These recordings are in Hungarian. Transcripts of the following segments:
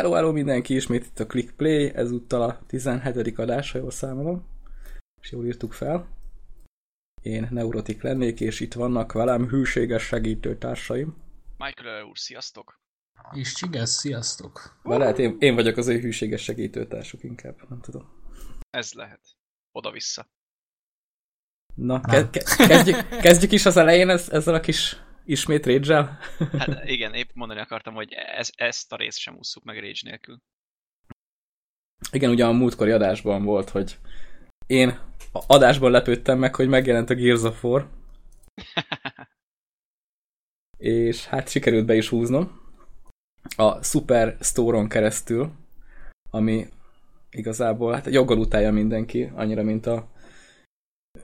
Hello, hello mindenki, ismét itt a Click Play, ezúttal a 17. adás, ha jól számolom, és jól írtuk fel. Én neurotik lennék, és itt vannak velem hűséges segítőtársaim. Michael úr, sziasztok! És Csigesz, sziasztok! De lehet, én, én vagyok az ő hűséges segítőtársuk inkább, nem tudom. Ez lehet. Oda-vissza. Na, ke- ke- kezdjük, kezdjük is az elején ez, ezzel a kis ismét rage Hát igen, épp mondani akartam, hogy ez, ezt a részt sem ússzuk meg rage nélkül. Igen, ugye a múltkori adásban volt, hogy én a adásban lepődtem meg, hogy megjelent a Gears of War. és hát sikerült be is húznom a Super Store-on keresztül, ami igazából hát joggal utálja mindenki, annyira, mint a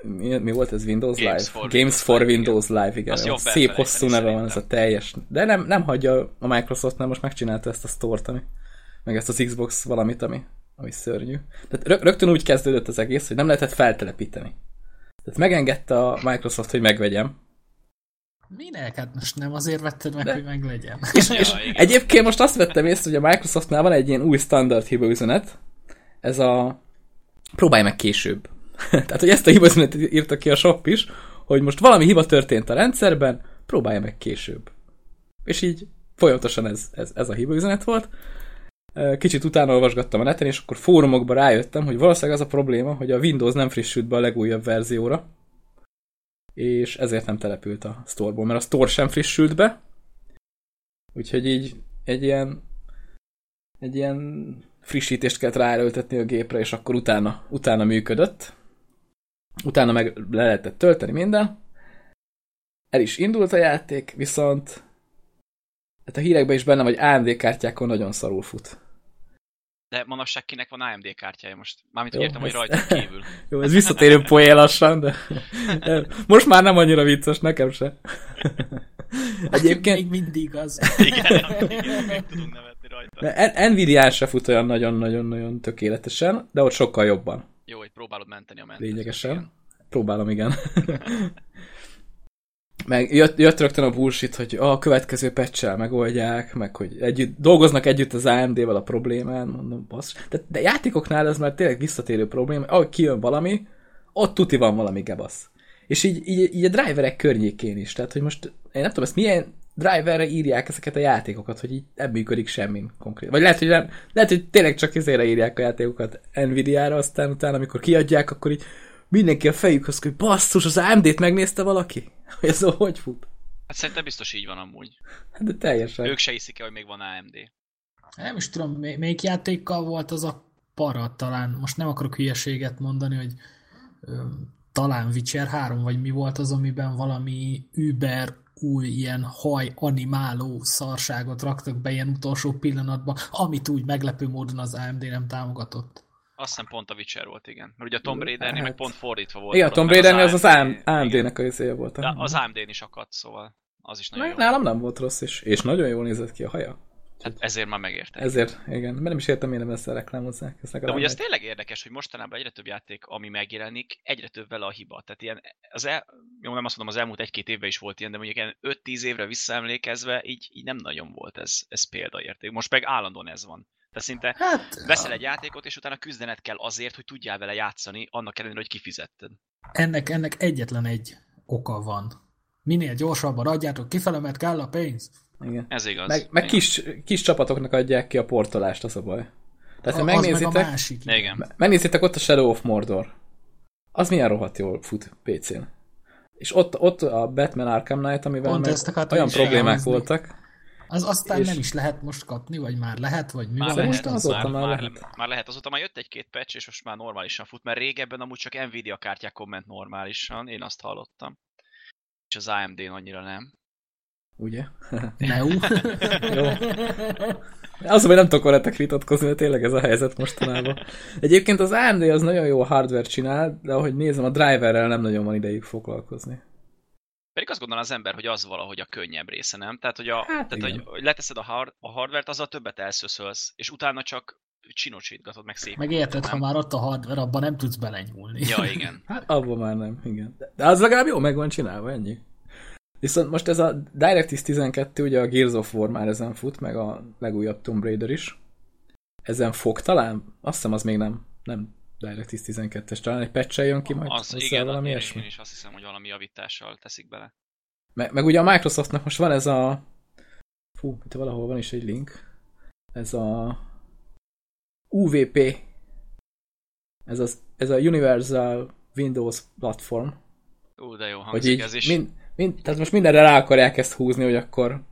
mi, mi volt ez? Windows Games Live? for Games Windows for Live, Windows Live, igen. Azt jobb Szép hosszú neve van ez a teljes. De nem, nem hagyja a Microsoft, mert most megcsinálta ezt a store-t, ami, meg ezt az Xbox valamit, ami, ami szörnyű. Tehát rög, rögtön úgy kezdődött az egész, hogy nem lehetett feltelepíteni. Tehát megengedte a Microsoft, hogy megvegyem. Minek? Hát most nem azért vetted meg, De- hogy meglegyen. És, Ja, és igen. egyébként most azt vettem észre, hogy a Microsoftnál van egy ilyen új standard hibaüzenet, ez a próbálj meg később. Tehát, hogy ezt a hibaüzenetet írta ki a shop is, hogy most valami hiba történt a rendszerben, próbálja meg később. És így folyamatosan ez, ez, ez a hibaüzenet volt. Kicsit utána olvasgattam a neten, és akkor fórumokba rájöttem, hogy valószínűleg az a probléma, hogy a Windows nem frissült be a legújabb verzióra, és ezért nem települt a storeból, mert a store sem frissült be, úgyhogy így egy ilyen egy ilyen frissítést kellett ráerőltetni a gépre, és akkor utána, utána működött. Utána meg le lehetett tölteni minden. El is indult a játék, viszont hát a hírekben is benne, hogy AMD kártyákon nagyon szarul fut. De manapság kinek van AMD kártyája most? Mármint Jó, értem, hogy ez- rajta kívül. Jó, ez visszatérő poén lassan, de most már nem annyira vicces, nekem se. Egyébként Még mindig az. Igen, igen, tudunk nevetni rajta. Nvidia se fut olyan nagyon-nagyon-nagyon tökéletesen, de ott sokkal jobban. Jó, hogy próbálod menteni a mentet. Lényegesen. Próbálom, igen. meg jött, jött rögtön a bullshit, hogy a következő patch megoldják, meg hogy együtt, dolgoznak együtt az AMD-vel a problémán, mondom, bassz. De, de játékoknál ez már tényleg visszatérő probléma, ahogy kijön valami, ott tuti van valami gebasz. És így, így, így a driverek környékén is, tehát hogy most én nem tudom, ezt milyen driverre írják ezeket a játékokat, hogy így nem működik semmin konkrét. Vagy lehet, hogy nem, lehet, hogy tényleg csak ezére írják a játékokat Nvidia-ra, aztán utána, amikor kiadják, akkor így mindenki a fejükhöz, hogy basszus, az AMD-t megnézte valaki? Hogy ez hogy fut? Hát szerintem biztos így van amúgy. Hát de teljesen. Ők se hiszik el, hogy még van AMD. Nem is tudom, mely- melyik játékkal volt az a para talán. Most nem akarok hülyeséget mondani, hogy ö, talán Witcher 3, vagy mi volt az, amiben valami Uber új ilyen haj animáló szarságot raktak be ilyen utolsó pillanatban, amit úgy meglepő módon az AMD nem támogatott. Azt hiszem pont a Witcher volt, igen. Mert ugye a Tomb Raidernél Hát- meg pont fordítva volt. Igen, a Tomb Raider az az. AMD-nek a izéje volt. De az AMD-n is akadt, szóval az is nagyon Meg jó. nálam nem volt rossz is. És nagyon jól nézett ki a haja. Hát ezért már megérte. Ezért, igen. Mert nem is értem, miért nem ezt reklámozzák. Ezt De ugye ez tényleg érdekes, hogy mostanában egyre több játék, ami megjelenik, egyre több vele a hiba. Tehát ilyen, az el, jó, nem azt mondom, az elmúlt egy-két évben is volt ilyen, de mondjuk ilyen 5-10 évre visszaemlékezve, így, így nem nagyon volt ez, ez példaérték. Most meg állandóan ez van. Tehát szinte Hát veszel egy játékot, és utána küzdened kell azért, hogy tudjál vele játszani, annak ellenére, hogy kifizetted. ennek, ennek egyetlen egy oka van. Minél gyorsabban adjátok kifele, mert kell a pénz. Igen. Ez igaz. Meg, meg Igen. kis, kis csapatoknak adják ki a portolást, az a baj. Tehát, ha Az meg a megnézitek, másik. Igen. megnézitek ott a Shadow of Mordor. Az milyen rohadt jól fut PC-n. És ott, ott a Batman Arkham Knight, amivel Pont meg olyan problémák felhozni. voltak. Az aztán És- nem is lehet most kapni, vagy már lehet, vagy mi Már van lehet, most most az? azóta már, már már, lehet. már lehet. Azóta már jött egy-két patch, és most már normálisan fut, mert régebben amúgy csak Nvidia kártyákon ment normálisan, én azt hallottam. És az AMD-n annyira nem. Ugye? Neu. Jó. Az, hogy nem tudok veletek vitatkozni, mert tényleg ez a helyzet mostanában. Egyébként az AMD az nagyon jó hardware csinál, de ahogy nézem, a driverrel nem nagyon van idejük foglalkozni. Pedig azt gondolná az ember, hogy az valahogy a könnyebb része, nem? Tehát, hogy, a, Hát tehát, igen. hogy, hogy leteszed a, hard, a hardvert, azzal többet elszöszölsz, és utána csak csinosítgatod, meg szép. Meg érted, ha már ott a hardware, abban nem tudsz belenyúlni. Ja, igen. Hát abban már nem, igen. De- De az legalább jó meg van csinálva, ennyi. Viszont most ez a DirectX 12, ugye a Gears of War már ezen fut, meg a legújabb Tomb Raider is. ezen fog talán? Azt hiszem az még nem, nem DirectX 12-es, talán egy patch jön ki majd Az, igen, valami én, én is azt hiszem, hogy valami javítással teszik bele. Meg, meg ugye a Microsoftnak most van ez a fú, itt valahol van is egy link ez a UVP ez, az, ez a Universal Windows Platform Ú, de jó hogy hangzik így ez is. mind, mind, tehát most mindenre rá akarják ezt húzni, hogy akkor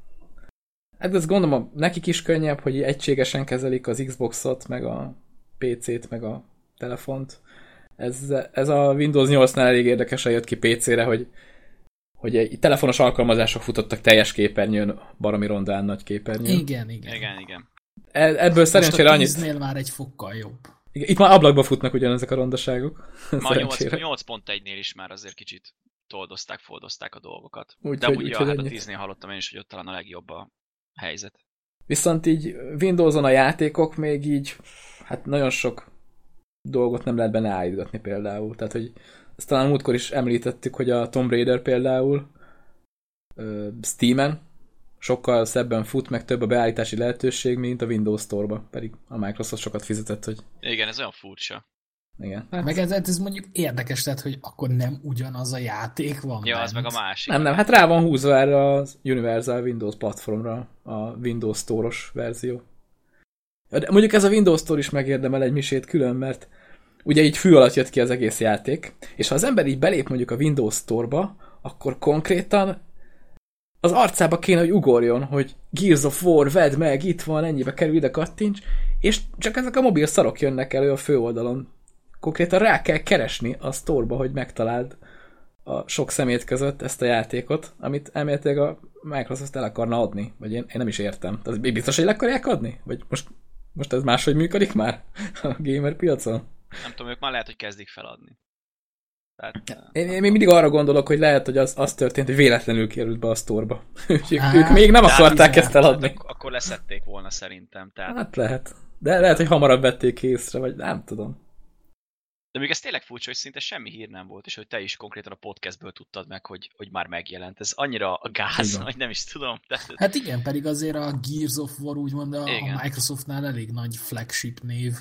hát ezt gondolom, nekik is könnyebb, hogy egységesen kezelik az Xboxot, meg a PC-t, meg a telefont. Ez, ez a Windows 8-nál elég érdekesen jött ki PC-re, hogy, hogy egy telefonos alkalmazások futottak teljes képernyőn, baromi rondán nagy képernyőn. Igen, igen. Igen, igen. E- Ebből szerencsére Most a annyit... 10-nél már egy fokkal jobb. Itt már ablakba futnak ugyanezek a rondaságok. Ma 8, Szerencsére. 8.1-nél is már azért kicsit toldozták, foldozták a dolgokat. Úgy, De hogy- úgy, úgy, ja, hát a. 10-nél hallottam én is, hogy ott talán a legjobb a helyzet. Viszont így Windowson a játékok még így, hát nagyon sok dolgot nem lehet benne állítgatni például. Tehát, hogy ezt talán múltkor is említettük, hogy a Tomb Raider például ö, Steam-en sokkal szebben fut, meg több a beállítási lehetőség, mint a Windows Store-ba, pedig a Microsoft sokat fizetett, hogy Igen, ez olyan furcsa. Igen. Hát, Meg ez, ez mondjuk érdekes, tehát, hogy akkor nem ugyanaz a játék van Ja, az meg bent. a másik. nem, nem, hát rá van húzva erre az Universal Windows platformra a Windows Store-os verzió. De mondjuk ez a Windows Store is megérdemel egy misét külön, mert ugye így fű alatt jött ki az egész játék, és ha az ember így belép mondjuk a Windows Store-ba, akkor konkrétan az arcába kéne, hogy ugorjon, hogy Gears of War, vedd meg, itt van, ennyibe kerül, ide kattints, és csak ezek a mobil szarok jönnek elő a főoldalon. Konkrétan rá kell keresni a store hogy megtaláld a sok szemét között ezt a játékot, amit elméletileg a Microsoft el akarna adni, vagy én, én nem is értem. Tehát biztos, hogy el akarják adni? Vagy most, most ez máshogy működik már a gamer piacon? Nem tudom, ők már lehet, hogy kezdik feladni. Tehát, Én, én még mindig arra gondolok, hogy lehet, hogy az, az történt, hogy véletlenül került be a sztorba. ők, Á, ők még nem hát akarták igen. ezt eladni. ak- akkor leszették volna szerintem. Tehát, Hát lehet. De lehet, hogy hamarabb vették észre, vagy nem tudom. De még ez tényleg furcsa, hogy szinte semmi hír nem volt, és hogy te is konkrétan a podcastből tudtad meg, hogy, hogy már megjelent. Ez annyira a gáz, Igen. hogy nem is tudom. Tehát, Hát igen, pedig azért a Gears of War úgymond a, Igen. a Microsoftnál elég nagy flagship név.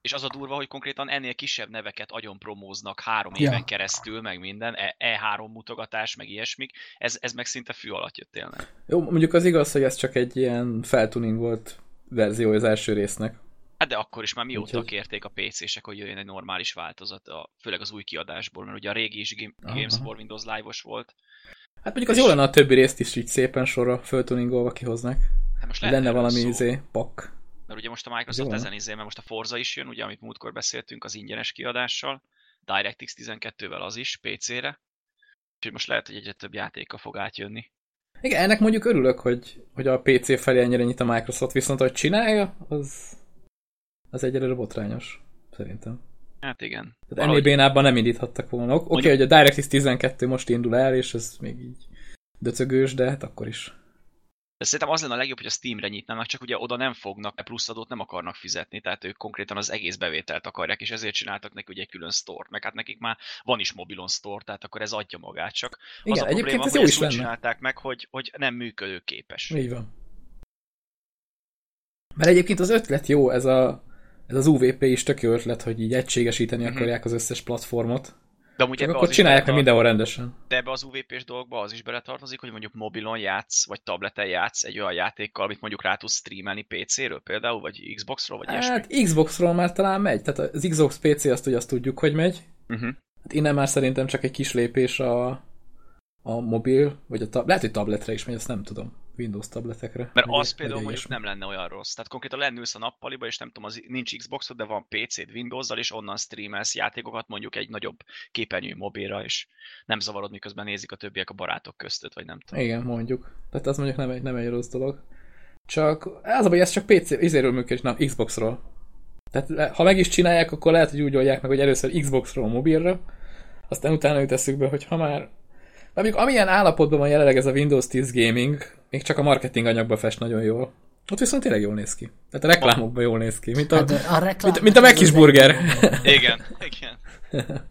és az a durva, hogy konkrétan ennél kisebb neveket agyon promóznak három Ja. éven keresztül, meg minden, E- E3 mutogatás, meg ilyesmik. Ez, ez meg szinte fű alatt jött tényleg. Jó, mondjuk az igaz, hogy ez csak egy ilyen feltuning volt verzió az első résznek. Hát de akkor is már mióta Úgyhogy- kérték a PC-sek, hogy jöjjön egy normális változat, a, főleg az új kiadásból, mert ugye a régi is Game-. Games for Windows Live-os volt. Hát mondjuk az jó lenne a többi részt is így szépen sorra föltuningolva kihoznák. Hát most Lenne valami szó. izé, pak. Mert ugye most a Microsoft Jó. ezen izé, mert most a Forza is jön, ugye, amit múltkor beszéltünk, az ingyenes kiadással, DirectX 12-vel az is, PC-re. Úgyhogy most lehet, hogy egyre több játéka fog átjönni. Igen, ennek mondjuk örülök, hogy, hogy a PC felé ennyire nyit a Microsoft, viszont hogy csinálja, az, az egyre botrányos, szerintem. Hát igen. Tehát ennél Valahogy- bénábban nem indíthattak volna. Oké, Mondjuk- hogy a DirectX 12 most indul el, és ez még így döcögős, de hát akkor is. De szerintem az lenne a legjobb, hogy a Steamre nyitnának, csak ugye oda nem fognak, e plusz adót nem akarnak fizetni, tehát ők konkrétan az egész bevételt akarják, és ezért csináltak neki ugye egy külön store meg hát nekik már van is mobilon store, tehát akkor ez adja magát, csak Igen, az a egyébként probléma, ez hogy ezt is úgy lenne. csinálták meg, hogy, hogy nem működőképes. Így van. Mert egyébként az ötlet jó, ez, a, ez az UVP is tök jó ötlet, hogy így egységesíteni Mhm. akarják az összes platformot. De amúgy ebbe akkor az csinálják meg mindenhol rendesen. De ebbe az UVP-s dolgba az is beletartozik, hogy mondjuk mobilon játsz, vagy tableten játsz egy olyan játékkal, amit mondjuk rá tudsz streamelni PC-ről például, vagy Xbox-ról, vagy ilyesmi. Hát Xboxról már talán megy, tehát az Xbox PC azt, hogy azt tudjuk, hogy megy. Uh-huh. Hát innen már szerintem csak egy kis lépés a, a mobil, vagy a tab- lehet, hogy tabletre is megy, azt nem tudom. Windows tabletekre. Mert Vagy- az például mondjuk nem lenne olyan rossz. Tehát konkrétan lennülsz a nappaliba, és nem tudom, az nincs Xboxod, de van PC-d Windows-zal, és onnan streamelsz játékokat mondjuk egy nagyobb képernyő mobilra, és nem zavarod, miközben nézik a többiek a barátok köztöt, vagy nem tudom. Igen, mondjuk. Tehát az mondjuk nem egy, nem egy rossz dolog. Csak az a baj, ez csak PC, izéről működik, nem Xboxról. Tehát ha meg is csinálják, akkor lehet, hogy úgy oldják meg, hogy először Xboxról mobilra, aztán utána jut eszükbe, hogy ha már mert mondjuk amilyen állapotban van jelenleg ez a Windows 10 gaming, még csak a marketing anyagba fest nagyon jól. Ott viszont tényleg jól néz ki. Tehát a reklámokban jól néz ki, mint a, Hát de a reklám... mint, mint a Mac is burger. Igen, igen.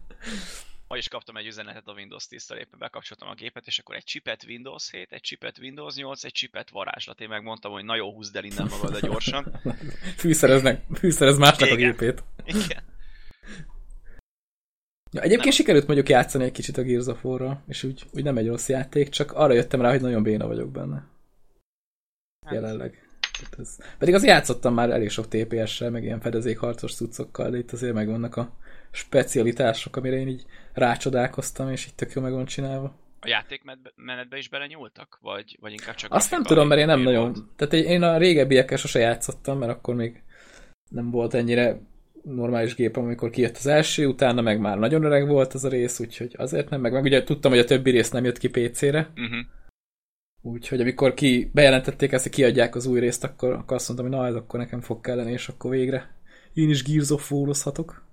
Ma is kaptam egy üzenetet a Windows 10-től, éppen bekapcsoltam a gépet, és akkor egy chipet Windows 7, egy chipet Windows 8, egy chipet varázslat. Én megmondtam, hogy na jó, húzd el innen magad a gyorsan. Fűszereznek, fűszerez másnak Igen. a gépét. Igen. Ja, egyébként Nem. sikerült mondjuk játszani egy kicsit a Gears of War-ra, és úgy, úgy nem egy rossz játék, csak arra jöttem rá, hogy nagyon béna vagyok benne. Hát. Jelenleg. Tehát ez... Pedig az játszottam már elég sok TPS-sel, meg ilyen fedezékharcos cuccokkal, de itt azért megvannak a specialitások, amire én így rácsodálkoztam, és így tök jó meg van csinálva. A játékmenetbe is belenyúltak? Vagy, vagy inkább csak Azt nem tudom, mert én nem nagyon... volt? Tehát én a régebbiekkel sose játszottam, mert akkor még nem volt ennyire normális gépem, amikor kijött az első, utána meg már nagyon öreg volt az a rész, úgyhogy azért nem, meg, meg ugye tudtam, hogy a többi rész nem jött ki PC-re, Uh-huh. úgyhogy amikor ki bejelentették ezt, hogy kiadják az új részt, akkor, akkor azt mondtam, hogy na, ez akkor nekem fog kelleni, és akkor végre én is Gears of War-ozhatok.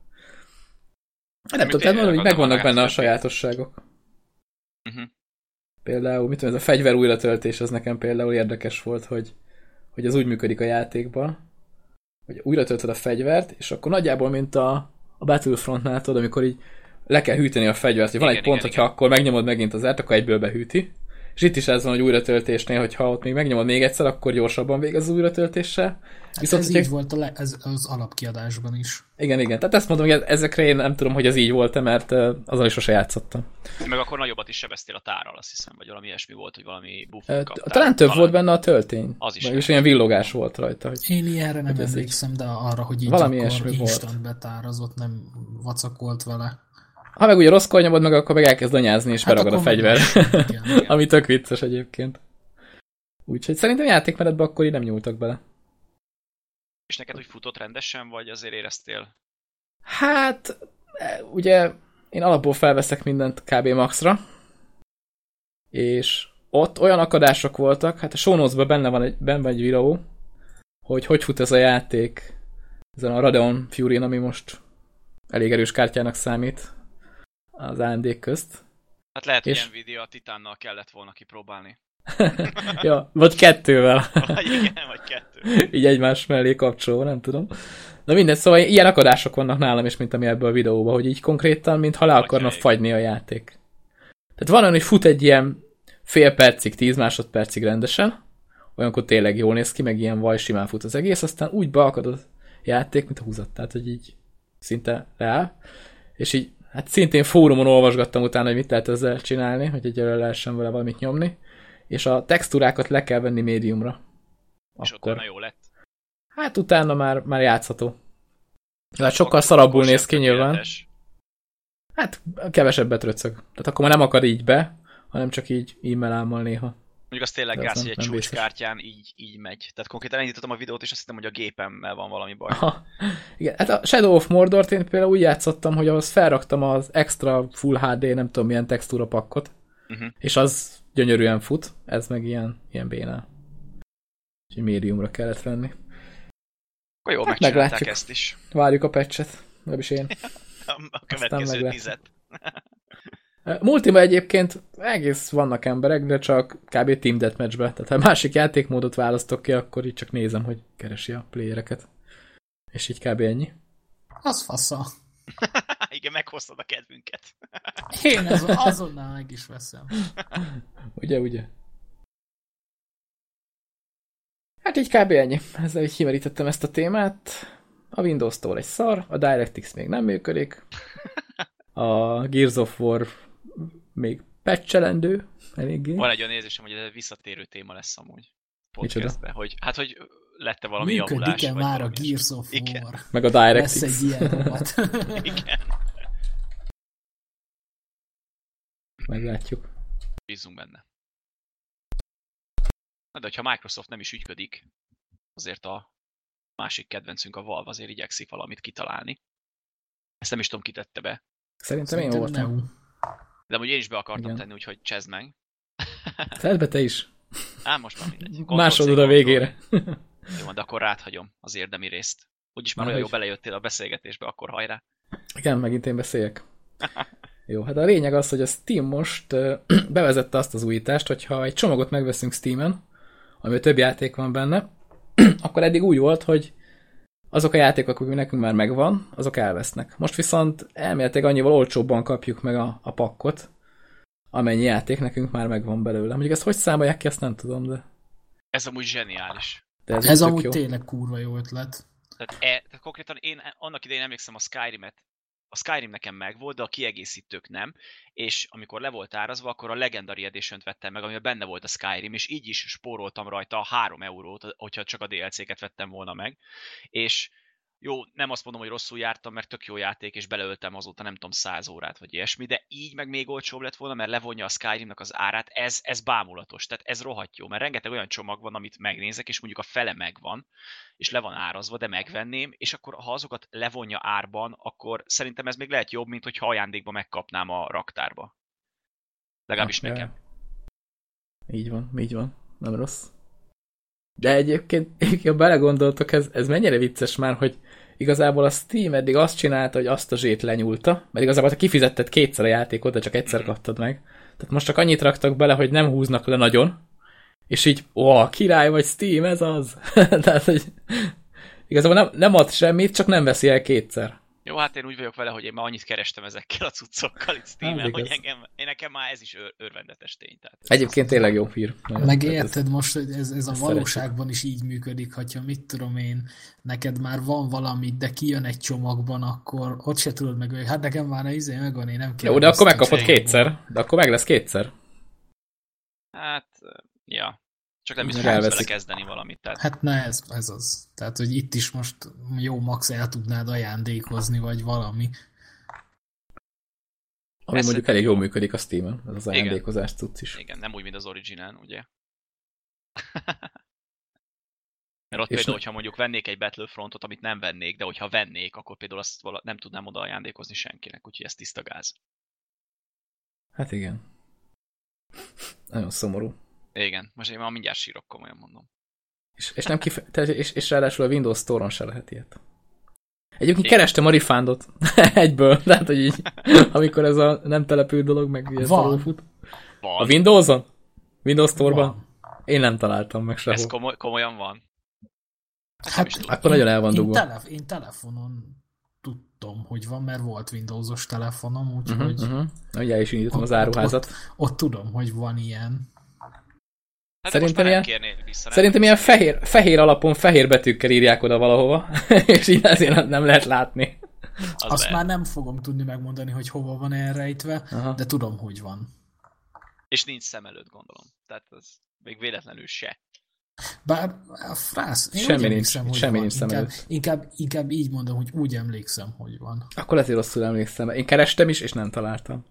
Nem Amit tudom, tehát mondom, hogy megvannak benne a sajátosságok. Uh-huh. Például, mit tudom, ez a fegyver újratöltés, az nekem például érdekes volt, hogy, hogy ez úgy működik a játékban, hogy újra töltöd a fegyvert, és akkor nagyjából, mint a, a Battlefrontnál, tudod, amikor így le kell hűteni a fegyvert, hogy van Igen, egy pont, igen, hogyha akkor megnyomod megint az ert, akkor egyből behűti. És itt is ez van, hogy újratöltésnél, hogyha ott még megnyomod még egyszer, akkor gyorsabban végez az újratöltéssel. Hát Viszont, ez hogyha- így volt a le, ez, az alapkiadásban is. Igen, igen. Tehát ezt mondom, hogy ezekre én nem tudom, hogy ez így volt-e, mert azzal is sose játszottam. Meg akkor nagyobbat is sebeztél a tárral, azt hiszem, vagy valami ilyesmi volt, hogy valami kaptál. Talán több volt benne a töltény. Az is is ilyen villogás volt rajta. Hogy... Én ilyenre nem emlékszem, de arra, hogy így Valami akkor instant betárazott, nem vacakolt vele. Ha meg ugye rosszkor nyomod meg, akkor meg elkezd anyázni, és Hát beragad a fegyver. meg- Igen, igen. Ami tök vicces egyébként. Úgyhogy szerintem játékmenetben akkor így nem nyúltak bele. És neked úgy futott rendesen, vagy azért éreztél? Hát, e, ugye én alapból felveszek mindent kb. maxra, és ott olyan akadások voltak, hát a show benne van egy, benne van egy videó, hogy hogy fut ez a játék ezen a Radeon fury ami most elég erős kártyának számít az AMD közt. Hát lehet, hogy És- Nvidia a Titánnal kellett volna kipróbálni. ja, vagy kettővel. Vagy igen, vagy kettő. így egymás mellé kapcsolva, nem tudom. Na mindegy, szóval ilyen akadások vannak nálam is, mint ami ebből a videóban, hogy így konkrétan, mintha le akarna Atyai. fagyni a játék. Tehát van olyan, hogy fut egy ilyen fél percig, tíz másodpercig rendesen, olyankor tényleg jól néz ki, meg ilyen vaj simán fut az egész, aztán úgy beakad a játék, mint a húzat, tehát hogy így szinte rá, és így hát szintén fórumon olvasgattam utána, hogy mit lehet ezzel csinálni, hogy egyelőre lehessen vele valamit nyomni, és a textúrákat le kell venni médiumra. És utána jó lett. Hát utána már, már játszható. Hát sokkal Akkor- szarabbul akkor néz ki nyilván. Hát kevesebbet röcög. Tehát akkor már nem akad így be, hanem csak így e-mailámmal néha. Mondjuk az tényleg De gáz, nem- hogy egy csúcskártyán így, így megy. Tehát konkrétan elindítottam a videót, és azt hittem, hogy a gépemmel van valami baj. Aha. Igen, hát a Shadow of Mordor-t én például úgy játszottam, hogy ahhoz felraktam az extra Full HD, nem tudom milyen textúra pakkot, Uh-huh. és az gyönyörűen fut, ez meg ilyen, ilyen bénál. Úgyhogy médiumra kellett venni. Akkor jó, Hát meglátjuk. ezt is. Várjuk a patchet, legalábbis én. A következő tizet. Multima egyébként egész vannak emberek, de csak kb. Team Deathmatchbe. Tehát ha másik játékmódot választok ki, akkor így csak nézem, hogy keresi a playereket. És így kb. ennyi. Az fasza. Igen, meghoztad a kedvünket. Én az, azonnal meg is veszem. Ugye, ugye? Hát így kb. ennyi. Ezzel így kimerítettem ezt a témát. A Windows-tól egy szar, a DirectX még nem működik. A Gears of War még patchelendő eléggé. Van egy olyan érzésem, hogy ez egy visszatérő téma lesz amúgy. Micsoda? Podcastbe, hogy hát, hogy lette valami javulás. Működik-e már a Gears of Igen. War? Meg a Lesz DirectX. egy ilyen rovat. Igen. Meglátjuk. Bízunk benne. Na de hogyha Microsoft nem is ügyködik, azért a másik kedvencünk a Valve azért igyekszik valamit kitalálni. Ezt nem is tudom, kitette be. Szerintem, én Szerintem voltam. De amúgy én is be akartam Igen. tenni, úgyhogy csezd meg. Tedd be te is. Á, most már mindegy. Másolod a végére. Ctrl-V. Jó, de akkor ráthagyom az érdemi részt. Úgyis már Na, olyan jó hogy? belejöttél a beszélgetésbe, akkor hajrá. Igen, megint én beszéljek. Jó, hát a lényeg az, hogy a Steam most bevezette azt az újítást, hogyha egy csomagot megveszünk Steamen, amiben több játék van benne, akkor eddig úgy volt, hogy azok a játékok, amik nekünk már megvan, azok elvesznek. Most viszont elméletileg annyival olcsóbban kapjuk meg a, a pakkot, amennyi játék nekünk már megvan belőle. Mondjuk ezt hogy számolják ki, azt nem tudom, de... Ez amúgy zseniális. De ez ez amúgy jó. tényleg kurva jó ötlet. Tehát, e, tehát konkrétan én annak idején emlékszem a Skyrim-et, a Skyrim nekem megvolt, de a kiegészítők nem, és amikor le volt árazva, akkor a Legendary edition vettem meg, amiben benne volt a Skyrim, és így is spóroltam rajta 3 eurót, hogyha csak a DLC-ket vettem volna meg, és jó, nem azt mondom, hogy rosszul jártam, mert tök jó játék, és beleöltem azóta nem tudom száz órát, vagy ilyesmi, de így meg még olcsóbb lett volna, mert levonja a Skyrimnak az árát, ez, ez bámulatos, tehát ez rohadt jó, mert rengeteg olyan csomag van, amit megnézek, és mondjuk a fele megvan, és le van árazva, de megvenném, és akkor ha azokat levonja árban, akkor szerintem ez még lehet jobb, mint hogyha ajándékba megkapnám a raktárba. Legalábbis hát, nekem. Így van, így van. Nem rossz. De egyébként, ha belegondoltok, ez, ez mennyire vicces már, hogy igazából a Steam eddig azt csinálta, hogy azt a zsét lenyúlta, mert igazából te kifizetted kétszer a játékot, de csak egyszer mhm. kaptad meg. Tehát most csak annyit raktak bele, hogy nem húznak le nagyon, és így, ó, király vagy Steam, ez az. Tehát, hogy igazából nem, nem ad semmit, csak nem veszi el kétszer. Jó, hát én úgy vagyok vele, hogy én már annyit kerestem ezekkel a cuccokkal itt steam hogy engem, én nekem már ez is ör, örvendetes tény. Tehát Egyébként tényleg jó hír. Megérted ez, most, hogy ez, ez a valóságban is így működik, hogyha mit tudom én, neked már van valami, de kijön egy csomagban, akkor ott se tudod meg, hogy hát nekem már izé megvan, én nem kell. Jó, de akkor megkapod kétszer. De akkor meg lesz kétszer. Hát, ja. Csak nem biztos, hogy vele kezdeni valamit. Tehát... Hát ne, ez, ez az. Tehát, hogy itt is most jó max el tudnád ajándékozni, vagy valami. Ami Ezt mondjuk elég jól működik a Steam-en, ez az ajándékozás tudsz is. Igen, nem úgy, mint az Original, ugye? Mert ott és például, hogyha mondjuk vennék egy Battlefrontot, amit nem vennék, de hogyha vennék, akkor például azt vala, nem tudnám oda ajándékozni senkinek, úgyhogy ez tiszta gáz. Hát igen. Nagyon szomorú. Igen, most én már mindjárt sírok, komolyan mondom. És, és, nem kife- és, és ráadásul a Windows Store-on se lehet ilyet. Egyébként Igen. kerestem a refundot egyből, tehát hogy így, amikor ez a nem települt dolog meg ilyen Van. fut. Van. A Windows-on? Windows Store-ban? Én nem találtam meg sehol. Ez komoly, komolyan van? Ezt hát, akkor nagyon el van én, telef én telefonon tudtam, hogy van, mert volt Windowsos telefonom, úgyhogy... Uh-huh, uh-huh. Ugye is indítom az áruházat. Ott, ott, ott tudom, hogy van ilyen. Hát szerintem ilyen, vissza, szerintem ilyen fehér, fehér alapon fehér betűkkel írják oda valahova, és így ezért nem lehet látni. Az Azt be. már nem fogom tudni megmondani, hogy hova van elrejtve, Aha. de tudom, hogy van. És nincs szem előtt, gondolom. Tehát az még véletlenül se. Bár a frász, én semmi nincs, hogy semmi van. nincs szem inkább, inkább, inkább így mondom, hogy úgy emlékszem, hogy van. Akkor lehet, hogy rosszul emlékszem. Én kerestem is, és nem találtam.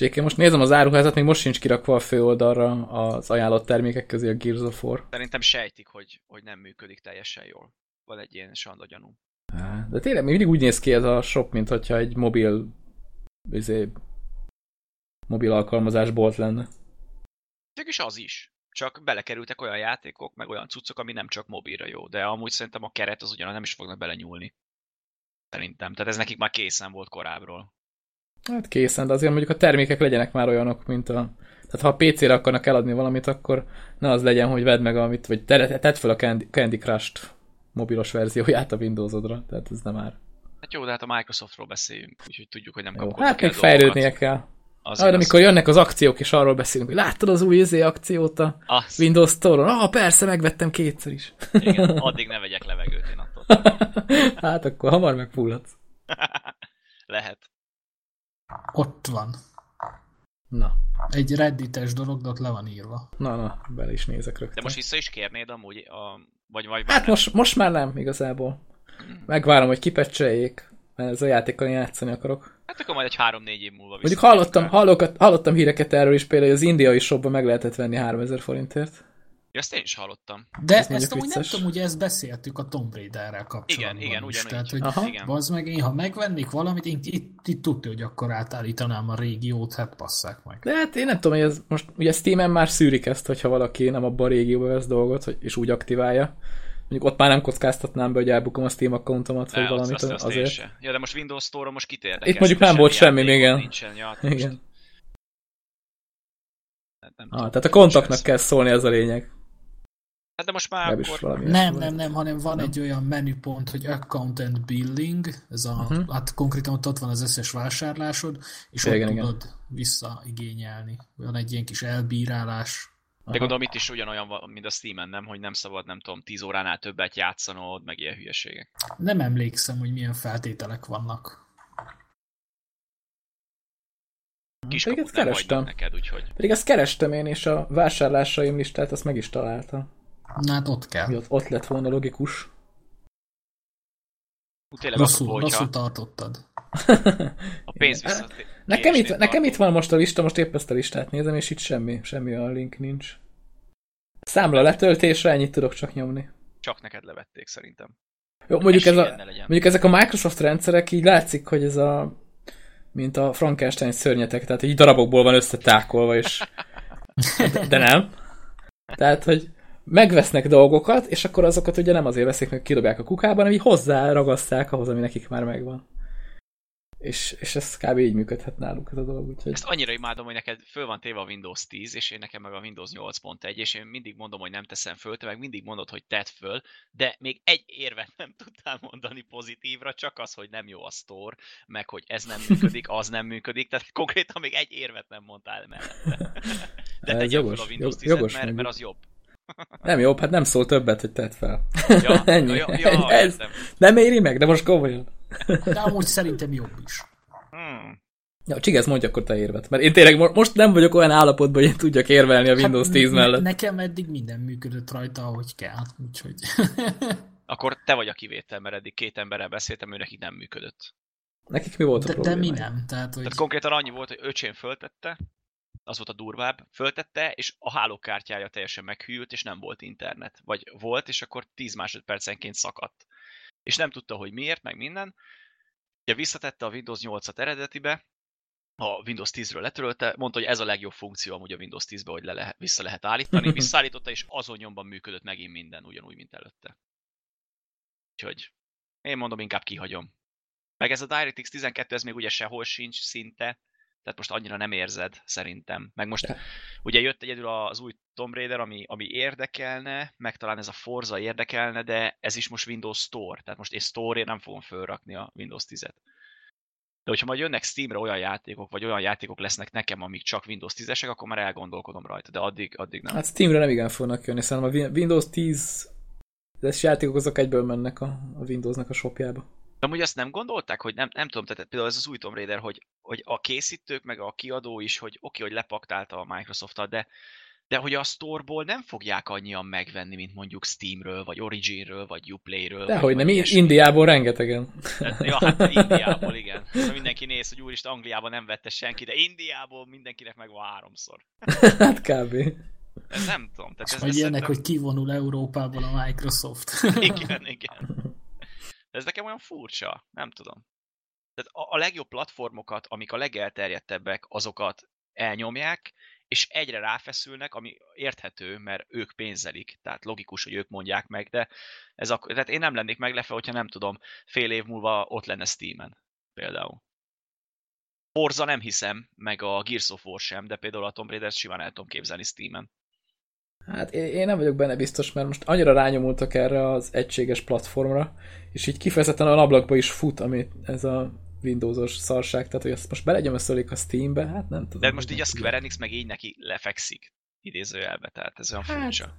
És egyébként most nézem az áruházat, még most sincs kirakva a főoldalra az ajánlott termékek közé a Gears of War. Szerintem sejtik, hogy, hogy nem működik teljesen jól. Van egy ilyen sanda gyanú. De tényleg még mindig úgy néz ki ez a shop, mint hogyha egy mobil izé, mobil alkalmazás bolt lenne. is az is. Csak belekerültek olyan játékok, meg olyan cuccok, ami nem csak mobilra jó. De amúgy szerintem a keret az ugyan nem is fognak belenyúlni. Szerintem. Tehát ez nekik már készen volt korábbról. Hát készen, de azért mondjuk a termékek legyenek már olyanok, mint a... Tehát ha a PC-re akarnak eladni valamit, akkor ne az legyen, hogy vedd meg amit, vagy tedd fel a Candy, Candy Crush-t mobilos verzióját a Windowsodra, tehát ez nem már. Hát jó, de hát a Microsoftról beszéljünk, úgyhogy tudjuk, hogy nem kapkodtak Hát még fejlődnie kell. Azért ah, amikor jönnek az akciók, és arról beszélünk, hogy láttad az új izé akciót a az. Windows Store-on? Ah, persze, megvettem kétszer is. Igen, addig ne vegyek levegőt én attól. hát akkor hamar megfulladsz. Lehet. Ott van. Na. Egy reddites dolog, de ott le van írva. Na, na, bele is nézek rögtön. De most vissza is kérnéd amúgy, a... vagy, vagy Hát most, most már nem, igazából. Megvárom, hogy kipecseljék, mert ez a játékkal játszani akarok. Hát akkor majd egy 3-4 év múlva Mondjuk hallottam, hallokat, hallottam híreket erről is, például, hogy az indiai shopban meg lehetett venni 3000 forintért. Ja, ezt én is hallottam. De ez ezt amúgy nem tudom, ugye ezt beszéltük a Tomb Raider-rel kapcsolatban Igen, igen, is. ugyanúgy. Tehát, hogy igen. az meg én, ha megvennék valamit, én itt, itt tudja, hogy akkor átállítanám a régiót, hát passzák meg. De hát én nem tudom, hogy ez most, ugye Steam-en már szűrik ezt, hogyha valaki nem abban a régióban vesz dolgot, hogy, és úgy aktiválja. Mondjuk ott már nem kockáztatnám be, hogy elbukom a Steam accountomat, vagy valamit azt, azt azért. Ja, de most Windows Store-on most kit Itt mondjuk nem volt semmi, igen. Nincsen, ja, hát igen. Hát nem ah, tehát a kontaktnak kell szólni, ez a lényeg. Hát de most már Legalábbis akkor... Nem, nem, nem, hanem van egy olyan menüpont, hogy account and billing, ez a, uh-huh. hát konkrétan ott, ott van az összes vásárlásod, és Igen, ott igen. tudod visszaigényelni. Van egy ilyen kis elbírálás. De gondolom itt is ugyanolyan van, mint a Steam-en, nem? Hogy nem szabad, nem tudom, 10 óránál többet játszanod, meg ilyen hülyeségek. Nem emlékszem, hogy milyen feltételek vannak. Kis Pedig ezt nem kerestem. neked, úgyhogy... Pedig ezt kerestem én, és a vásárlásaim listát azt meg is találtam. Na hát ott kell. Mi ott, ott lett volna logikus. Tényleg Rosszul, hogyha rosszul tartottad. a pénz vissza... Nekem itt, nekem itt van most a lista, most épp ezt a listát nézem, és itt semmi, semmi a link nincs. Számla letöltésre ennyit tudok csak nyomni. Csak neked levették szerintem. Jó, mondjuk, ez a, mondjuk ezek a Microsoft rendszerek így látszik, hogy ez a mint a Frankenstein szörnyetek, tehát így darabokból van összetákolva, és de nem. Tehát, hogy megvesznek dolgokat, és akkor azokat ugye nem azért veszik meg, kidobják a kukában, hanem így hozzá ragaszták ahhoz, ami nekik már megvan. És, és ez kb. így működhet náluk ez a dolog, úgyhogy... Ezt annyira imádom, hogy neked föl van téve a Windows 10, és én nekem meg a Windows 8.1, és én mindig mondom, hogy nem teszem föl, te meg mindig mondod, hogy tedd föl, de még egy érvet nem tudtál mondani pozitívra, csak az, hogy nem jó a store, meg hogy ez nem működik, az nem működik, tehát konkrétan még egy érvet nem mondtál mellette. De jogos, föl a Windows jog- 10 jogos mert, mert az jobb. Nem jobb, hát nem szól többet, hogy tedd fel. Ja, Ennyi. ja, ja, Ez értem. nem éri meg, de most komolyan. De amúgy szerintem jobb is. Hmm. Ja, Csigesz, mondj akkor te érvet. Mert én tényleg mo- most nem vagyok olyan állapotban, hogy én tudjak érvelni a Windows 10 Hát ne- mellett. Nekem eddig minden működött rajta, ahogy kell. Úgyhogy... Akkor te vagy a kivétel, mert eddig két emberrel beszéltem, ő nekik nem működött. Nekik mi volt a De, de probléma? mi nem? Tehát, hogy Tehát konkrétan annyi volt, hogy öcsém föltette, az volt a durvább, föltette, és a hálókártyája teljesen meghűlt, és nem volt internet. Vagy volt, és akkor 10 másodpercenként szakadt. És nem tudta, hogy miért, meg minden. Ugye visszatette a Windows 8-at eredetibe, a Windows 10-ről letörölte, mondta, hogy ez a legjobb funkció amúgy a Windows 10-be, hogy le lehet, vissza lehet állítani. Visszaállította, és azon nyomban működött megint minden, ugyanúgy, mint előtte. Úgyhogy én mondom, inkább kihagyom. Meg ez a DirectX 12, ez még ugye sehol sincs szinte, tehát most annyira nem érzed, szerintem. Meg most ugye jött egyedül az új Tomb Raider, ami, ami érdekelne, meg talán ez a Forza érdekelne, de ez is most Windows Store, tehát most én Store-ért nem fogom fölrakni a Windows 10-et. De hogyha majd jönnek Steamre olyan játékok, vagy olyan játékok lesznek nekem, amik csak Windows 10-esek, akkor már elgondolkodom rajta, de addig, addig nem. Hát Steamre nem igen fognak jönni, szerintem a Win- Windows 10 es játékok azok egyből mennek a, a Windowsnak a shopjába. De amúgy azt nem gondolták, hogy nem, nem tudom, tehát például ez az új Tomb Raider, hogy, hogy a készítők, meg a kiadó is, hogy oké, okay, hogy lepaktálta a Microsoft-tal, de, de hogy a store-ból nem fogják annyian megvenni, mint mondjuk Steamről, vagy Originről, vagy Uplay-ről. Dehogy vagy, nem, ilyesmi. Indiából rengetegen. Tehát, ja, hát Indiából, igen. Szóval mindenki néz, hogy úristen, Angliában nem vette senki, de Indiából mindenkinek megvan háromszor. hát kb. Ez nem tudom. Tehát és ez, ez ilyenek, szerintem- hogy kivonul Európából a Microsoft. Igen, igen. De ez nekem olyan furcsa, nem tudom. Tehát a, a legjobb platformokat, amik a legelterjedtebbek, azokat elnyomják, és egyre ráfeszülnek, ami érthető, mert ők pénzelik, tehát logikus, hogy ők mondják meg, de ez akkor, tehát én nem lennék meglepve, hogyha nem tudom, fél év múlva ott lenne Steam-en például. Forza nem hiszem, meg a Gears of War sem, de például a Tomb Raider-t simán el tudom képzelni Steam-en. Hát én, én nem vagyok benne biztos, mert most annyira rányomultak erre az egységes platformra, és így kifejezetten a ablakba is fut, ami ez a Windowsos szarság, tehát hogy ezt most belegyömöszölik a Steambe, hát nem tudom. De most így a Square Enix meg így neki lefekszik idézőjelbe, tehát ez olyan Hát, furcsa.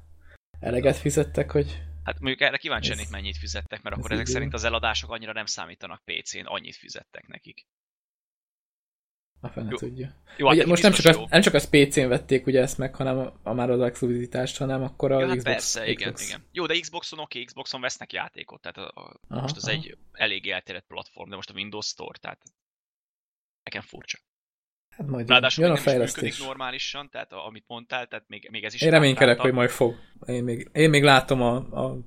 Eleget fizettek, hogy Hát mondjuk erre kíváncsi lennék, mennyit fizettek, mert ez akkor ezek idő. szerint az eladások annyira nem számítanak PC-n, annyit fizettek nekik. A fene Jó. tudja. Jó, hát ugye, neki most nem csak, az, nem csak az PC-n vették ugye ezt meg, hanem a, a már az exkluzivitást, hanem akkor a Ja, hát Xbox. persze, igen, Xbox. igen. Jó, de Xboxon oké, Xboxon vesznek játékot, tehát a, a, Aha, most az aha. egy elég elterjedt platform, de most a Windows Store, tehát nekem furcsa. Hát majd Ráadásul jön a is működik fejlesztés. normálisan, tehát amit mondtál, tehát még, még ez is Én reménykedek, hogy majd fog. Én még, én még látom a, a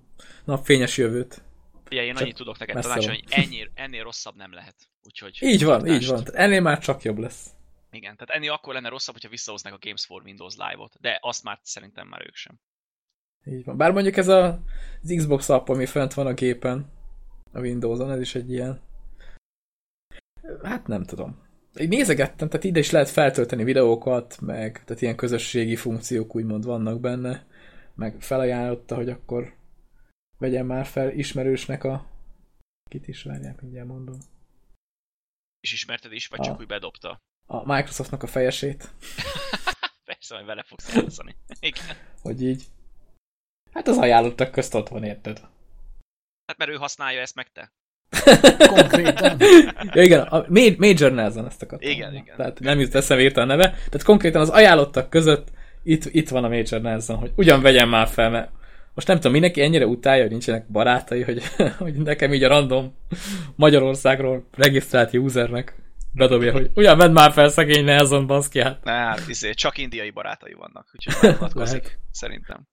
napfényes jövőt. Ugye, én csak annyit tudok neked tanácsolni, hogy ennél, ennél rosszabb nem lehet. Úgyhogy Így van, tartást. így van. Ennél már csak jobb lesz. Igen, tehát ennél akkor lenne rosszabb, hogyha visszahoznák a Games for Windows Live-ot, de azt már szerintem már ők sem. Így van. Bár mondjuk ez a, az Xbox app, ami fent van a gépen, a Windows-on, ez is egy ilyen... Hát nem tudom. Így nézegettem, tehát ide is lehet feltölteni videókat, meg tehát ilyen közösségi funkciók úgymond vannak benne. meg felajánlotta, hogy akkor vegyen már fel ismerősnek a... Kit is várják, mindjárt mondom. És ismerted is, vagy A- csak úgy bedobta? A Microsoftnak a fejesét, Persze, majd vele fogsz játszani. Igen. hogy így... Hát az ajánlottak közt ott van, érted? Hát mert ő használja ezt meg te. Konkrétan. Ja igen, a Ma- Major Nelson ezt akartam. Igen, mondani. igen. Tehát nem jut eszembe írta a neve. Tehát konkrétan az ajánlottak között itt, itt van a Major Nelson, hogy ugyan vegyem már fel, mert most nem tudom, mindenki ennyire utálja, hogy nincsenek barátai, hogy, hogy nekem így a random Magyarországról regisztrált usernek bedobja, hogy ugyan vedd már fel szegény Nelson, baszki, hát. Ne, hát izé, csak indiai barátai vannak, úgyhogy nem vonatkozik, szerintem.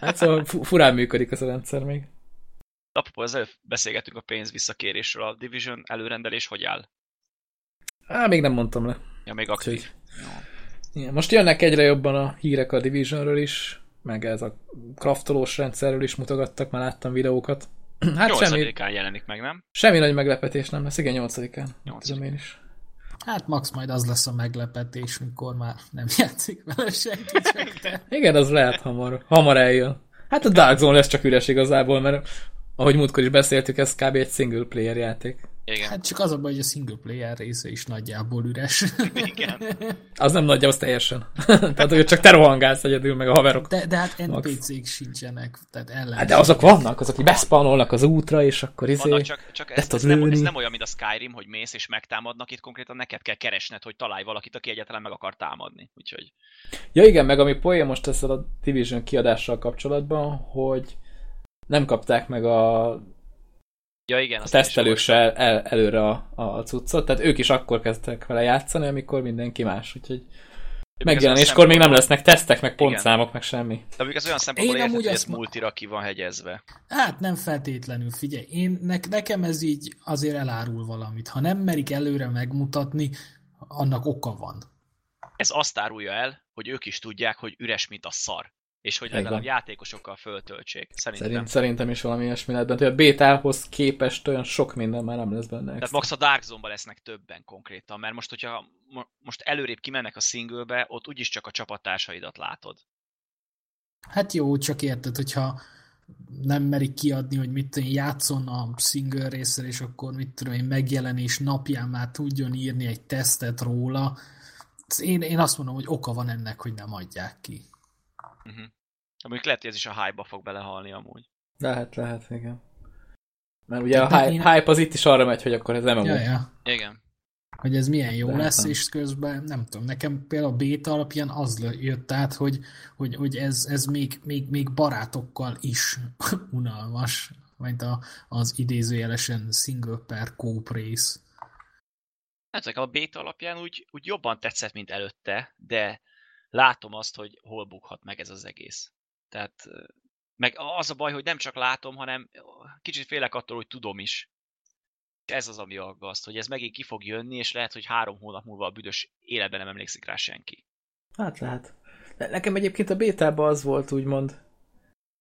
Hát szóval fu- furán működik ez a rendszer még. Apropó, az előbb beszélgettünk a pénz visszakérésről. A Division előrendelés hogy áll? Á, még nem mondtam le. Ja, még aktív. Úgyhogy-. Igen, most jönnek egyre jobban a hírek a Divisionről is, meg ez a kraftolós rendszerről is mutogattak, már láttam videókat. Hát semmi, 8-án jelenik meg, nem? semmi nagy meglepetés nem lesz, igen, 8-án. Nyolcadikán. Tudom én is. Hát max majd az lesz a meglepetés, mikor már nem játszik vele senki, csak te. Igen, az lehet hamar, hamar eljön. Hát a Dark Zone lesz csak üres igazából, mert ahogy múltkor is beszéltük, ez kb. egy single player játék. Igen. Hát csak az a baj, hogy a single player része is nagyjából üres. Igen. Az nem nagy, az teljesen. Tehát, hogy csak te rohangálsz egyedül, meg a haverok. De, de hát. NPC-k sincsenek, tehát ellen. Hát de azok vannak, azok, akik beszpanolnak az útra, és akkor izé... Vannak csak, csak ez, ez, nem, ez nem olyan, mint a Skyrim, hogy mész és megtámadnak, itt konkrétan neked kell keresned, hogy találj valakit, aki egyáltalán meg akar támadni. Úgyhogy Ja igen, meg ami poén most ezzel a Division kiadással kapcsolatban, hogy nem kapták meg a, Ja igen, a azt én is tesztelők se olvastam. el, el, előre a, a cuccot, tehát ők is akkor kezdtek vele játszani, amikor mindenki más, úgyhogy megjelenéskor még nem lesznek tesztek, meg Igen. pontszámok, meg semmi. De még ez olyan szempontból Én érted, hogy ez azt ma- multira ki van hegyezve. Hát nem feltétlenül, figyelj, én, ne, nekem ez így azért elárul valamit. Ha nem merik előre megmutatni, annak oka van. Ez azt árulja el, hogy ők is tudják, hogy üres, mint a szar. És hogy legalább játékosokkal föltöltsék. Szerintem. Szerint, szerintem is valami ilyesmi lehet benne. hogy A bétához képest olyan sok minden már nem lesz benne. Tehát max a Dark Zone-ban lesznek többen konkrétan, mert most, hogyha mo- most előrébb kimennek a singlebe, ott úgyis csak a csapattársaidat látod. Hát jó, csak érted, hogyha nem merik kiadni, hogy mit tudom játszon a single részsel, és akkor mit tudom én, megjelenés napján már tudjon írni egy tesztet róla. Én, én azt mondom, hogy oka van ennek, hogy nem adják ki. Uh-huh. Mondjuk lehet, hogy ez is a hype-ba fog belehalni amúgy. Lehet, lehet, igen. Mert ugye a hype, én- hype az itt is arra megy, hogy akkor ez MMO. Ja, ja. Igen. hogy ez milyen jó De lesz, nem. és közben nem tudom, nekem például a beta alapján az jött át, hogy, hogy, hogy ez, ez még, még, még barátokkal is unalmas, mint a, az idézőjelesen single per coop rész. Ezek a beta alapján úgy, úgy jobban tetszett, mint előtte, de látom azt, hogy hol bukhat meg ez az egész. Tehát meg az a baj, hogy nem csak látom, hanem kicsit félek attól, hogy tudom is. Ez az, ami aggaszt, hogy ez megint ki fog jönni, és lehet, hogy három hónap múlva a büdös életben nem emlékszik rá senki. Hát lehet. De nekem egyébként a bétában az volt úgymond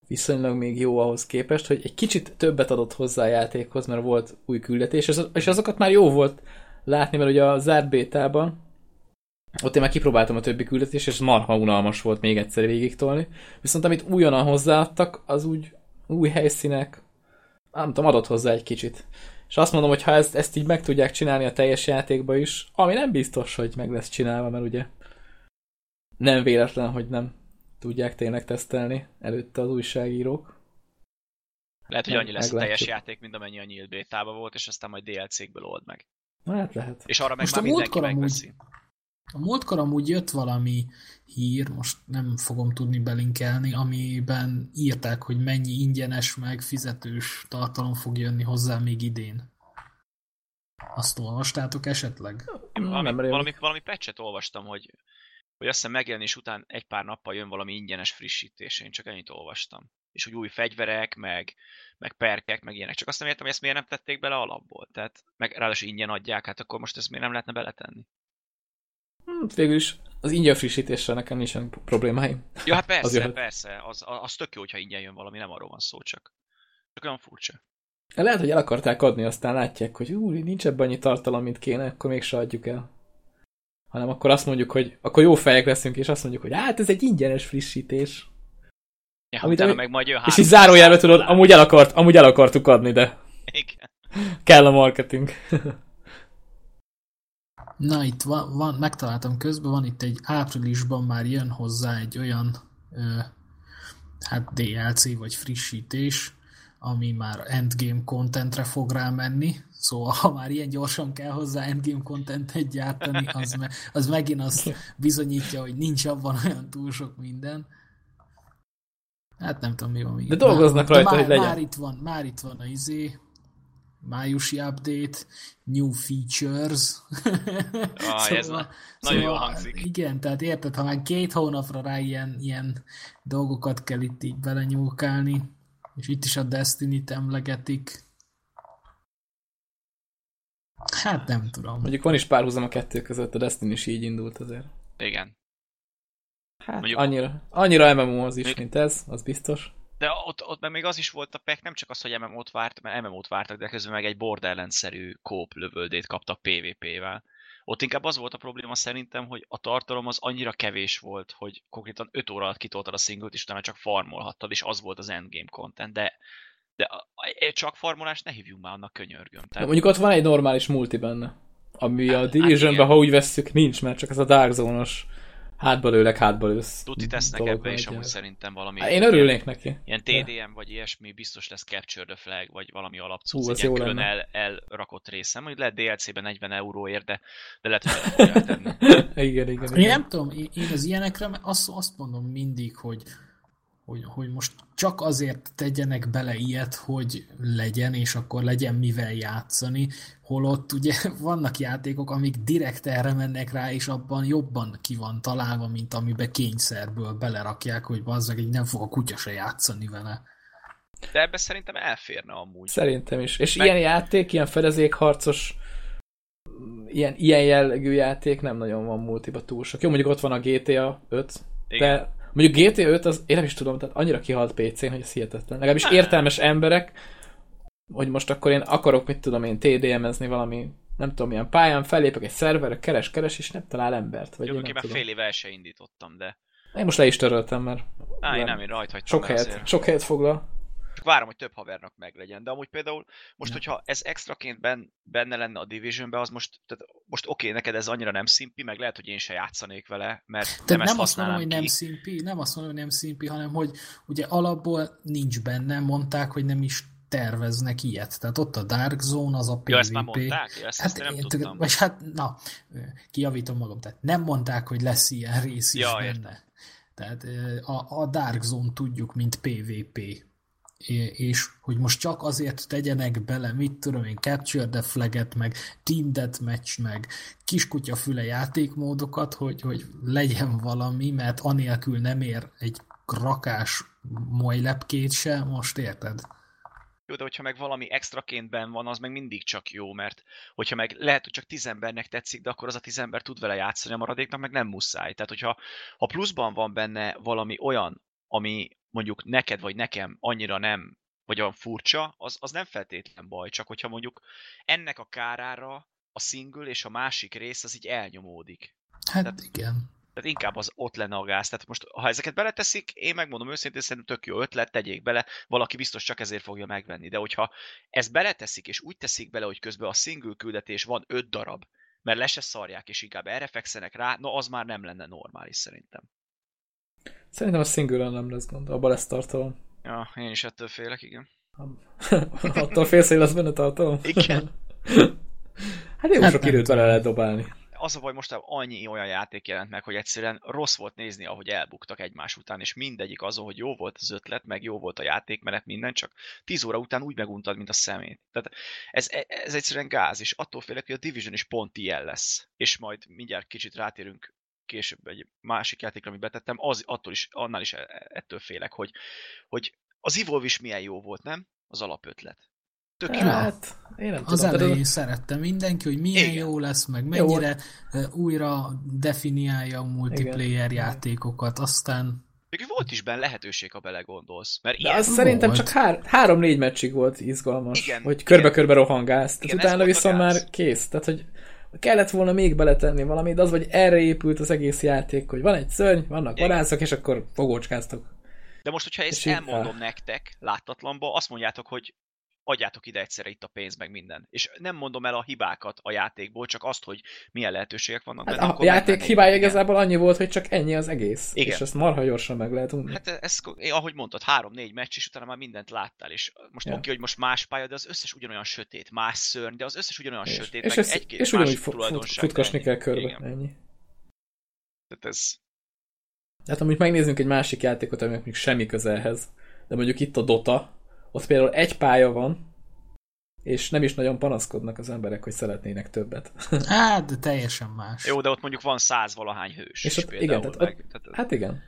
viszonylag még jó ahhoz képest, hogy egy kicsit többet adott hozzá a játékhoz, mert volt új küldetés, és azokat már jó volt látni, mert ugye a zárt bétában ott én már kipróbáltam a többi küldetést, és marha unalmas volt még egyszer végig tolni. Viszont amit újonnan hozzáadtak, az úgy új helyszínek, nem tudom, adott hozzá egy kicsit. És azt mondom, hogy ha ezt, ezt így meg tudják csinálni a teljes játékba is, ami nem biztos, hogy meg lesz csinálva, mert ugye nem véletlen, hogy nem tudják tényleg tesztelni előtte az újságírók. Lehet, hogy annyi lesz a teljes játék, mint amennyi a nyílt bétába volt, és aztán majd DLC-kből old meg. Hát lehet. És arra meg Most már mindenki megveszi. A múltkor amúgy jött valami hír, most nem fogom tudni belinkelni, amiben írták, hogy mennyi ingyenes meg fizetős tartalom fog jönni hozzá még idén. Azt olvastátok esetleg? Valami, valami, valami patchet olvastam, hogy, hogy azt hiszem megjelenés után egy pár nappal jön valami ingyenes frissítés, én csak ennyit olvastam. És hogy új fegyverek, meg, meg perkek, meg ilyenek. Csak azt nem értem, hogy ezt miért nem tették bele alapból. Tehát, meg ráadásul ingyen adják, hát akkor most ezt miért nem lehetne beletenni? Hm, végül is az ingyen frissítéssel nekem nincsen problémáim. Ja, hát persze, jöhet. persze, az, az tök jó, hogyha ingyen jön valami, nem arról van szó csak. Csak olyan furcsa. Lehet, hogy el akarták adni, aztán látják, hogy úr, nincs ebben annyi tartalom, mint kéne, akkor mégse adjuk el. Hanem akkor azt mondjuk, hogy akkor jó fejek leszünk, és azt mondjuk, hogy hát ez egy ingyenes frissítés. Ja, Amit- ami- meg majd jön És így 300 zárójelbe tudod, amúgy el, akart, amúgy el akartuk adni, de Igen. kell a marketing. Na, itt van, van, megtaláltam közben, van itt egy áprilisban már jön hozzá egy olyan ö, hát DLC vagy frissítés, ami már endgame contentre fog rámenni, szóval ha már ilyen gyorsan kell hozzá endgame contentet gyártani, az, me, az megint azt bizonyítja, hogy nincs abban olyan túl sok minden. Hát nem tudom, mi van még. De dolgoznak de rajta, már, hogy legyen. Már itt van, már itt van a izé, májusi update, new features. Ah, ez na- nagyon jól hangzik. Igen, tehát érted, ha már két hónapra rá ilyen, ilyen dolgokat kell itt így belenyúlkálni, és itt is a Destiny-t emlegetik. Hát nem tudom. Mondjuk van is párhuzam a kettő között, a Destiny is így indult azért. Igen. Hát Mondjuk- annyira, annyira MMO az is, Még- mint ez, az biztos. De ott, ott még az is volt a pack, nem csak az, hogy MMO-t várt, mert MMO-t vártak, de közben meg egy Borderlands-szerű kóp lövöldét kaptak PvP-vel. Ott inkább az volt a probléma szerintem, hogy a tartalom az annyira kevés volt, hogy konkrétan 5 óra alatt kitoltad a singlet, és utána csak farmolhattad, és az volt az endgame content, de de csak farmolást ne hívjunk már annak könyörgöm. De Tehát, mondjuk ott van egy normális multi benne. Ami a Hát Divisionben, igen. ha úgy vesszük, nincs, mert csak ez a Dark Zone-os hátba lőlek, hátba lősz. tuti tesznek ebbe, egy amúgy ilyen. szerintem valami... Hát én örülnék neki. Ilyen TDM vagy ilyesmi biztos lesz Capture the Flag, vagy valami alapcuc, Hú, egy ilyen külön lenne. el, elrakott részem. Mondjuk lehet DLC-ben 40 euróért, de, de lehet, hogy tenni. igen, igen, Én igen. nem tudom, én én az ilyenekre azt, azt mondom mindig, hogy, hogy, hogy most csak azért tegyenek bele ilyet, hogy legyen, és akkor legyen mivel játszani, holott ugye vannak játékok, amik direkt erre mennek rá, és abban jobban ki van találva, mint amibe kényszerből belerakják, hogy bazzag, így nem fog a kutya se játszani vele. De ebbe szerintem elférne amúgy. Szerintem is. És Meg- ilyen játék, ilyen fedezékharcos, ilyen, ilyen jellegű játék nem nagyon van multiba túl sok. Jó, mondjuk ott van a GTA 5, Igen. de mondjuk GTA 5 az, én nem is tudom, tehát annyira kihalt PC-n, hogy ez hihetetlen. Legalábbis Nem. értelmes emberek, hogy most akkor én akarok, mit tudom én, TDM-ezni valami, nem tudom, milyen pályán, fellépek egy szerverre, keres, keres, és nem talál embert. Vagy Jó, én nem tudom. fél éve el se indítottam, de... Én most le is töröltem, mert Á, én Nem. én rajt hagytam sok helyet, azért. sok helyet foglal. Várom, hogy több havernak meglegyen. De amúgy például most, hogyha ez extraként ben, benne lenne a Divisionben, az most, tehát most oké, neked ez annyira nem szimpi, meg lehet, hogy én se játszanék vele, mert Tehát nem, nem, ezt azt mondom, használnám hogy ki. nem szimpi, nem azt mondom, hogy nem szimpi, hanem hogy ugye alapból nincs benne, mondták, hogy nem is terveznek ilyet. Tehát ott a Dark Zone, az a PvP. Ja, ezt már mondták? Ja, ezt, Hát, ezt nem én, tudtam. vagy hát, na, kijavítom magam, tehát nem mondták, hogy lesz ilyen rész is Ja, benne. értem. Tehát a, a Dark Zone tudjuk, mint PvP. És hogy most csak azért tegyenek bele, mit tudom én, Capture the Flag-et, meg Team Deathmatch, meg kiskutyafüle játékmódokat, hogy, hogy legyen valami, mert anélkül nem ér egy rakás mojlepkét se, most érted? Jó, de hogyha meg valami extraként ben van, az meg mindig csak jó, mert hogyha meg lehet, hogy csak tíz embernek tetszik, de akkor az a tíz ember tud vele játszani, a maradéknak meg nem muszáj. Tehát, hogyha ha pluszban van benne valami olyan, ami mondjuk neked vagy nekem annyira nem, vagy olyan furcsa, az, az nem feltétlen baj, csak hogyha mondjuk ennek a kárára a single és a másik rész az így elnyomódik. Hát Tehát- igen. Tehát inkább az ott lenne a gáz. Tehát most, ha ezeket beleteszik, én megmondom őszintén, szerintem tök jó ötlet, tegyék bele, valaki biztos csak ezért fogja megvenni. De hogyha ezt beleteszik, és úgy teszik bele, hogy közben a single küldetés van öt darab, mert le se szarják, és inkább erre fekszenek rá, no az már nem lenne normális szerintem. Szerintem a single nem lesz gond, abban lesz tartalom. Ja, én is ettől félek, igen. Attól félsz, hogy lesz benne tartalom? Igen. Hát jó Hát sok időt bele lehet dobálni. Az a baj, most annyi olyan játék jelent meg, hogy egyszerűen rossz volt nézni, ahogy elbuktak egymás után, és mindegyik azon, hogy jó volt az ötlet, meg jó volt a játékmenet, minden, csak 10 óra után úgy meguntad, mint a szemét. Tehát ez, ez egyszerűen gáz, és attól félek, hogy a Division is pont ilyen lesz. És majd mindjárt kicsit rátérünk később egy másik játékra, amit betettem, az attól is, annál is e- ettől félek, hogy, hogy az Evolve is milyen jó volt, nem? Az alapötlet. Tök jó. Hát, én nem Az tudom. elején Tehát szerette mindenki, hogy milyen Igen. jó lesz, meg mennyire ö, újra definiálja a multiplayer Igen. játékokat, aztán Még volt is benne lehetőség, ha belegondolsz. Mert De az szerintem csak hár, három-négy meccsig volt izgalmas, Igen, hogy igen. körbe-körbe rohangálsz, Igen, tehát ez utána viszont már kész. Tehát, hogy kellett volna még beletenni valamit, de az, hogy erre épült az egész játék, hogy van egy szörny, vannak vadászok, és akkor fogócskáztok. De most, hogyha ezt És így- elmondom nektek, láttatlanba, azt mondjátok, hogy adjátok ide egyszerre itt a pénzt, meg minden. És nem mondom el a hibákat a játékból, csak azt, hogy milyen lehetőségek vannak. Hát a játék hibája igazából annyi volt, hogy csak ennyi az egész. Igen. És ezt marha gyorsan meg lehet unni. Hát ez, ahogy mondtad, három-négy meccs, és utána már mindent láttál, és most Ja. oké, hogy most más pálya, de az összes ugyanolyan sötét, más szörny, de az összes ugyanolyan és, sötét, és, meg ez, egy-két és ugyanúgy fut, fut, tulajdonság. futkasni ennyi. kell körbe. Igen. Ennyi. Tehát ez, Hát amúgy megnézzünk egy másik játékot, aminek még semmi közelhez, de mondjuk itt a Dota, ott például egy pálya van, és nem is nagyon panaszkodnak az emberek, hogy szeretnének többet. Hát, de teljesen más. jó, de ott mondjuk van száz valahány hős. És ott- igen, tehát meg, ott- tehát, Hát igen.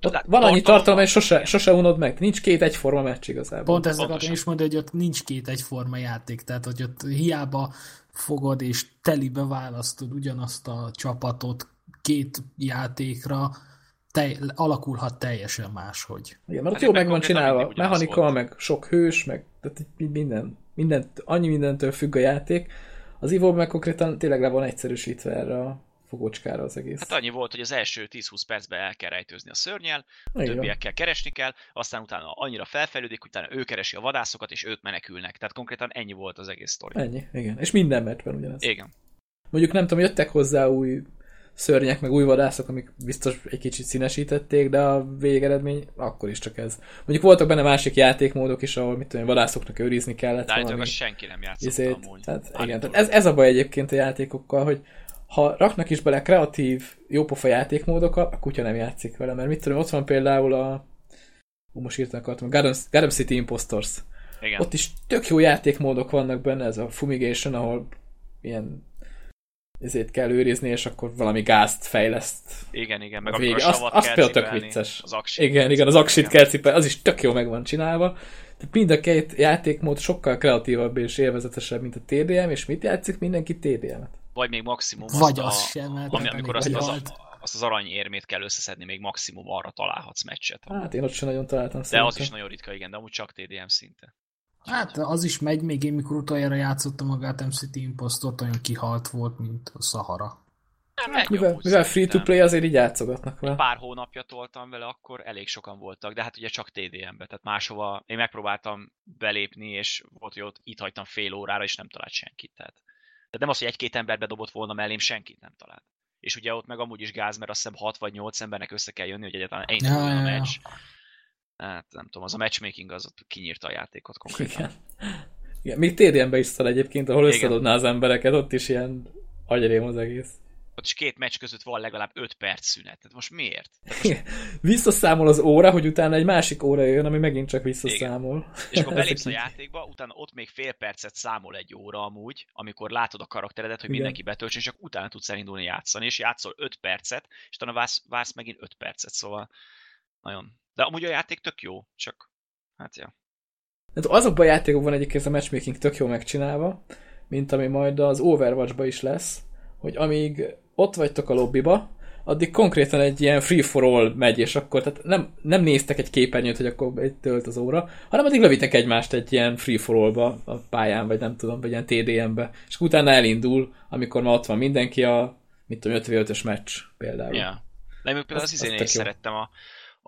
lát- van annyi tartalom hogy sose, sose unod meg. Nincs két egyforma meccs igazából. Pont ezt akartam is mondani, hogy ott nincs két egyforma játék, tehát hogy ott hiába fogod és telibe választod ugyanazt a csapatot két játékra, te, alakulhat teljesen máshogy. Igen, mert Hát jó meg van csinálva. Mechanika, volt. meg sok hős, meg tehát minden, mindent, annyi mindentől függ a játék. Az Evo meg konkrétan tényleg le van egyszerűsítve erre a fogócskára az egész. Hát annyi volt, hogy az első 10-20 percben el kell rejtőzni a szörnyel, a van. többiekkel keresni kell, aztán utána annyira felfejlődik, utána ő keresi a vadászokat, és ők menekülnek. Tehát konkrétan ennyi volt az egész sztori. Ennyi, igen. És minden meccsben ugyanez. Igen. Mondjuk nem tudom, jöttek hozzá új szörnyek, meg új vadászok, amik biztos egy kicsit színesítették, de a végeredmény akkor is csak ez. Mondjuk voltak benne másik játékmódok is, ahol mit tudom, vadászoknak őrizni kellett De valami senki nem játszott izét. amúgy. Tehát, igen, tehát ez, ez a baj egyébként a játékokkal, hogy ha raknak is bele kreatív, jópofa játékmódokat, a kutya nem játszik vele, mert mit tudom, ott van például a Ú, most írtam akartam, Gotham City Impostors. Igen. Ott is tök jó játékmódok vannak benne, ez a fumigation, ahol ilyen ezért kell őrizni, és akkor valami gázt fejleszt. igen, igen, meg a a vége. Azt- savat azt kell például tök vicces. Az aksit. Igen, igen, az aksit kell cipelni, az is tök jó meg van csinálva. Tehát mind a két játékmód sokkal kreatívabb és élvezetesebb, mint a TDM, és mit játszik? Mindenki TDM-et. Vagy még maximum Vagy azt az a, sem, mert ami, amikor azt az, halt. azt az aranyérmét kell összeszedni, még maximum arra találhatsz meccset. Hát én ott sem nagyon találtam de az szerintem. is nagyon ritka, igen, de amúgy csak TDM szinte. Hát az is megy, még én mikor utoljára játszottam a Gotham City Impostort, olyan kihalt volt, mint a Sahara. Nem, Hát, mivel, mivel free to play, azért így játszogatnak vele. Pár hónapja toltam vele, akkor elég sokan voltak, de hát ugye csak TDM-be, tehát máshova én megpróbáltam belépni, és volt, hogy ott itt hagytam fél órára, és nem talált senkit. Tehát, tehát nem az, hogy egy-két ember bedobott volna mellém, senkit nem talált. És ugye ott meg amúgy is gáz, mert azt hiszem 6 vagy 8 embernek össze kell jönni, hogy egyáltalán Ja, elinduljon a ja, ja. meccs. Hát nem tudom, az a matchmaking az ott kinyírta a játékot konkrétan. Igen. Igen. Még TDM-be is szal egyébként, ahol Igen. összedobná az embereket, ott is ilyen agyrém az egész. Ott is két meccs között van legalább 5 perc szünet. Tehát most miért? Tehát Visszaszámol az óra, hogy utána egy másik óra jön, ami megint csak visszaszámol. És akkor belépsz a játékba, utána ott még fél percet számol egy óra amúgy, amikor látod a karakteredet, hogy Igen. mindenki betöltsön, és csak utána tudsz elindulni játszani, és játszol 5 percet, és utána vársz, vársz megint 5 percet, szóval nagyon. De amúgy a játék tök jó, csak hát ja. Hát azokban a játékokban egyébként a matchmaking tök jó megcsinálva, mint ami majd az Overwatch-ba is lesz, hogy amíg ott vagytok a lobbiba, addig konkrétan egy ilyen free-for-all megy, és akkor tehát nem, nem néztek egy képernyőt, hogy akkor egy tölt az óra, hanem addig lövitek egymást egy ilyen free-for-all-ba a pályán, vagy nem tudom, vagy ilyen TDM-be, és utána elindul, amikor már ott van mindenki a, mit tudom, 55-ös meccs például. ja. De én például Az- az, az tök is jó. szerettem a,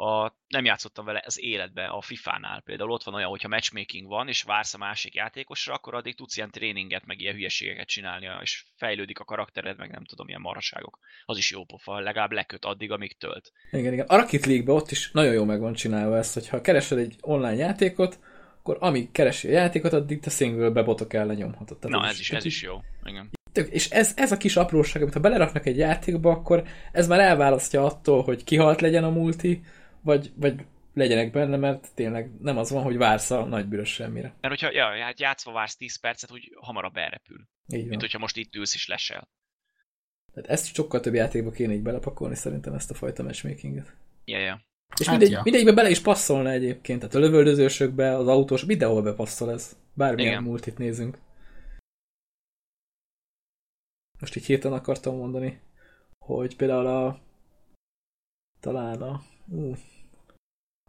a, nem játszottam vele az életbe, a FIFA-nál például ott van olyan, hogyha matchmaking van, és vársz a másik játékosra, akkor addig tudsz ilyen tréninget, meg ilyen hülyeségeket csinálni, és fejlődik a karaktered, meg nem tudom, ilyen maraságok. Az is jó pofa, legalább leköt addig, amíg tölt. Igen, igen. A Rocket League-ben ott is nagyon jó meg van csinálva ezt, hogyha keresed egy online játékot, akkor amíg keresi a játékot, addig te single-be botok el lenyomhatod. Tehát Na, ez is, ez is jó. Igen. Tök, és ez, ez a kis apróság, amit ha beleraknak egy játékba, akkor ez már elválasztja attól, hogy kihalt legyen a multi, vagy, vagy legyenek benne, mert tényleg nem az van, hogy vársz a nagybűrös semmire. Mert hogyha ja, hát játszva vársz 10 percet, úgy hamarabb elrepül. Így van. Mint hogyha most itt ülsz és lesel. Tehát ezt sokkal több játékba kéne így belepakolni szerintem ezt a fajta matchmakinget. Ja, ja. És Hát mindegy, ja. mindegyikbe bele is passzolna egyébként, tehát a lövöldözősökbe, az autós, mindenhol bepasszol ez. Bármilyen Igen. multit nézünk. Most így hirtelen akartam mondani, hogy például a talán a ú,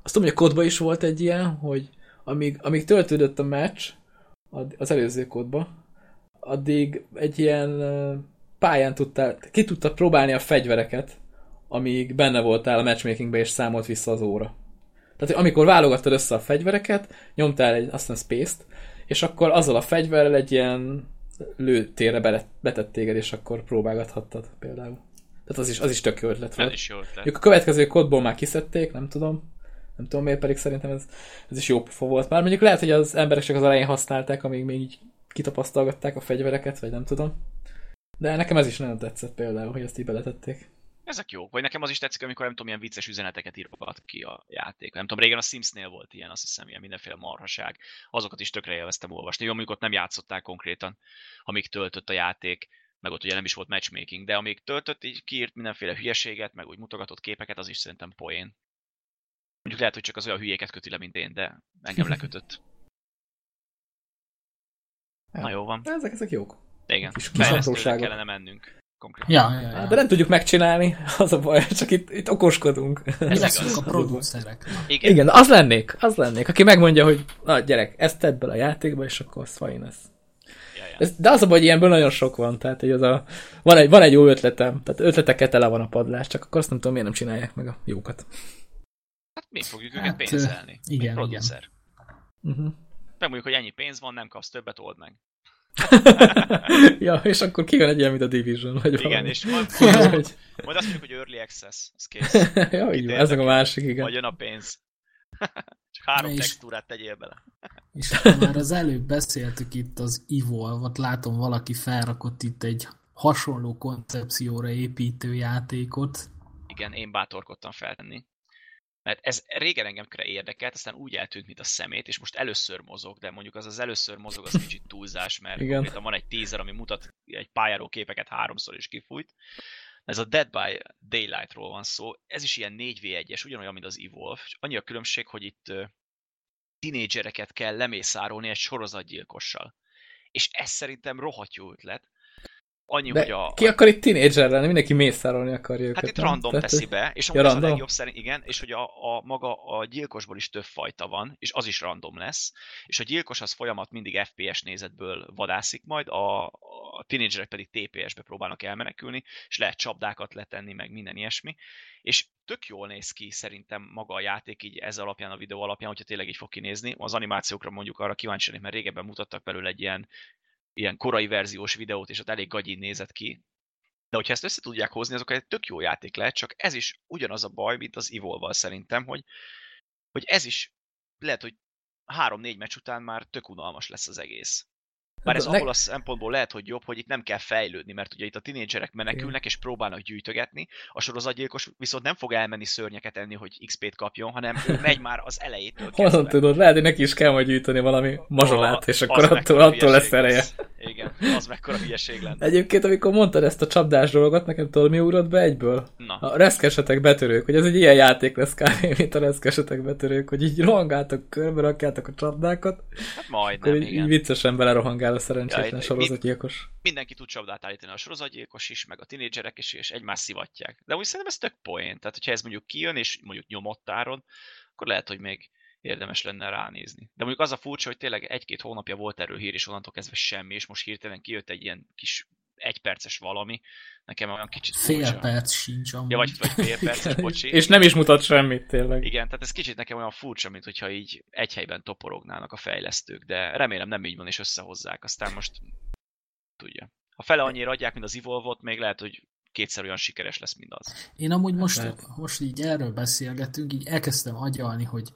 azt tudom, hogy a kodba is volt egy ilyen, hogy amíg, amíg töltődött a meccs az előző kódba, addig egy ilyen pályán tudtál, ki tudtad próbálni a fegyvereket, amíg benne voltál a matchmakingbe és számolt vissza az óra. Tehát amikor válogattad össze a fegyvereket, nyomtál egy, aztán space-t, és akkor azzal a fegyverrel egy ilyen lőtérre betett téged, és akkor próbálgathattad például. Tehát az is, az is tök jó ötlet Ez volt. is jó ötlet. Mondjuk a következő kódból már kiszedték, nem tudom. Nem tudom miért, pedig szerintem ez, ez is jó pofa volt. Már mondjuk lehet, hogy az emberek csak az elején használták, amíg még így kitapasztalgatták a fegyvereket, vagy nem tudom. De nekem ez is nagyon tetszett például, hogy ezt így beletették. Ezek jók. Vagy nekem az is tetszik, amikor nem tudom, milyen vicces üzeneteket írogat ki a játék. Nem tudom, régen a Simsnél volt ilyen, azt hiszem, ilyen mindenféle marhaság. Azokat is tökre élveztem olvasni. Jó, amikor ott nem játszották konkrétan, amíg töltött a játék, meg ott ugye nem is volt matchmaking, de amíg töltött, így kiírt mindenféle hülyeséget, meg úgy mutogatott képeket, az is szerintem poén. Mondjuk lehet, hogy csak az olyan hülyéket köti le, mint én, de engem lekötött. Na jó van. Ezek, ezek jók. Igen, Kis- kellene mennünk. Konkrétan. Ja, ja, ja. de nem tudjuk megcsinálni, az a baj, csak itt, itt okoskodunk. Mi leszünk a producerek. Igen, Igen, az lennék, az lennék, aki megmondja, hogy na gyerek, ezt tedd bele a játékba, és akkor az fajn lesz. Ja, ja. De az a baj, hogy ilyenből nagyon sok van, tehát hogy az a, van, egy, van egy jó ötletem, tehát ötletekkel tele van a padlás, csak akkor azt nem tudom, miért nem csinálják meg a jókat. Hát mi fogjuk Hát, őket pénzelni. igen, mint producer. Uh-huh. Megmondjuk, hogy ennyi pénz van, nem kapsz többet, old meg. ja, és akkor kijön egy ilyen, mint a Division, vagy Igen, valami. és majd, Hogy- majd azt mondjuk, hogy early access, ez kész. ja, így van, ez a másik, igen. Majd jön a pénz. Csak három És- textúrát tegyél bele. És akkor már az előbb beszéltük itt az Evolve-ot, látom valaki felrakott itt egy hasonló koncepcióra építő játékot. Igen, én bátorkodtam feltenni. Mert ez régen engem körre érdekelt, aztán úgy eltűnt, mint a szemét, és most először mozog, de mondjuk az az először mozog, az kicsit túlzás, mert Igen. Van egy teaser, ami mutat egy pályáról képeket háromszor is kifújt. Ez a Dead by Daylight-ról van szó, ez is ilyen 4v1-es, ugyanolyan, mint az Evolve, annyi a különbség, hogy itt tinédzsereket kell lemészárolni egy sorozatgyilkossal. És ez szerintem rohadt jó ötlet. Annyi, hogy De a, ki akar itt tínédzser lenni? Mindenki mészárolni akarja őket. Hát itt nem? random Tehát, teszi hogy- be, és Ja, amúgy az a random? legjobb szerint, igen, és hogy a, a maga a gyilkosból is több fajta van, és az is random lesz, és a gyilkos az folyamat mindig FPS nézetből vadászik majd, a, a tínédzserek pedig TPS-be próbálnak elmenekülni, és lehet csapdákat letenni, meg minden ilyesmi, és tök jól néz ki szerintem maga a játék így ez alapján, a videó alapján, hogyha tényleg így fog kinézni. Az animációkra mondjuk arra kíváncsi lennék, mert régebben mutattak belőle egy ilyen, ilyen korai verziós videót, és ott elég gagyin nézett ki, de hogyha ezt össze tudják hozni, azok egy tök jó játék lehet, csak ez is ugyanaz a baj, mint az Evolve-val szerintem, hogy, hogy ez is lehet, hogy három-négy meccs után már tök unalmas lesz az egész. Bár ez ne- abból a szempontból lehet, hogy jobb, hogy itt nem kell fejlődni, mert ugye itt a tinédzserek menekülnek és próbálnak gyűjtögetni, a sorozatgyilkos viszont nem fog elmenni szörnyeket enni, hogy XP-t kapjon, hanem ő megy már az elejétől Honnan kezdve. tudod? Lehet, hogy neki is kell majd gyűjteni valami mazsolát, és Az akkor attól, mekkora attól lesz ereje. Igen, az mekkora hülyeség lenne. Egyébként, amikor mondtad ezt a csapdás dolgot, nekem tudod, mi ugrott be egyből? Na, A reszkesetek betörők, hogy ez egy ilyen játék lesz kb. mint a reszkesetek betörők, hogy így rohangáltok körbe, rakjátok a csapdákat, hát majdnem, így, így igen. viccesen belerohangál a szerencsétlen Ja, sorozatgyilkos. mindenki tud csapdát állítani, a sorozatgyilkos is, meg a tinédzserek is, és egymást szivatják. De úgy szerintem ez tök poén. Tehát, hogyha ez mondjuk kijön, és mondjuk nyomott áron, akkor lehet, hogy még érdemes lenne ránézni. De mondjuk az a furcsa, hogy tényleg egy-két hónapja volt erről hír, és onnantól kezdve semmi, és most hirtelen kijött egy ilyen kis egyperces valami. Nekem olyan kicsit Fél furcsa. perc sincs amúgy. Ja, vagy, vagy fél perces, bocsi. És nem is mutat semmit, tényleg. Igen, tehát ez kicsit nekem olyan furcsa, mint hogyha így egy helyben toporognának a fejlesztők, de remélem nem így van, és összehozzák. Aztán most tudja. Ha fele annyira adják, mint az Evolve-ot, még lehet, hogy kétszer olyan sikeres lesz, mint az. Én amúgy most, lehet. most így erről beszélgetünk, így elkezdtem agyalni, hogy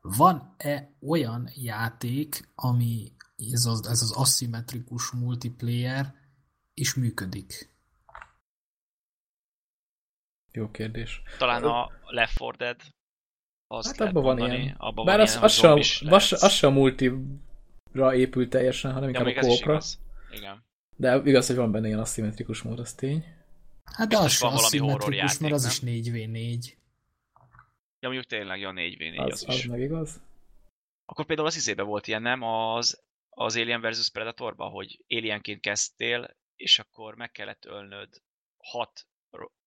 van-e olyan játék, ami ez az, ez az aszimmetrikus multiplayer is működik. Jó kérdés. Talán a Left 4 Dead, azt Hát abban van ilyen. Abban Bár van az, ilyen, az, hogy sem, az, az sem multira épül teljesen, hanem inkább a kópra. Igen. De igaz, hogy van benne ilyen aszimmetrikus mód, az tény. Hát de az sem van valami horror aszimmetrikus, mert az is 4v4. Ja, mondjuk tényleg, ja, 4v4 Az, az, az, is. meg igaz. Akkor például az izébe volt ilyen, nem? Az, az Alien vs Predatorba, hogy alienként kezdtél, és akkor meg kellett ölnöd hat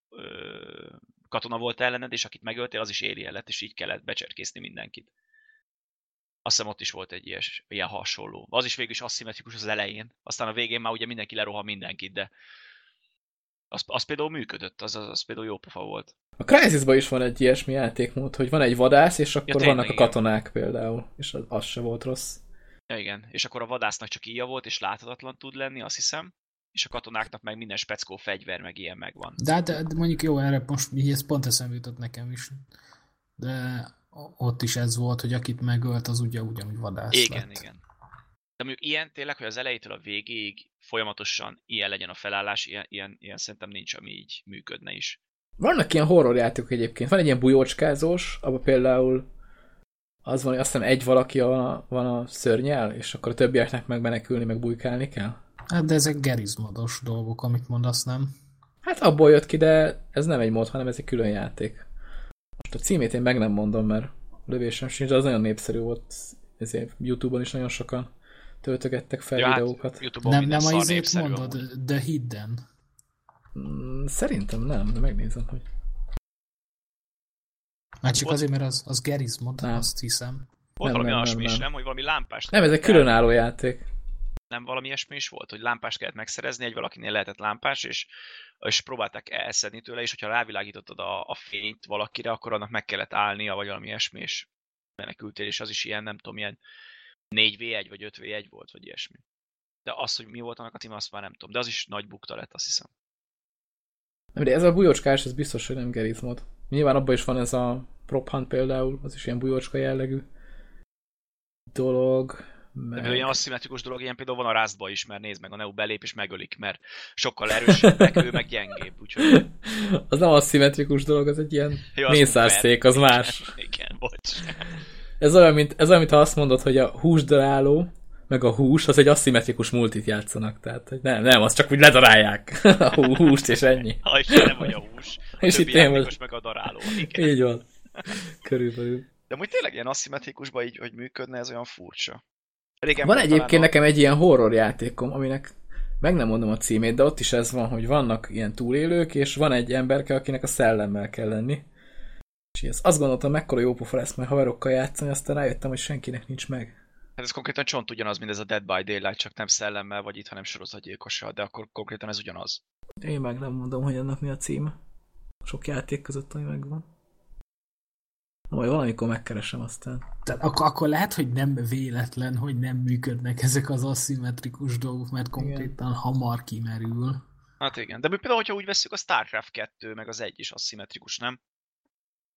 ö, katona volt ellened, és akit megöltél, az is alien lett, és így kellett becserkészni mindenkit. Azt hiszem ott is volt egy ilyes, ilyen hasonló. Az is végül is aszimmetrikus az elején, aztán a végén már ugye mindenki lerohan mindenkit, de Az, az például működött, az, az, az például jó pofa volt. A Crysisban is van egy ilyesmi játékmód, hogy van egy vadász, és akkor tényleg, vannak a igen. katonák például, és az, az se volt rossz. Ja, igen. És akkor a vadásznak csak íja volt, és láthatatlan tud lenni, azt hiszem. És a katonáknak meg minden speckó fegyver, meg ilyen megvan. De, de, de mondjuk jó, erre most így ez pont eszembe jutott nekem is. De ott is ez volt, hogy akit megölt, az ugye ugyanúgy vadász Igen, lett. igen. De mondjuk ilyen tényleg, hogy az elejétől a végéig folyamatosan ilyen legyen a felállás, ilyen, ilyen, ilyen szerintem nincs, ami így működne is. Vannak ilyen horror játékok egyébként. Van egy ilyen bujócskázós, abban például az van, hogy azt hiszem egy valaki van a, van a szörnyel, és akkor a többieknek meg menekülni, meg bujkálni kell. Hát de ezek gerizmodos dolgok, amit mondasz, nem? Hát abból jött ki, de ez nem egy mod, hanem ez egy külön játék. Most a címét én meg nem mondom, mert lövésem sincs, de az nagyon népszerű volt. Ezért Youtube-on is nagyon sokan töltögettek fel Ja, videókat. hát Nem, nem a izét mondod, amúgy. The Hidden. Mm, Szerintem nem, de megnézem, hogy... Már csak Ott- azért, mert az, az gerizmod, Nem. azt hiszem. Volt Nem, valami nem, olyasmi nem, is, nem. Hogy valami lámpást Nem, ez egy különálló játék. Nem valami ilyesmi is volt, hogy lámpást kellett megszerezni, egy valakinél lehetett lámpás, és, és próbálták elszedni tőle, és hogyha rávilágítottad a, a fényt valakire, akkor annak meg kellett állnia, vagy valami ilyesmi, és menekültél, és az is ilyen, nem tudom, ilyen 4v1 vagy 5v1 volt, vagy ilyesmi. De az, hogy mi volt annak a címe, azt már nem tudom. De az is nagy bukta lett, azt hiszem. Nem, de ez a bujócskás, ez biztos, hogy nem gerizmod. Nyilván abban is van ez a prop hunt például, az is ilyen bujócska jellegű dolog. De Meg... például ilyen aszimmetrikus dolog, ilyen például van a Rustba is, mert nézd meg, a Neo belép és megölik, mert sokkal erősebbek, ő meg gyengébb, úgyhogy... az nem aszimmetrikus dolog, az egy ilyen Ja, mészárszék, az más. Igen, bocs. Ez olyan, mint, ez olyan, mint ha azt mondod, hogy a húsdaráló, meg a hús, az egy aszimmetrikus multit játszanak. Tehát, hogy nem, nem, az csak úgy ledarálják a hú- húst, és ennyi. Ha is nem vagy a hús. A És itt én játékos meg a daráló. Igen. Így van. Körülbelül. De úgy tényleg ilyen aszimmetrikusban így, hogy működne, ez olyan furcsa. Régen Van egyébként talán nekem egy ilyen horror játékom, aminek meg nem mondom a címét, de ott is ez van, hogy vannak ilyen túlélők, és van egy emberke, akinek a szellemmel kell lenni. És így azt gondoltam, mekkora jó pofa lesz majd haverokkal játszani, aztán rájöttem, hogy senkinek nincs meg. Hát ez konkrétan csont ugyanaz, mint ez a Dead by Daylight, csak nem szellemmel vagy itt, hanem sorozatgyilkossal, de akkor konkrétan ez ugyanaz. Én meg nem mondom, hogy ennek mi a címe. Sok játék között, ami megvan. Majd valamikor megkeresem aztán. Tehát akkor, akkor lehet, hogy nem véletlen, hogy nem működnek ezek az aszimmetrikus dolgok, mert konkrétan hamar kimerül. Hát igen. De például, hogyha úgy veszük, a StarCraft 2, meg az 1 is aszimmetrikus, nem?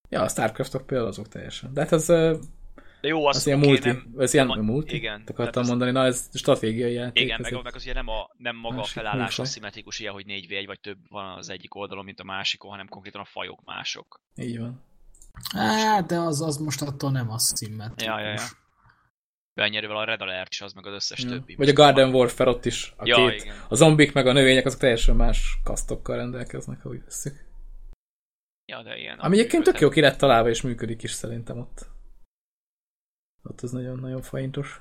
Ja, a Starcraftok például azok teljesen. De hát az, De jó, az, az ilyen multi. nem, Ez ilyen nem a- multi? Igen. Te akartam az- mondani, na ez stratégiai játék. Igen, ez meg, meg az ugye nem, a, nem maga a felállás aszimmetrikus, ilyen, hogy 4v1 vagy több van az egyik oldalon, mint a másikon, hanem konkrétan a fajok mások. Így van. Á, de az, az most attól nem aszimmetrikus. Ja, ja, ja. Benyerővel a Red Alert is az, meg az összes Ja. többi. Vagy a Garden Warfare ott is. A, Ja, két, igen. a zombik meg a növények azok teljesen más kasztokkal rendelkeznek, ha úgy veszük. Ja, de ilyen. Ami egyébként tök jó ki lett találva, és működik is szerintem ott. Ott az nagyon-nagyon faintos.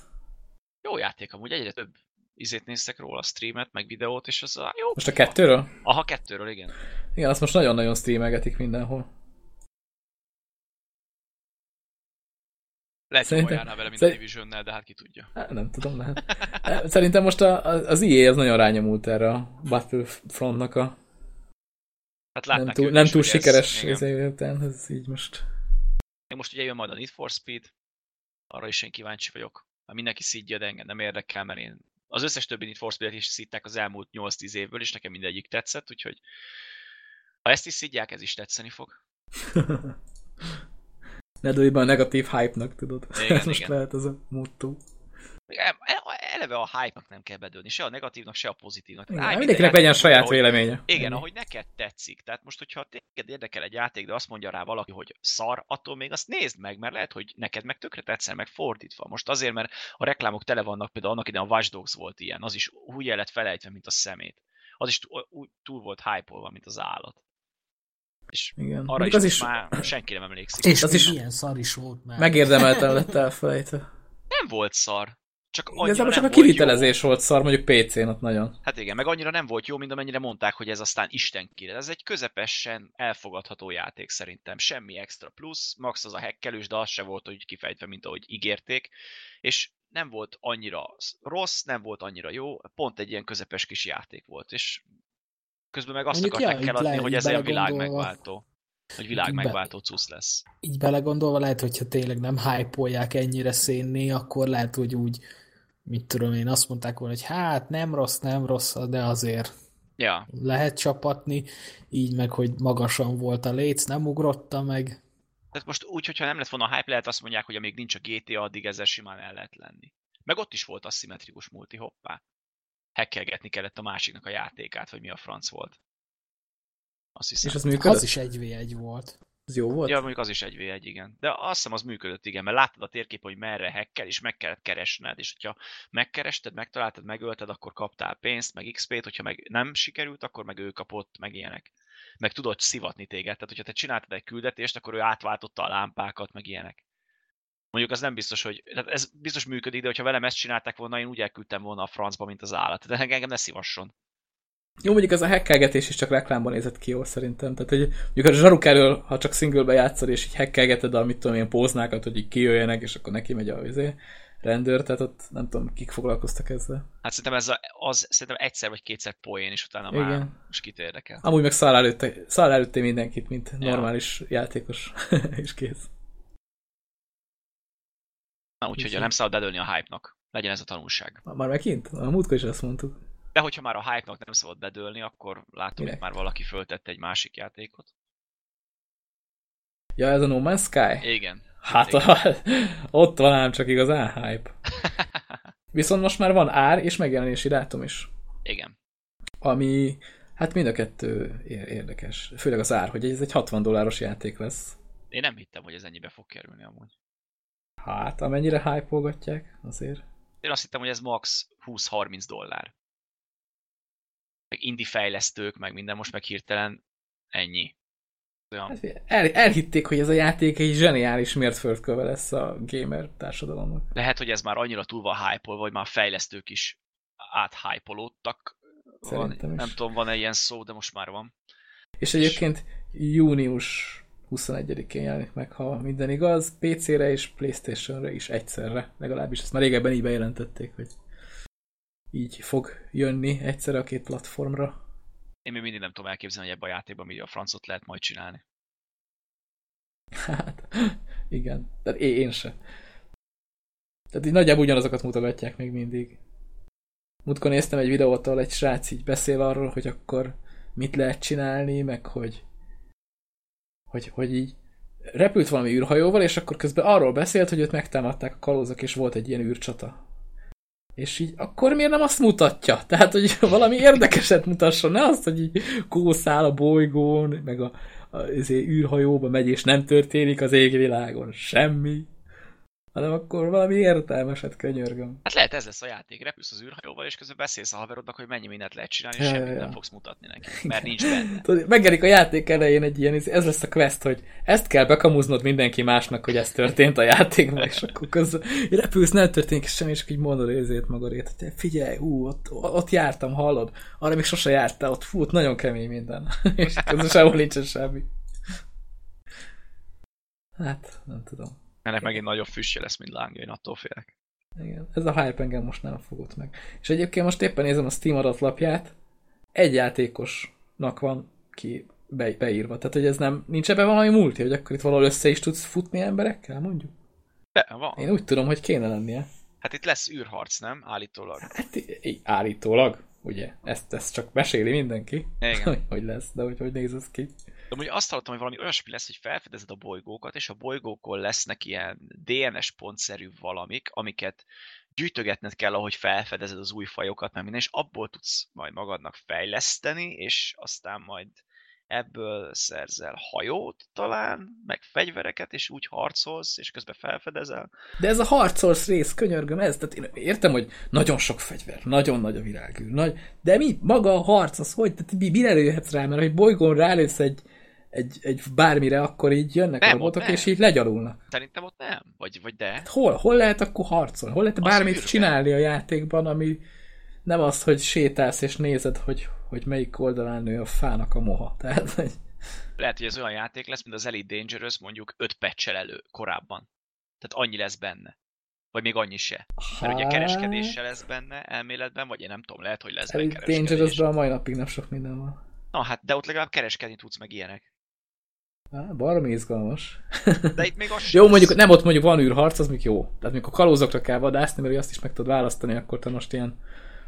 Jó játék, amúgy egyre több izét néztek róla, streamet, meg videót, és az a jó. Most a kettőről? Aha, kettőről, igen. Igen, azt most nagyon-nagyon streamelgetik mindenhol. Lehet, hogy Szerintem- járnál vele, mint szerint- a Division-nel, de hát ki tudja. Hát, nem tudom, lehet. Szerintem most a, az EA az nagyon rányomult erre a Battlefrontnak a Hát nem túl, nem is, túl hogy ez- sikeres izé után, ez így most. Még most ugye jön majd a Need for Speed, arra is én kíváncsi vagyok. Hát mindenki szidja, de engem nem érdekel, mert én az összes többi Need for Speed-et is szidták az elmúlt 8-10 évből, és nekem mindegyik tetszett, úgyhogy ha ezt is szidják, ez is tetszeni fog. Be a negatív hype-nak, tudod? Igen, most igen. lehet ez a motto. E- e- Eleve a hype-nak nem kell bedőlni, se a negatívnak, se a pozitívnak. Igen, Állj, mindenkinek minden legyen saját ahogy- véleménye. Igen, Ennyi. ahogy neked tetszik. Tehát most, hogyha téged érdekel egy játék, de azt mondja rá valaki, hogy szar, attól még azt nézd meg, mert lehet, hogy neked meg tökre tetszel, meg fordítva. Most azért, mert a reklámok tele vannak, például annak idején a Watch Dogs volt ilyen, az is úgy el lett felejtve, mint a szemét. Az is túl volt hype mint az állat. És Igen. arra is, az is már senki nem emlékszik. És Az is- ilyen szar is volt már. megérdemelten lett elfelejtve. Nem volt szar. Csak Igazából csak a volt jó. kivitelezés volt szar, mondjuk PC-n ott nagyon. Hát igen, meg annyira nem volt jó, mint amennyire mondták, hogy ez aztán Isten kire. Ez egy közepesen elfogadható játék szerintem. Semmi extra plusz, max az a hekkelős, de az se volt hogy kifejtve, mint ahogy ígérték. És nem volt annyira rossz, nem volt annyira jó, pont egy ilyen közepes kis játék volt, és Közben meg azt Mondjuk, akarták ja, kell így adni, le- hogy ez ilyen világ megváltó. Hogy világ megváltó cusz lesz. így belegondolva lehet, hogyha tényleg nem hype ennyire szénné, akkor lehet, hogy úgy, mit tudom én, azt mondták volna, hogy hát nem rossz, nem rossz, de azért Ja, lehet csapatni, így meg, hogy magasan volt a léc, nem ugrotta meg. tehát most úgy, hogyha nem lett volna a hype, lehet azt mondják, hogy amíg nincs a GTA, addig ezzel simán el lehet lenni. Meg ott is volt aszimmetrikus multi, hoppá. Hackelgetni kellett a másiknak a játékát, vagy mi a franc volt. Azt hiszem. És az működött? Az is 1v1 volt. Az jó volt? Ja, mondjuk az is egy v 1 igen. De azt hiszem az működött, igen, mert láttad a térkép, hogy merre hekkel, és meg kellett keresned, és hogyha megkerested, megtaláltad, megölted, akkor kaptál pénzt, meg XP-t, hogyha meg nem sikerült, akkor meg ő kapott, meg ilyenek. Meg tudod szivatni téged, tehát hogyha te csináltad egy küldetést, akkor ő átváltotta a lámpákat, meg ilyenek. Mondjuk az nem biztos, hogy... Ez biztos működik, de hogyha velem ezt csinálták volna, én úgy elküldtem volna a francba, mint az állat. De engem ne szívasson. Jó, mondjuk ez a hackelgetés is csak reklámban nézett ki jól szerintem. Tehát, hogy mondjuk a zsaruk elől, ha csak singlebe játszol, és így hackelgeted a, mit tudom, ilyen póznákat, hogy így kijöjjenek, és akkor neki megy a izé, rendőr, tehát ott nem tudom, kik foglalkoztak ezzel. Hát szerintem ez a, az szerintem egyszer vagy kétszer poén, és utána Igen. már most kit érdekel. Amúgy meg szál előtte, szál előtte mindenkit, mint Ja. normális játékos, és kész. Na, úgyhogy nem szabad bedölni a hype-nak. Legyen ez a tanulság. Már megint? A múltkor is azt mondtuk. De hogyha már a hype-nak nem szabad bedőlni, akkor látom, Minek? hogy már valaki föltette egy másik játékot. Ja, ez a No Man's Sky? Igen. Hát Igen. a, ott van ám csak igazán hype. Viszont most már van ár és megjelenési dátum is. Igen. Ami, hát mind a kettő ér- érdekes. Főleg az ár, hogy ez egy 60 dolláros játék lesz. Én nem hittem, hogy ez ennyibe fog kerülni amúgy. Hát, amennyire hype azért. Én azt hittem, hogy ez max 20-30 dollár. Meg indie fejlesztők, meg minden, most meg hirtelen ennyi. Olyan, Hát, el, elhitték, hogy ez a játék egy zseniális mértföldköve lesz a gamer társadalomnak. lehet, hogy ez már annyira túl van hype vagy már fejlesztők is áthypolódtak. Van, nem tudom, van-e ilyen szó, de most már van. És egyébként június 21-én jelenik meg, ha minden igaz, PC-re és Playstation-re is egyszerre. Legalábbis ezt már régebben így bejelentették, hogy így fog jönni egyszerre a két platformra. Én még mindig nem tudom elképzelni, hogy ebben a játékban mi a francot lehet majd csinálni. Hát, igen. Tehát én, én se. Tehát így nagyjából ugyanazokat mutogatják még mindig. Múltkor néztem egy videót, ahol egy srác így beszél arról, hogy akkor mit lehet csinálni, meg hogy hogy, hogy így repült valami űrhajóval, és akkor közben arról beszélt, hogy őt megtámadták a kalózok, és volt egy ilyen űrcsata. És így, akkor miért nem azt mutatja? Tehát, hogy valami érdekeset mutasson, ne azt, hogy így kószál a bolygón, meg a, a izé, űrhajóba megy, és nem történik az égvilágon semmi. Hanem akkor valami értelmeset könyörgöm. Hát lehet ez lesz a játék, repülsz az űrhajóval, és közben beszélsz a haverodnak, hogy mennyi mindent lehet csinálni, és Ja, semmit ja, nem fogsz mutatni neki, mert nincs benne. Tudod, Megjelenik a játék elején egy ilyen, ez lesz a quest, hogy ezt kell bekamuznod mindenki másnak, hogy ez történt a játékban, és akkor közben repülsz, nem történik semmi, és így mondod érzét magadét, hogy figyelj, ú, ott, ott jártam, hallod? Arra még sose jártál, ott ott nagyon kemény minden. és közben sehol nincsen semmi. Hát, nem tudom. Ennek megint nagyobb füstje lesz, mint lángja, én attól félek. Igen, ez a hype engem most nem fogott meg. És egyébként most éppen nézem a Steam adatlapját, egy játékosnak van ki be, beírva. Tehát, hogy ez nem, nincs ebben valami múlti, hogy akkor itt valahol össze is tudsz futni emberekkel, mondjuk? De, van. Én úgy tudom, hogy kéne lennie. Hát itt lesz űrharc, nem? Állítólag. Hát állítólag, ugye? Ezt, ezt csak meséli mindenki, Igen. hogy, hogy lesz, de hogy hogy néz ez ki. De ugye azt hallottam, hogy valami olyasmi lesz, hogy felfedezed a bolygókat, és a bolygókon lesznek ilyen DNS pontszerű valamik, amiket gyűjtögetned kell, ahogy felfedezed az új fajokat, meg minden, és abból tudsz majd magadnak fejleszteni, és aztán majd ebből szerzel hajót talán, meg fegyvereket, és úgy harcolsz, és közben felfedezel. De ez a harcolsz rész, könyörgöm, ez, tehát én értem, hogy nagyon sok fegyver, nagyon nagy a világűr, nagy, de mi, maga a harc, az hogy, tehát mi, mire lőhetsz rá, mert hogy bolygón rálősz egy, egy, egy bármire, akkor így jönnek Nem, a robotok, nem. és így legyalulnak. Szerintem ott nem, vagy, vagy de. Hol, hol lehet akkor harcolni? Hol lehet Az bármit űrben. csinálni a játékban, ami nem az, hogy sétálsz és nézed, hogy, hogy melyik oldalán nő a fának a moha. Tehát, hogy Lehet, hogy ez olyan játék lesz, mint az Elite Dangerous mondjuk 5 patch elő korábban. Tehát annyi lesz benne. Vagy még annyi se. Mert ugye Hát- kereskedéssel lesz benne elméletben, vagy én nem tudom, lehet, hogy lesz benne kereskedés. Dangerous-ben a mai napig nem sok minden van. Na hát, de ott legalább kereskedni tudsz meg ilyenek. Á, baromi izgalmas. De itt még az Jó, mondjuk nem ott mondjuk van űrharc, az még jó. Tehát amikor kalózokra kell vadászni, mert azt is meg tudod választani, akkor te most ilyen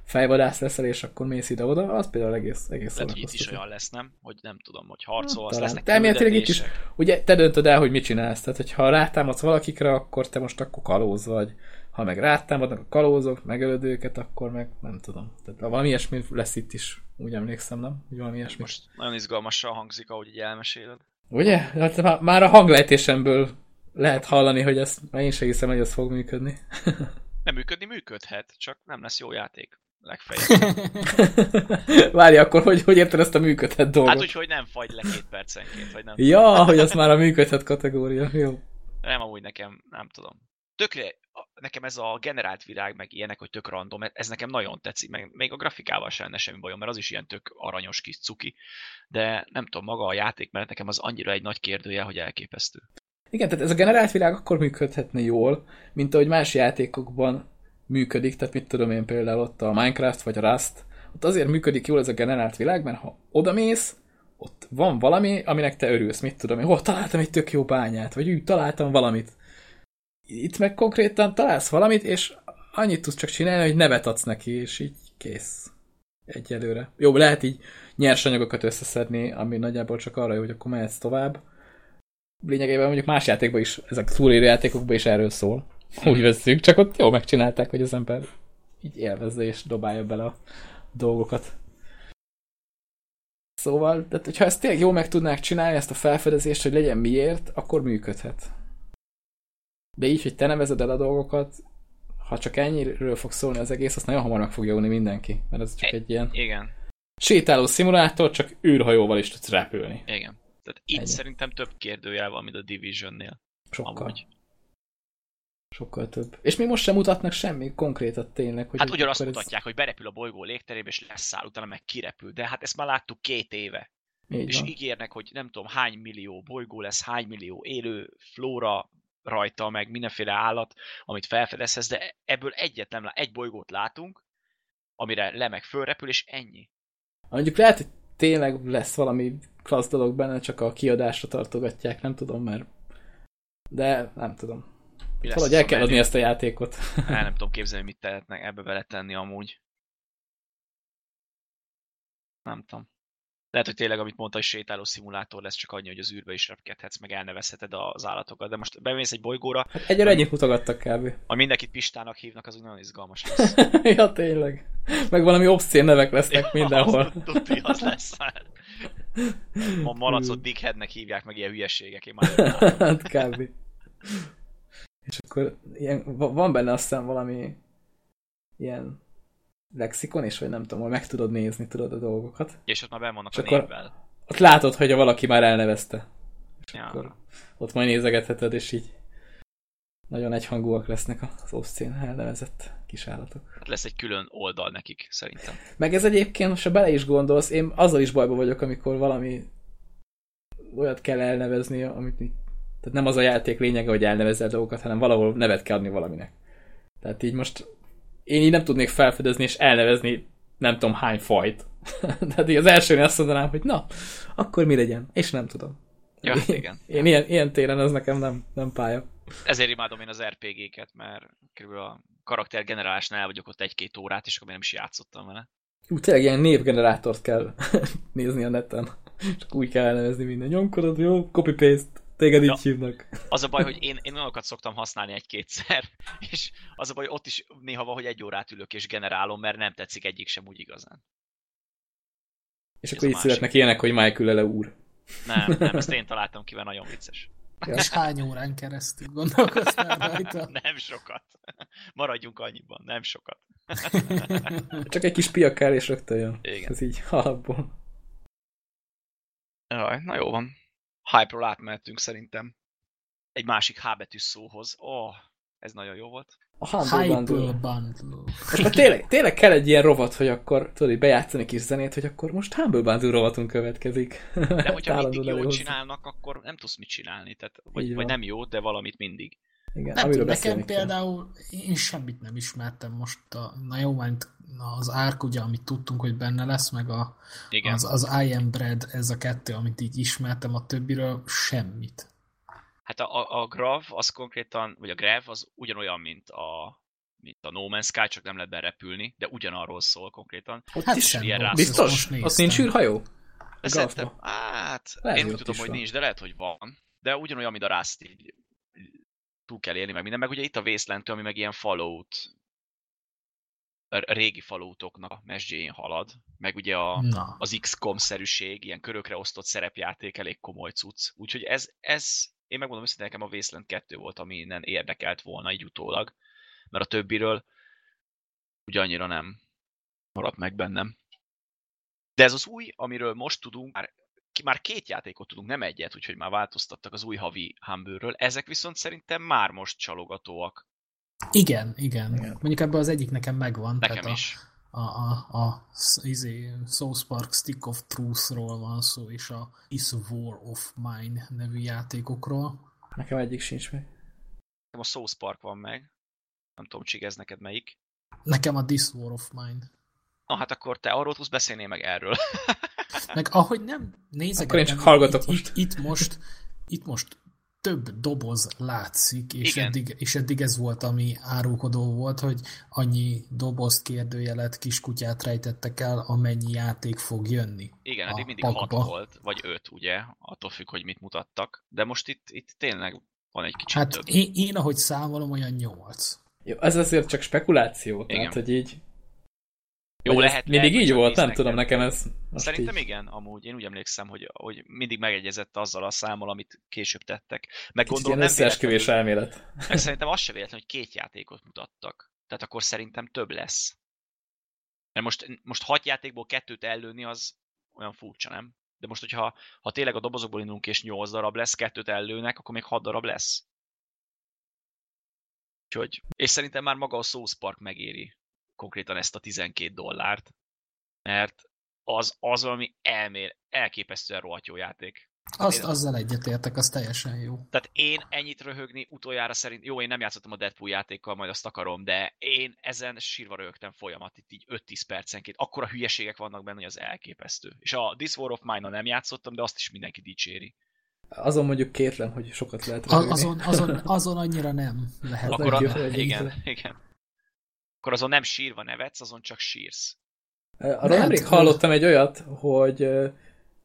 fejvadász leszel, és akkor mész ide-oda, az például egész, egész hogy itt is olyan lesz, nem? Hogy nem tudom, hogy harcolsz, Talán. lesznek elméletileg itt is, ugye te döntöd el, hogy mit csinálsz. Tehát, hogyha rátámadsz valakikre, akkor te most akkor kalóz vagy. Ha meg rátámadnak a kalózok, megölöd őket, akkor meg nem tudom. Tehát valami ilyesmi lesz itt is, úgy emlékszem, nem? Valami ilyesmi. Most nagyon izgalmasan hangzik, ahogy így elmeséled. Ugye? Hát má- már a hanglejtésemből lehet hallani, hogy ezt, már én sem hiszem, hogy ez fog működni. Nem működni működhet, csak nem lesz jó játék. Legfeljebb. Várj, akkor hogy, hogy érted ezt a működhet dolgot? Hát úgy, hogy nem fagy le két percenként, vagy nem. Ja, hogy az már a működhet kategória. Jó. Nem, amúgy nekem, nem tudom. Tökre, nekem ez a generált világ, meg ilyenek, hogy tök random, ez nekem nagyon tetszik, meg még a grafikával sem lenne semmi bajom, mert az is ilyen tök aranyos kis cuki, de nem tudom, maga a játék, mert nekem az annyira egy nagy kérdője, hogy elképesztő. Igen, tehát ez a generált világ akkor működhetne jól, mint ahogy más játékokban működik, tehát mit tudom én például ott a Minecraft vagy a Rust, ott azért működik jól ez a generált világ, mert ha odamész, ott van valami, aminek te örülsz, mit tudom én, hol találtam egy tök jó bányát, vagy úgy találtam valamit. Itt meg konkrétan találsz valamit, és annyit tudsz csak csinálni, hogy nevet adsz neki, és így kész. Egyelőre. Jó, lehet így nyersanyagokat összeszedni, ami nagyjából csak arra jó, hogy akkor mehetsz tovább. Lényegében mondjuk más játékban is, ezek túlélő játékokban is erről szól. Úgy veszünk, csak ott jól megcsinálták, hogy az ember így élvezze és dobálja bele a dolgokat. Szóval, tehát hogyha ezt tényleg jól meg tudnák csinálni, ezt a felfedezést, hogy legyen miért, akkor működhet. De így, hogy te nevezed el a dolgokat, ha csak ennyiről fog szólni az egész, azt nagyon hamar meg fogja unni mindenki. Mert ez csak egy ilyen Igen, sétáló szimulátor, csak űrhajóval is tudsz repülni. igen. Tehát itt Ennyi. szerintem több kérdőjel van, mint a Division-nél. Sokkal. Amúgy. Sokkal több. És még most sem mutatnak semmi konkrétat tényleg. Hogy Hát ugyanazt akkor ez- mutatják, hogy berepül a bolygó légterébe, és leszáll, utána meg kirepül. De hát ezt már láttuk két éve. Így és van. ígérnek, hogy nem tudom hány millió bolygó lesz, hány millió élő flóra rajta, meg mindenféle állat, amit felfedezhetsz, de ebből egyet nem lát, egy bolygót látunk, amire le meg fölrepül, és ennyi. Mondjuk lehet, hogy tényleg lesz valami klassz dolog benne, csak a kiadásra tartogatják, nem tudom, mert de nem tudom. Mi Valahogy el kell adni ezt a játékot. El nem tudom képzelni, mit tehetnek ebbe beletenni amúgy. Nem tudom. Lehet, hogy tényleg, amit mondta, hogy sétáló szimulátor lesz, csak annyi, hogy az űrbe is repkedhetsz, meg elnevezheted az állatokat. De most bemész egy bolygóra, Hát egyre ennyit mutogattak kb. ha mindenkit Pistának hívnak, az úgy nagyon izgalmas lesz. ja, tényleg. Meg valami obszén nevek lesznek mindenhol. Az, tuti, az lesz. A malacot Dickheadnek hívják meg ilyen hülyeségek, én már hát kb. És akkor ilyen, va- van benne azt hiszem valami ilyen lexikon is, vagy nem tudom, hogy meg tudod nézni, tudod a dolgokat. És ott már benn vannak És a akkor- névvel. Ott látod, hogy valaki már elnevezte. És Ja. akkor ott majd nézegetheted, és így nagyon egyhangúak lesznek az obszcén elnevezett kisállatok. Hát lesz egy külön oldal nekik, szerintem. Meg ez egyébként, most ha bele is gondolsz, én azzal is bajba vagyok, amikor valami olyat kell elnevezni, amit mi... Tehát nem az a játék lényege, hogy elnevezzel dolgokat, hanem valahol nevet kell adni valaminek. Tehát így most én így nem tudnék felfedezni és elnevezni nem tudom hány fajt. Tehát így az elsőnél azt mondanám, hogy na, akkor mi legyen? És nem tudom. Ja, igen. Én ilyen, ilyen téren ez nekem nem, nem pálya. Ezért imádom én az RPG-ket, mert körülbelül a karaktergenerálásnál el vagyok ott egy-két órát, és akkor még nem is játszottam vele. Ú, tényleg ilyen névgenerátort kell nézni a neten. Csak úgy kell elnevezni minden. Nyomkodod, jó? Copy-paste. Téged Ja. így hívnak. Az a baj, hogy én, én olyanokat szoktam használni egy-kétszer, és az a baj, hogy ott is néha van, hogy egy órát ülök és generálom, mert nem tetszik egyik sem úgy igazán. És Ez akkor így másik. születnek ilyenek, hogy Michael Lele úr. Nem, nem, ezt én találtam ki, mert nagyon vicces. Ja. És hány órán keresztül gondolkoztál rajta? Nem sokat. Maradjunk annyiban, nem sokat. Csak egy kis pia kell, és rögtön jön. Igen. Ez így alapból. Jaj, na jó van. Hype-ról átmehetünk szerintem. Egy másik H betűs szóhoz. Ó, oh, ez nagyon jó volt. A Humble Bundle. Bundle. Most már tényleg, tényleg kell egy ilyen rovat, hogy akkor tudod, bejátszani kis zenét, hogy akkor most Humble Bundle rovatunk következik. De hogyha mindig jól előhozzuk. csinálnak, akkor nem tudsz mit csinálni. Tehát, vagy, vagy nem jó, de valamit mindig. Igen, Nem amiről tudom, nekem például én semmit nem ismertem most. A, na jó, majd az árk, ugye, amit tudtunk, hogy benne lesz, meg a, Igen. az, az I am bread, ez a kettő, amit így ismertem a többiről, semmit. Hát a, a, Grav az konkrétan, vagy a Grav az ugyanolyan, mint a, mint a No Man's Sky, csak nem lehet benne repülni, de ugyanarról szól konkrétan. Ott Hát is sem ilyen biztos? Ott nincs űrhajó? De szerintem, hát, Lehet, én úgy tudom, hogy van. nincs, de lehet, hogy van. De ugyanolyan, mint a Rust, így túl kell élni, meg minden. Meg ugye itt a Wasteland, ami meg ilyen Fallout, a régi Falloutoknak a mesdjén halad, meg ugye a, Na, az XCOM-szerűség, ilyen körökre osztott szerepjáték, elég komoly cucc. Úgyhogy ez, ez én megmondom őszintén, nekem a Wasteland 2 volt, ami innen érdekelt volna így utólag, mert a többiről ugye annyira nem maradt meg bennem. De ez az új, amiről most tudunk, már, már két játékot tudunk, nem egyet, úgyhogy már változtattak az új havi Humble-ről. Ezek viszont szerintem már most csalogatóak. igen, igen, Igen. Mondjuk ebből az egyik nekem megvan. Nekem tehát a, is. A, a, a, sz- izé, South Park Stick of Truth-ról van szó, és a Is War of Mine nevű játékokról. Nekem egyik sincs meg. Nekem a South Park van meg. Nem tudom, csigez neked melyik. Nekem a This War of Mine. Na hát akkor te arról tudsz beszélni meg erről. Meg ahogy nem nézek, Akkor én csak hallgatok itt, most. Itt, itt, most. Itt most több doboz látszik, és Igen. eddig, és eddig ez volt, ami árulkodó volt, hogy annyi dobozt, kérdőjelet, kiskutyát rejtettek el, amennyi játék fog jönni. Igen, a eddig mindig hat pakba. volt, vagy öt, ugye, attól függ, hogy mit mutattak. De most itt, itt tényleg van egy kicsit Hát több. én, én, ahogy számolom, olyan nyolc. Jó, ez azért csak spekuláció, Igen. tehát, hogy így... Jó, vagy lehet, Mindig lehet, így volt, nem tudom, el. nekem ez Szerintem így. igen, amúgy én úgy emlékszem, hogy, hogy mindig megegyezett azzal a számmal, amit később tettek. Meg Kicsit gondolom nem összeesküvés elmélet. meg szerintem az se véletlen, hogy két játékot mutattak. Tehát akkor szerintem több lesz. Mert most, most hat játékból kettőt ellőni, az olyan furcsa, nem? De most, hogyha ha tényleg a dobozokból indulunk és nyolc darab lesz, kettőt ellőnek, akkor még hat darab lesz. Úgyhogy, és szerintem már maga a South Park megéri konkrétan ezt a 12 dollárt, mert az, az valami elmér, elképesztően rohadt jó játék. Azt, Én- azzal egyetértek, az teljesen jó. Tehát én ennyit röhögni utoljára szerint, jó, én nem játszottam a Deadpool játékkal, majd azt akarom, de én ezen sírva röhögtem folyamat, itt így 5-10 percenként. Akkora hülyeségek vannak benne, hogy az elképesztő. És a This War of Mine-on nem játszottam, de azt is mindenki dicséri. Azon mondjuk kétlem, hogy sokat lehet röhögni. Azon, azon, azon annyira nem lehet. Akkor a, igen, igen. Akkor azon nem sírva nevetsz, azon csak sírsz. Arról Lehet, nemrég hogy- hallottam egy olyat, hogy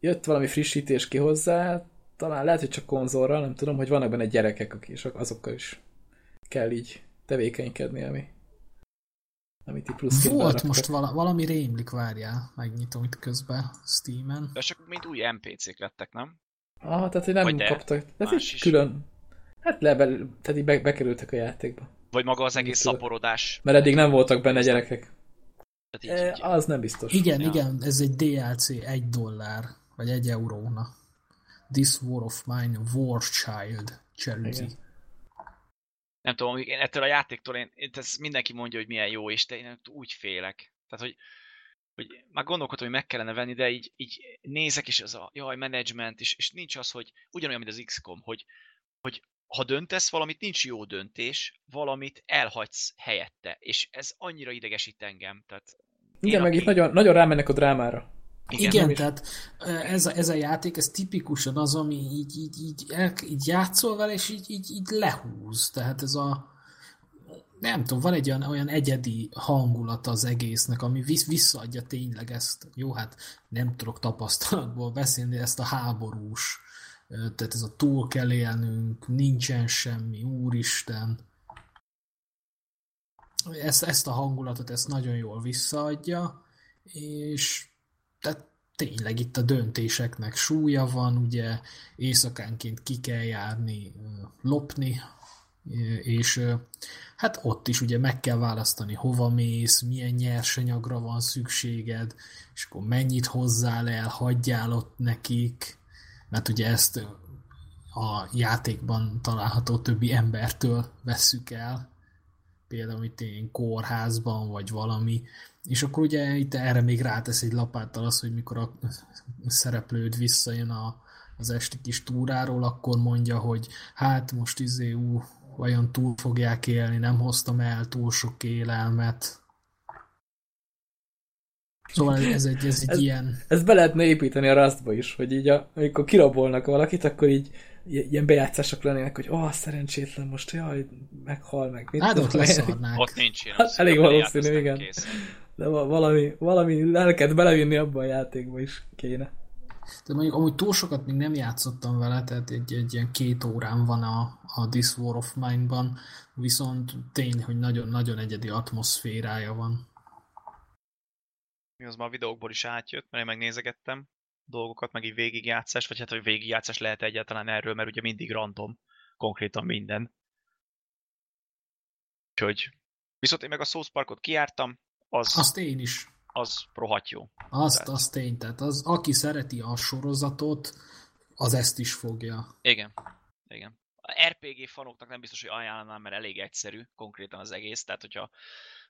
jött valami frissítés ki hozzá, talán lehet, hogy csak konzolra, nem tudom, hogy vannak benne gyerekek, akik, és azokkal is kell így tevékenykedni, ami amit így plusz Volt most vala, valami rémlik, várjál, megnyitom itt közben Steam-en. De csak mint új NPC-k lettek, nem? Ah, tehát, hogy nem Vagy de, kaptak. Más így is. külön. Hát level, tehát így be, bekerültek a játékba. Vagy maga az egész tudok. szaporodás. Mert eddig nem voltak benne gyerekek. Tehát így, E, az nem biztos. Igen, Ja. igen, ez egy DLC, egy dollár, vagy egy euróna. This War of Mine, War Child Charity. Igen. nem tudom, én ettől a játéktól én, én ez mindenki mondja, hogy milyen jó, és de én úgy félek. Tehát, hogy, hogy már gondolkodtam, hogy meg kellene venni, de így, így nézek, és az a jaj, management, és, és nincs az, hogy ugyanolyan, mint az XCOM, hogy, hogy ha döntesz valamit, nincs jó döntés, valamit elhagysz helyette, és ez annyira idegesít engem. Tehát Igen, meg aki- itt nagyon, nagyon rámennek a drámára. Igen, igen is- tehát ö, ez a, ez a játék, ez tipikusan az, ami így, így, így, el, így játszol vele, és így, így, így lehúz. Tehát ez a nem tudom, van egy olyan, olyan egyedi hangulat az egésznek, ami visz, visszaadja tényleg ezt, jó, hát nem tudok tapasztalatból beszélni, ezt a háborús, tehát ez a túl kell élnünk, nincsen semmi, úristen. Ezt, ezt a hangulatot, ezt nagyon jól visszaadja, és tehát tényleg itt a döntéseknek súlya van, ugye éjszakánként ki kell járni, lopni, és hát ott is ugye meg kell választani, hova mész, milyen nyersanyagra van szükséged, és akkor mennyit hozzál el, hagyjál ott nekik, mert ugye ezt a játékban található többi embertől vesszük el, például itt ilyen kórházban, vagy valami, és akkor ugye itt erre még rátesz egy lapáttal az, hogy mikor a szereplőd visszajön a, az esti kis túráról, akkor mondja, hogy hát most izé, ú, vajon túl fogják élni, nem hoztam el túl sok élelmet. Szóval ez egy, ez egy Ez- ilyen... Ezt be lehetne építeni a Rustba is, hogy így a, amikor kirabolnak valakit, akkor így ilyen bejátszások lennének, hogy oh, szerencsétlen most, jaj, meghal meg. Mit Hát ott leszarnák. Ott nincs ilyen. Hát elég valószínű, igen. kész. De va- valami, valami lelket belevinni abba a játékba is kéne. De mondjuk amúgy túl sokat még nem játszottam vele, tehát egy, egy ilyen két órán van a, a This War of Mine-ban, viszont tény, hogy nagyon-nagyon egyedi atmoszférája van. Mi az ma a videókból is átjött, mert én megnézegettem dolgokat, meg így végigjátszás, vagy hát, hogy végigjátszás lehet egyáltalán erről, mert ugye mindig random, konkrétan minden. Úgyhogy, viszont én meg a South Parkot kijártam, az, Azt én is. az rohadt jó. Azt, Tehát- azt tény. Tehát az, aki szereti a sorozatot, az ezt is fogja. Igen. Igen. A RPG fanoknak nem biztos, hogy ajánlanám, mert elég egyszerű konkrétan az egész, tehát hogyha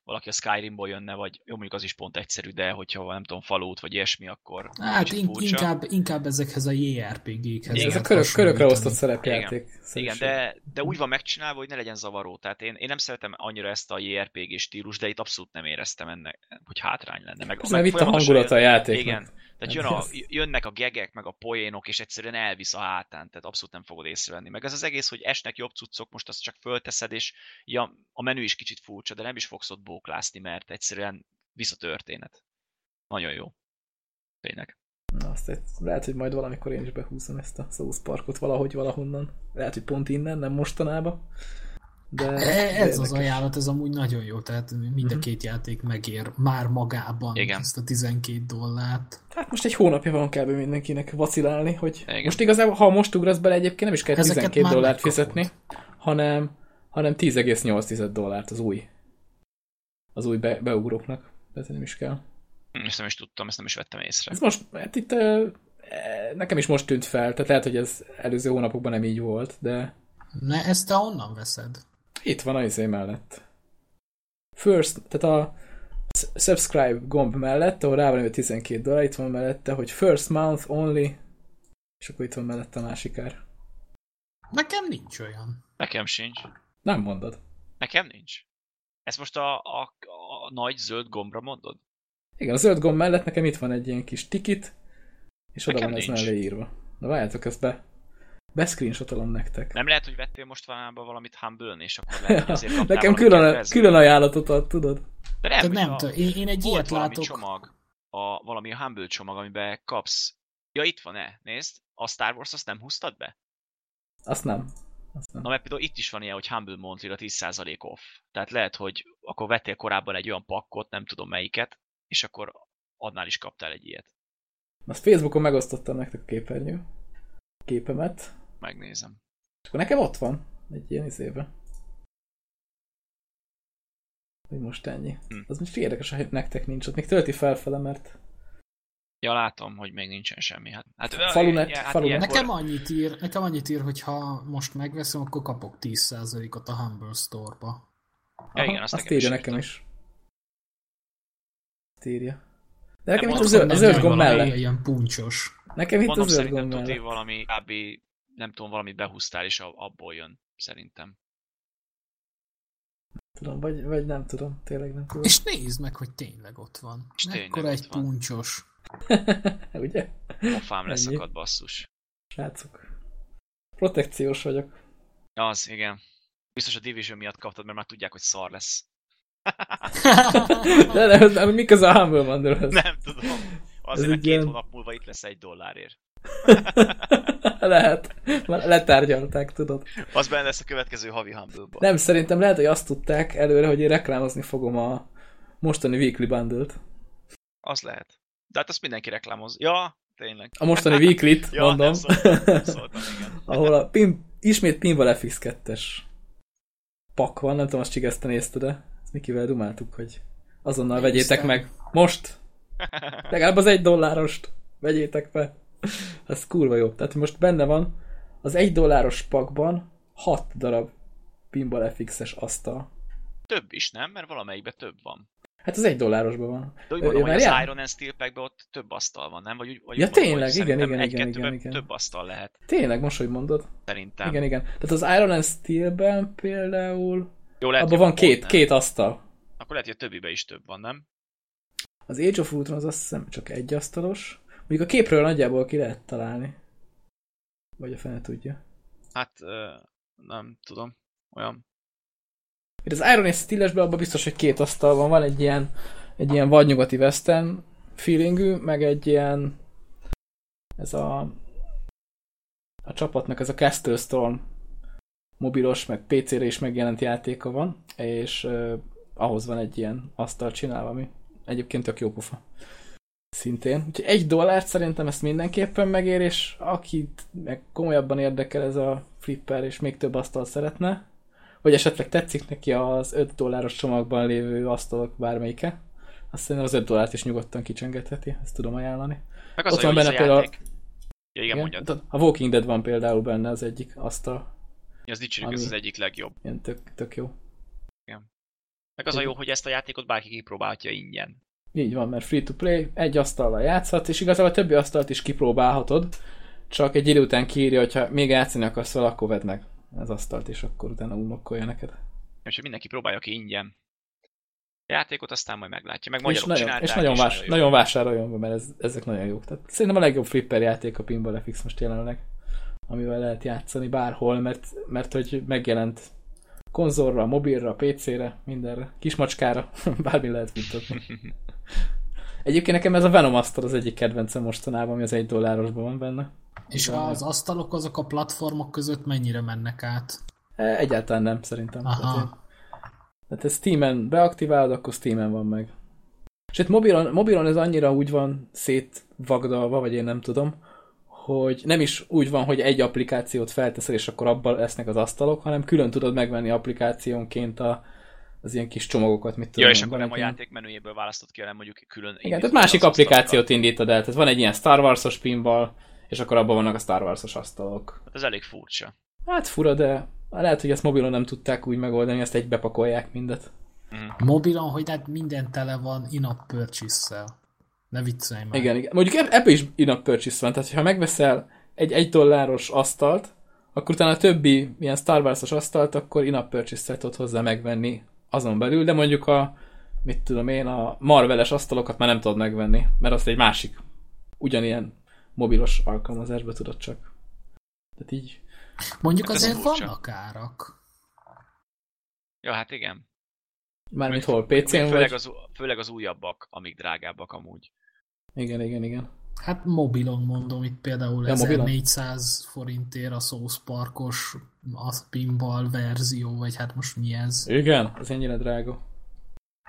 valaki a Skyrimból jönne, vagy jó, mondjuk az is pont egyszerű, de hogyha nem tudom, Fallout vagy ilyesmi, akkor Hát in, furcsa. inkább, inkább ezekhez a JRPG-khez. Igen, Ez a körök, körökre osztott szerepjáték. Igen, szerűség. de, de úgy van megcsinálva, hogy ne legyen zavaró. Tehát én, én nem szeretem annyira ezt a JRPG stílus, de itt abszolút nem éreztem ennek, hogy hátrány lenne. Meg, Ez meg vitt a hangulata a játéknak. Igen, tehát jön Hát a, ez- jönnek a gegek, meg a poénok, és egyszerűen elvisz a hátán, tehát abszolút nem fogod észrevenni. Meg ez az egész, hogy esnek jobb cuccok, most azt csak fölteszed, és ja, a menü is kicsit furcsa, de nem is fogsz ott bóklászni, mert egyszerűen visz a történet. Nagyon jó. Tényleg. Na, azt egy, lehet, hogy majd valamikor én is behúzom ezt a South Parkot valahogy valahonnan. Lehet, hogy pont innen, nem mostanában. De E- de Ez az érdekes. ajánlat, ez amúgy nagyon jó, tehát mind a Mhm. két játék megér már magában Igen. ezt a 12 dollárt. Hát most egy hónapja van kb. mindenkinek vacilálni, hogy Igen. most igazából, ha most ugrasz bele, egyébként nem is kell Ezeket 12 már dollárt megkapod. fizetni, hanem, hanem 10,8 dollárt az új az új be, beugróknak. Tehát nem is kell. Ezt nem is tudtam, ezt nem is vettem észre. Ez most, hát itt e, nekem is most tűnt fel, tehát lehet, hogy ez előző hónapokban nem így volt, de Ne, ezt te honnan veszed? itt van az izé mellett. First, tehát a subscribe gomb mellett, ahol rá van írva 12 dollár, itt van mellette, hogy first month only, és akkor itt van mellette a másik ár. Nekem nincs olyan. Nekem sincs. Nem mondod. Nekem nincs. Ezt most a, a, a nagy zöld gombra mondod? Igen, a zöld gomb mellett nekem itt van egy ilyen kis tikit, és oda Nekem van ez nincs. mellé írva. Na várjátok, ezt be, bescreenshotolom nektek. Nem lehet, hogy vettél most valami valamit humble és akkor lehet, hogy azért kaptál nekem külön, külön ajánlatot ad, tudod? De nem, nem a- én, én egy ilyet valami látok. csomag, a, valami a Humble csomag, amiben kapsz. Ja, itt van-e? Nézd, a Star Wars azt nem húztad be? Azt nem. Na, mert például itt is van ilyen, hogy Humble Monthly-ra 10% off. Tehát lehet, hogy akkor vettél korábban egy olyan pakkot, nem tudom melyiket, és akkor adnál is kaptál egy ilyet. Azt Facebookon megosztottam nektek a képernyő képemet, Megnézem. és akkor nekem ott van egy ilyen izébe. Hogy most ennyi. Hm. Az most érdekes, hogy nektek nincs ott. Még tölti felfele, mert Ja, látom, hogy még nincsen semmi. Hát, hát, Falunet- ja, hát falunet. Nekem annyit ír, nekem annyit ír, hogy ha most megveszem, akkor kapok 10%-ot a Humble Store-ba. Ja, igen, azt azt nekem is írja nekem is. Azt írja. De nekem itt mondom, a zöld, a Nem, zöld nem, gomb valami mellett. Ilyen puncsos. Nekem itt Mondom, zöld szerintem gomb mellett. valami kb. nem tudom, valamit behúztál, és abból jön, szerintem. Tudom, vagy, vagy nem tudom, tényleg nem tudom. És nézd meg, hogy tényleg ott van. És tényleg Ekkora egy van. puncsos. Ugye? Pofám leszakad, basszus. Srácok. Protekciós vagyok. Az, igen. Biztos a Division miatt kaptad, mert már tudják, hogy szar lesz. De nem, nem, mik az a Humble Bundle-höz? Nem tudom. Azért, mert két ilyen- hónap múlva itt lesz egy dollárért. Lehet. Már letárgyalták, tudod. Az benne lesz a következő havi humble Nem, szerintem lehet, hogy azt tudták előre, hogy én reklámozni fogom a mostani Weekly Bundle-t. Az lehet. De hát azt mindenki reklámoz. Ja, tényleg. A mostani Weekly-t, Ja, mondom. nem szóltam, nem szóltam, igen. ahol a pin, ismét Pinball FX 2-es pak van, nem tudom, azt Csigeszte nézte, de ezt Mikivel dumáltuk, hogy azonnal Néztem. vegyétek meg. Most! Legalább az egy dollárost vegyétek be. Ez kurva jó. Tehát most benne van az egy dolláros pakban 6 darab Pinball FX-es asztal. Több is, nem? Mert valamelyikben több van. Hát az egy dollárosban van. De úgy Ö, mondom, hogy az várjál? Iron and Steel Packben ott több asztal van, nem? Vagy, úgy- vagy Ja, mondom, tényleg, hogy igen, szerintem igen, igen, igen, igen. Több asztal lehet, Tényleg, most, hogy mondod. szerintem. Igen, igen. Tehát az Iron and Steel-ben például Jó, lehet, abban van két, nem. két asztal. Akkor lehet, hogy a többiben is több van, nem? Az Age of Ultron az azt hiszem csak egy asztalos. Mondjuk a képről nagyjából ki lehet találni. Vagy a fene tudja. Hát, nem tudom. Olyan. Itt az Iron és Steel-esben abban biztos, hogy két asztal van. Van egy ilyen, egy ilyen vadnyugati western feelingű, meg egy ilyen ez a a csapatnak ez a Castle Storm mobilos, meg PC-re is megjelent játéka van, és uh, ahhoz van egy ilyen asztal csinálva, ami egyébként tök jó pofa. Szintén. Úgyhogy egy dollárt szerintem ezt mindenképpen megér, és akit meg komolyabban érdekel ez a flipper, és még több asztal szeretne, vagy esetleg tetszik neki az 5 dolláros csomagban lévő asztalok bármelyike, azt szerintem az 5 dollárt is nyugodtan kicsengetheti, ezt tudom ajánlani. Meg az Ott van benne például- játék. Ja, igen. Hát A Walking Dead van például benne az egyik asztal, Az dicsérik, ez az egyik legjobb. ilyen tök, tök jó. Meg az a jó, hogy ezt a játékot bárki kipróbálhatja ingyen. Így van, mert free-to-play, egy asztallal játszhatsz, és igazából a többi asztalt is kipróbálhatod, csak egy idő után kiírja, hogyha még játszani akarsz vele, akkor vedd meg az asztalt, és akkor utána unlokkolja neked. Úgyhogy mindenki próbálja ki ingyen. A játékot aztán majd meglátja. Meg És nagyon, és nagyon, vás, jó. nagyon vásároljon be, mert ez, ezek nagyon jók. Tehát szerintem a legjobb flipper játék a Pinball FX most jelenleg, amivel lehet játszani bárhol, mert, mert hogy megjelent konzolra, mobilra, PC-re, mindenre, kismacskára, bármi lehet futtatni. Egyébként nekem ez a Venom asztal az egyik kedvencem mostanában, ami az egy dollárosban van benne. És az asztalok azok a platformok között mennyire mennek át? E, Egyáltalán nem, szerintem. Aha. Tehát, én- tehát ez Steam-en beaktiválod, akkor Steam-en van meg. És itt mobilon, mobilon ez annyira úgy van szétvagdalva, vagy én nem tudom, hogy nem is úgy van, hogy egy applikációt felteszel, és akkor abban lesznek az asztalok, hanem külön tudod megvenni applikációnként a, az ilyen kis csomagokat, mit tudom Ja, és akkor nem a játék menüjéből választott ki, hanem mondjuk külön Igen, tehát másik applikációt indítod el. Tehát van egy ilyen Star Wars-os pinball, és akkor abban vannak a Star Wars-os asztalok. Ez elég furcsa. Hát fura, de lehet, hogy ezt mobilon nem tudták úgy megoldani, ezt egybe pakolják mindet. Mhm. Mobilon, hogy hát minden tele van in-app purchase-szel. Ne viccelj már. Igen, igen. Mondjuk eb- ebbe is in-app purchase van, tehát ha megveszel egy egy dolláros asztalt, akkor utána a többi ilyen Star Wars-os asztalt, akkor in-app purchase-szel tudod hozzá megvenni azon belül, de mondjuk a, mit tudom én, a Marveles asztalokat már nem tudod megvenni, mert azt egy másik, ugyanilyen mobilos alkalmazásba tudod csak. Tehát így, Mondjuk Hát azért furcsa. vannak árak. Ja, hát igen. mármint hol, PC-n főleg, az, főleg az újabbak, amik drágábbak amúgy. Igen, igen, igen. Hát mobilon mondom, itt például Ja, mobilon. 1400 forintért a South Parkos a pinball verzió, vagy hát most mi ez? Igen, az ennyire drága.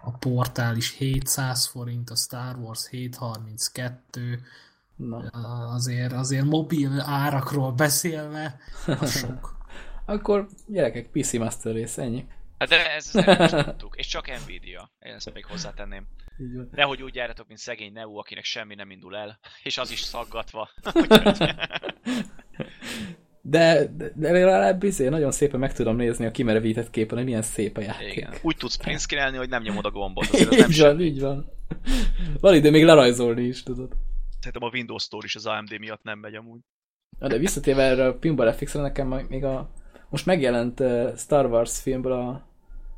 A portál is 700 forint, a Star Wars 732, Na. azért, azért mobil árakról beszélve, sok. Akkor gyerekek, PC Master rész, ennyi. Hát de ez nem is tudtuk. És csak Nvidia. Én ezt még hozzátenném. Így. Nehogy úgy járjatok, mint szegény Neo, akinek semmi nem indul el, és az is szaggatva. De, de, de legalább izé, nagyon szépen meg tudom nézni a kimerevített képen, hogy milyen szép a játék. Igen. Úgy tudsz print hogy nem nyomod a gombot. Azért az nem így van, semmi. így van. Van ide még lerajzolni is, tudod. Szerintem a Windows Store is az AMD miatt nem megy amúgy. Na, de visszatérve erre a Pinball FX-re, nekem még a most megjelent uh, Star Wars filmből a,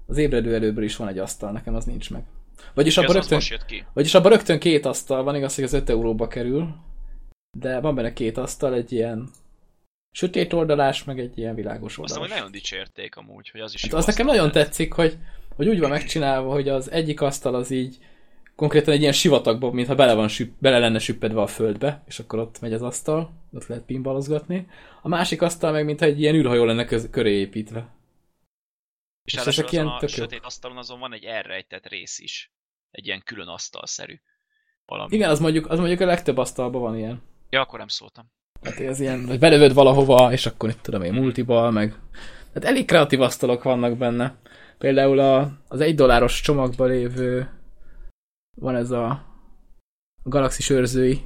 az ébredő előből is van egy asztal, nekem az nincs meg. Vagyis abban rögtön, vagyis abban rögtön két asztal van, igaz, hogy az 5 euróba kerül, de van benne két asztal, egy ilyen sötét oldalás, meg egy ilyen világos Azt oldalás. hogy nagyon dicsérték amúgy, hogy az is Hát jó az nekem nagyon tetszik, hogy, hogy úgy van megcsinálva, hogy az egyik asztal az így konkrétan egy ilyen sivatagban, mintha bele, van süp, bele lenne süppedve a földbe, és akkor ott megy az asztal, ott lehet pinballozgatni. A másik asztal meg, mintha egy ilyen űrhajó lenne köz, köré építve. És És ezek ilyen a sötét asztalon azon van egy elrejtett rész is. Egy ilyen külön asztalszerű. Valami. Igen, az mondjuk, az mondjuk a legtöbb asztalban van ilyen. Ja, akkor nem szóltam. Tehát ez ilyen, hogy belövöd valahova, és akkor itt tudom én, multibal, meg... Tehát elég kreatív asztalok vannak benne. Például a, az egy dolláros csomagban lévő van ez a galaxis őrzői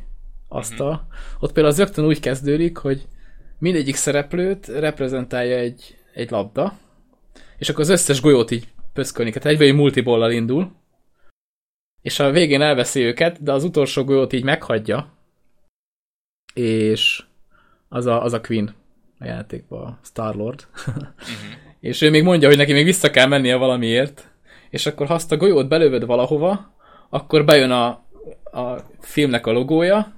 asztal. Mhm. Ott például az rögtön úgy kezdődik, hogy mindegyik szereplőt reprezentálja egy, egy labda, és akkor az összes golyót így pöszkölni. Tehát egyből egy multibollal indul, és a végén elveszi őket, de az utolsó golyót így meghagyja, és az a, az a Queen a játékban, a Star-Lord. uh-huh. és ő még mondja, hogy neki még vissza kell mennie valamiért, és akkor ha azt a golyót belövöd valahova, akkor bejön a, a filmnek a logója,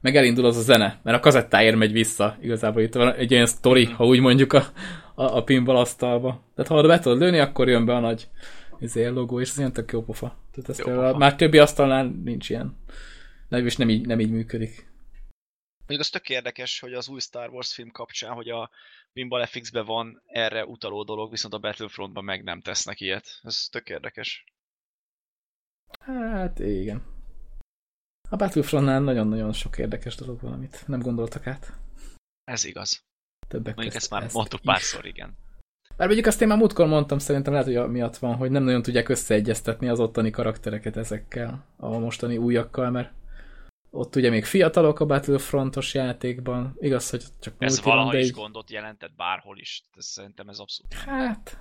meg elindul az a zene, mert a kazettáért megy vissza. Igazából itt van egy olyan sztori, ha úgy mondjuk a, a, a pinball asztalba. Tehát ha be tudod lőni, akkor jön be a nagy izé, logó, és ez ilyen tök jó pofa. Tehát ez jó pofa. Már többi asztalnál nincs ilyen. És nem így, nem így működik. Mondjuk az tök érdekes, hogy az új Star Wars film kapcsán, hogy a Pinball FX-ben van erre utaló dolog, viszont a Battlefrontban meg nem tesznek ilyet. Ez tök érdekes. Hát igen. A Battlefrontnál nagyon-nagyon sok érdekes dolog van, amit nem gondoltak át. Ez igaz. Többek Mondjuk ezt már ezt mondtuk párszor, igen. Bár mondjuk azt én már múltkor mondtam, szerintem lehet, hogy miatt van, hogy nem nagyon tudják összeegyeztetni az ottani karaktereket ezekkel, a mostani újakkal, mert ott ugye még fiatalok a Battlefrontos játékban, igaz, hogy csak Ez valaha is így... gondot jelentett bárhol is, ez, szerintem ez abszolút. Hát,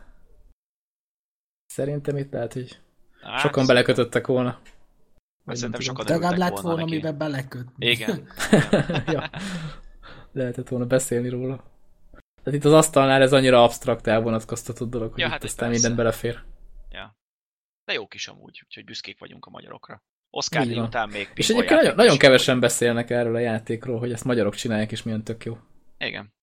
szerintem itt lehet, hogy hát, sokan belekötöttek volna. Vagy szerintem sokan Legalább lett volna, neki. amiben beleköt. Igen. ja. Lehetett volna beszélni róla. Tehát itt az asztalnál ez annyira absztrakt elvonatkoztatott dolog, hogy ja, hát aztán persze. minden belefér. Ja. De jók is amúgy, úgyhogy büszkék vagyunk a magyarokra. Oscar után még... És egyébként nagyon, nagyon kevesen beszélnek erről a játékról, hogy ezt magyarok csinálják, és milyen tök jó. Igen.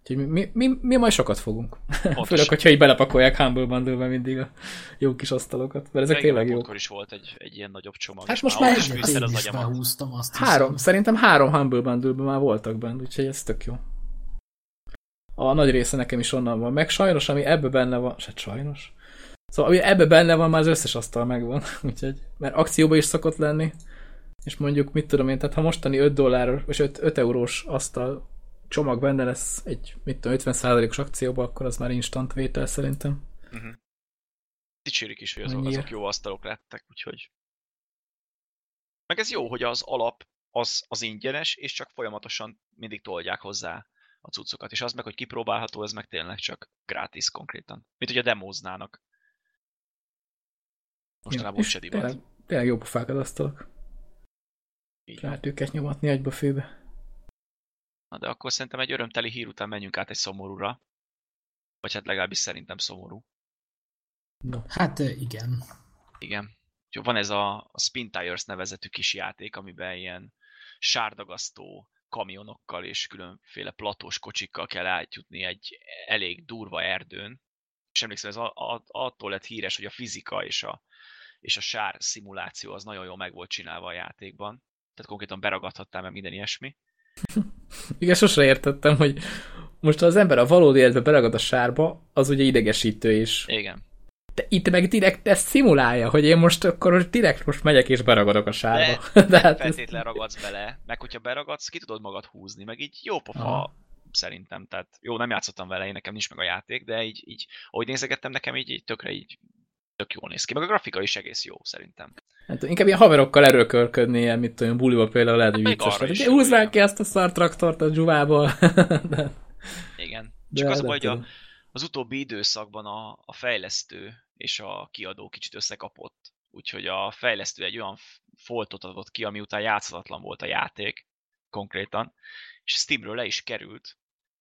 Úgyhogy mi, mi, mi majd sokat fogunk. Főleg, hogyha így belepakolják Humble bundle mindig a jó kis asztalokat, mert ezek tényleg jók. Akkor is volt egy, egy ilyen nagyobb csomag. Hát most már is én is behúztam azt Három, hiszem. szerintem három Humble bundle már voltak benne, úgyhogy ez tök jó. A nagy része nekem is onnan van. Meg sajnos, ami ebbe benne van, hát sajnos. Szóval ami ebbe benne van, már az összes asztal megvan. Úgyhogy, mert akcióba is szokott lenni. És mondjuk, mit tudom én, tehát ha mostani 5 dollár, vagy 5, 5 eurós asztal csomag benne lesz egy, mit tudom, 50%-os akcióba, akkor az már instant vétel szerintem. Uh-huh. Dicsérik is, hogy azok, azok jó asztalok lettek, úgyhogy... Meg ez jó, hogy az alap az, az ingyenes, és csak folyamatosan mindig tolják hozzá a cuccokat. És az meg, hogy kipróbálható, ez meg tényleg csak gratis konkrétan. Mint hogy a demóznának. Mostanában ja, úgy tényleg, tényleg jó pofák az asztalok. Lehet őket nyomatni egybe főbe. Na de akkor szerintem egy örömteli hír után menjünk át egy szomorúra. Vagy hát legalábbis szerintem szomorú. No. Hát igen. Igen. Úgyhogy van ez a, a Spin Tires nevezetű kis játék, amiben ilyen sárdagasztó kamionokkal és különféle platós kocsikkal kell átjutni egy elég durva erdőn. És emlékszem, ez a, a, attól lett híres, hogy a fizika és a, és a sár szimuláció az nagyon jól meg volt csinálva a játékban. Tehát konkrétan beragadhattál meg minden ilyesmi. Igen, sosem értettem, hogy most ha az ember a valódi életbe beragad a sárba, az ugye idegesítő is. Igen. De itt meg direkt ezt szimulálja, hogy én most akkor direkt most megyek és beragadok a sárba. De, De hát feltétlen ragadsz bele, meg hogyha beragadsz, ki tudod magad húzni, meg így jó pofa Aha. szerintem. Tehát jó, nem játszottam vele, én nekem nincs meg a játék, de így, így ahogy nézegettem, nekem így, így tökre így tök jól néz ki. Meg a grafika is egész jó, szerintem. Hát inkább ilyen haverokkal erőkölködni, ilyen, mit tudom, buliba például lehet, hogy hát vicces. Húznánk ki ezt a szartraktort a dzsuvából. de... Igen. Csak de az hogy a, az utóbbi időszakban a, a fejlesztő és a kiadó kicsit összekapott. Úgyhogy a fejlesztő egy olyan foltot adott ki, ami után játszhatatlan volt a játék, konkrétan, és Steamről le is került,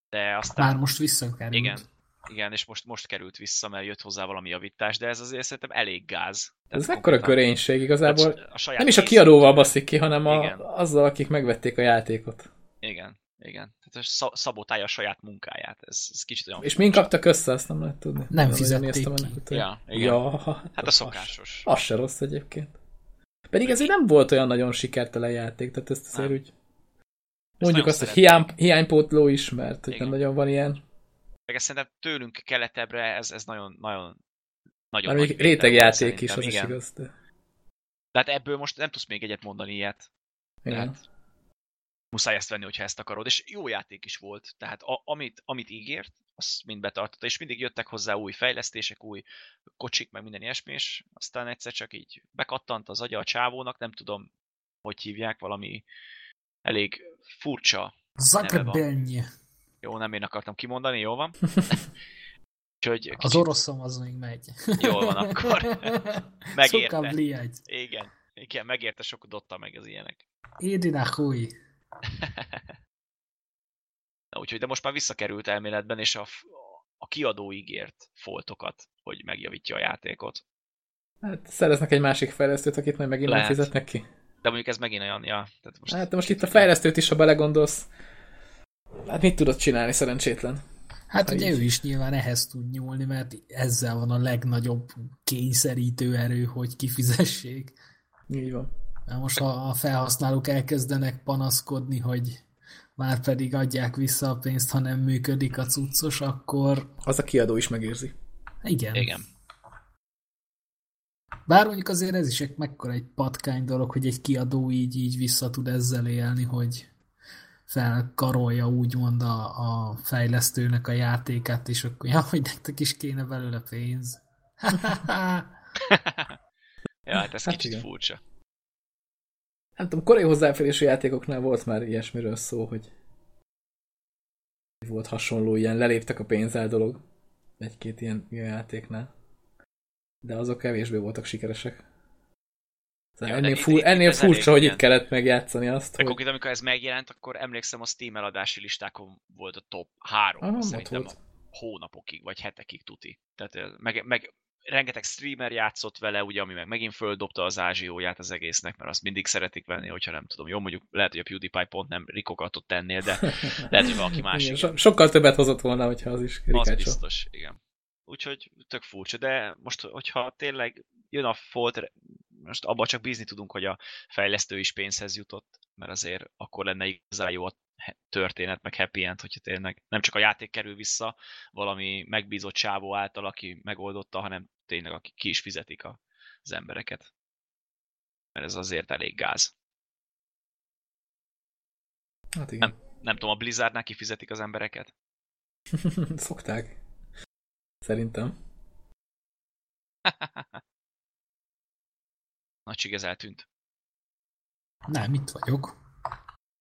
de aztán... Már most visszakerült. Igen, igen, és most, most került vissza, mert jött hozzá valami javítás, de ez azért szerintem elég gáz. Tehát ez mekkora körénység igazából. A nem is a kiadóval baszik ki, hanem a, azzal, akik megvették a játékot. Igen, igen. Tehát szabotálja a saját munkáját. Ez, ez kicsit olyan... És mind kaptak össze, azt nem lehet tudni. Nem fizették ki. Ja, igen. Ja, hát a szokásos. Az, az se rossz egyébként. Pedig ez nem volt olyan nagyon sikertelen játék, tehát ezt azért úgy... Mondjuk azt, hogy hiány, hiánypótló is, mert hogy nem nagyon van ilyen. Meg ezt szerintem tőlünk keletebbre ez, ez nagyon, nagyon, nagyon Már még rétegjáték is, az igen. is igaz. De... Tehát ebből most nem tudsz még egyet mondani ilyet. Igen. Tehát muszáj ezt venni, hogyha ezt akarod. És jó játék is volt. Tehát a, amit, amit ígért, azt mind betartotta, és mindig jöttek hozzá új fejlesztések, új kocsik, meg minden ilyesmi, és aztán egyszer csak így bekattant az agya a csávónak, nem tudom, hogy hívják, valami elég furcsa Zuckerberg. Jó, nem én akartam kimondani, jó van. Úgyhogy kicsit... Az oroszom az még megy. Jól van akkor. Megérte. Igen. Igen, megérte, sok dotta meg az ilyenek. Édina húj. Na úgyhogy, de most már visszakerült elméletben, és a, a kiadó ígért foltokat, hogy megjavítja a játékot. Hát szereznek egy másik fejlesztőt, akit majd megint nem Lehet. fizetnek ki. De mondjuk ez megint olyan, ja, tehát most Hát de most itt a fejlesztőt is, ha belegondolsz, hát mit tudod csinálni szerencsétlen? Hát Ha ugye így. ő is nyilván ehhez tud nyúlni, mert ezzel van a legnagyobb kényszerítő erő, hogy kifizessék. Így van. Mert most ha a felhasználók elkezdenek panaszkodni, hogy már pedig adják vissza a pénzt, ha nem működik a cuccos, akkor Az a kiadó is megérzi. igen. igen. Bár mondjuk azért ez is egy mekkora egy patkány dolog, hogy egy kiadó így, így vissza tud ezzel élni, hogy felkarolja úgymond a, a fejlesztőnek a játékát, és akkor ja, hogy nektek is kéne belőle pénz. Ja, hát ez Hát kicsit igen. furcsa. Nem tudom, korai hozzáférésű játékoknál volt már ilyesmiről szó, hogy volt hasonló ilyen, leléptek a pénzzel dolog egy-két ilyen, ilyen játéknál. De azok kevésbé voltak sikeresek. Ja, Ja, ennél, fur, ennél furcsa, hogy ilyen. itt kellett megjátszani azt, De hogy konkrétan, amikor ez megjelent, akkor emlékszem, a Steam eladási listákon volt a top 3, Ah, ott szerintem volt. hónapokig, vagy hetekig tuti. Tehát meg, meg rengeteg streamer játszott vele, ugye, ami meg megint földobta az ázsióját az egésznek, mert azt mindig szeretik venni, hogyha nem tudom. Jó, mondjuk lehet, hogy a PewDiePie pont nem rikokat ott tennél, de lehet, hogy valaki más Igen, igen. so, sokkal többet hozott volna, hogyha az is Az rikácsol. biztos, igen. Úgyhogy tök furcsa, de most, hogyha tényleg jön a folt, most abban csak bízni tudunk, hogy a fejlesztő is pénzhez jutott, mert azért akkor lenne igazán jó a történet, meg happy end, hogyha tényleg nem csak a játék kerül vissza valami megbízott csávó által, aki megoldotta, hanem tényleg aki ki is fizetik a, az embereket. Mert ez azért elég gáz. Hát igen. Nem tudom, a Blizzardnál kifizetik az embereket? Szokták. Szerintem. Nagy ez eltűnt. Nem, itt vagyok.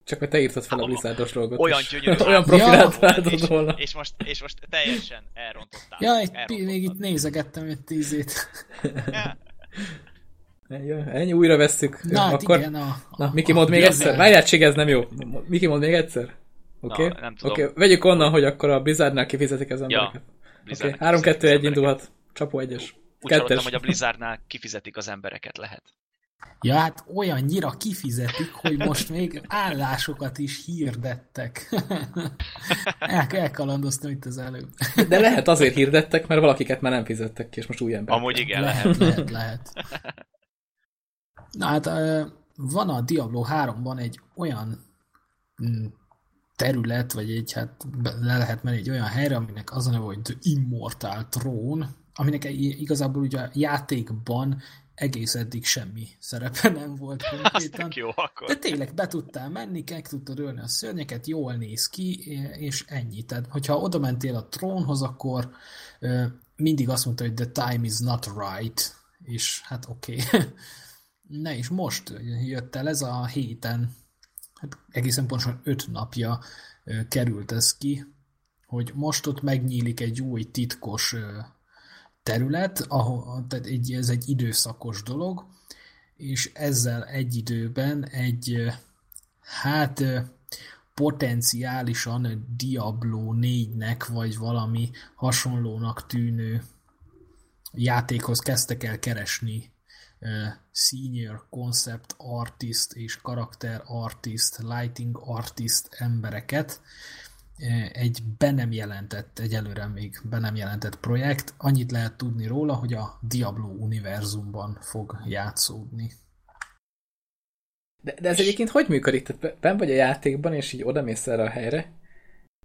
Csak mert te írtad fel a Blizzardos dolgot. Olyan és gyönyörű Olyan Ja. profilát és, váltod volna. és, most, és most teljesen elrontottál. Ja, egy pi- még itt nézegettem egy tízét. Ja. Ennyi, ennyi, újra vesszük. Na, hát Akkor, igen, a, na, Miki mond még Blizzard. egyszer. Várjál, Csig, ez nem jó. Miki mond még egyszer. Oké? Tudom. Oké, vegyük onnan, hogy akkor a Blizzardnál kifizetik az Ja, embereket. Oké, Blizzardnak 3 2 1 kifizetik az embereket. indulhat. Csapó egyes. Úgy hallottam, hogy a Blizzardnál kifizetik az embereket lehet. Ja, hát olyannyira kifizetik, hogy most még állásokat is hirdettek. El, elkalandoztam itt az előbb. De lehet azért hirdettek, mert valakiket már nem fizettek ki, és most új ember. Amúgy igen, lehet, lehet. lehet, lehet. Na hát van a Diablo 3-ban egy olyan mm, terület, vagy egy, hát le lehet menni egy olyan helyre, aminek az a neve, hogy The Immortal Throne, aminek igazából ugye a játékban egész eddig semmi szerepe nem volt konkrétan. jó akkor. De tényleg be tudtál menni, meg tudtad ölni a szörnyeket, jól néz ki, és ennyi. Tehát, hogyha oda mentél a trónhoz, akkor mindig azt mondta, hogy the time is not right, és hát oké. Okay. Ne, és most jött el ez a héten, egészen pontosan öt napja került ez ki, hogy most ott megnyílik egy új titkos terület, ahol, tehát egy, ez egy időszakos dolog, és ezzel egy időben egy hát potenciálisan Diablo 4-nek, vagy valami hasonlónak tűnő játékhoz kezdtek el keresni senior concept artist és karakter artist, lighting artist embereket. Egy be nem jelentett, egyelőre még be nem jelentett projekt. Annyit lehet tudni róla, hogy a Diablo univerzumban fog játszódni. De, de ez egyébként hogy működik? Tehát ben vagy a játékban, és így odamész erre a helyre,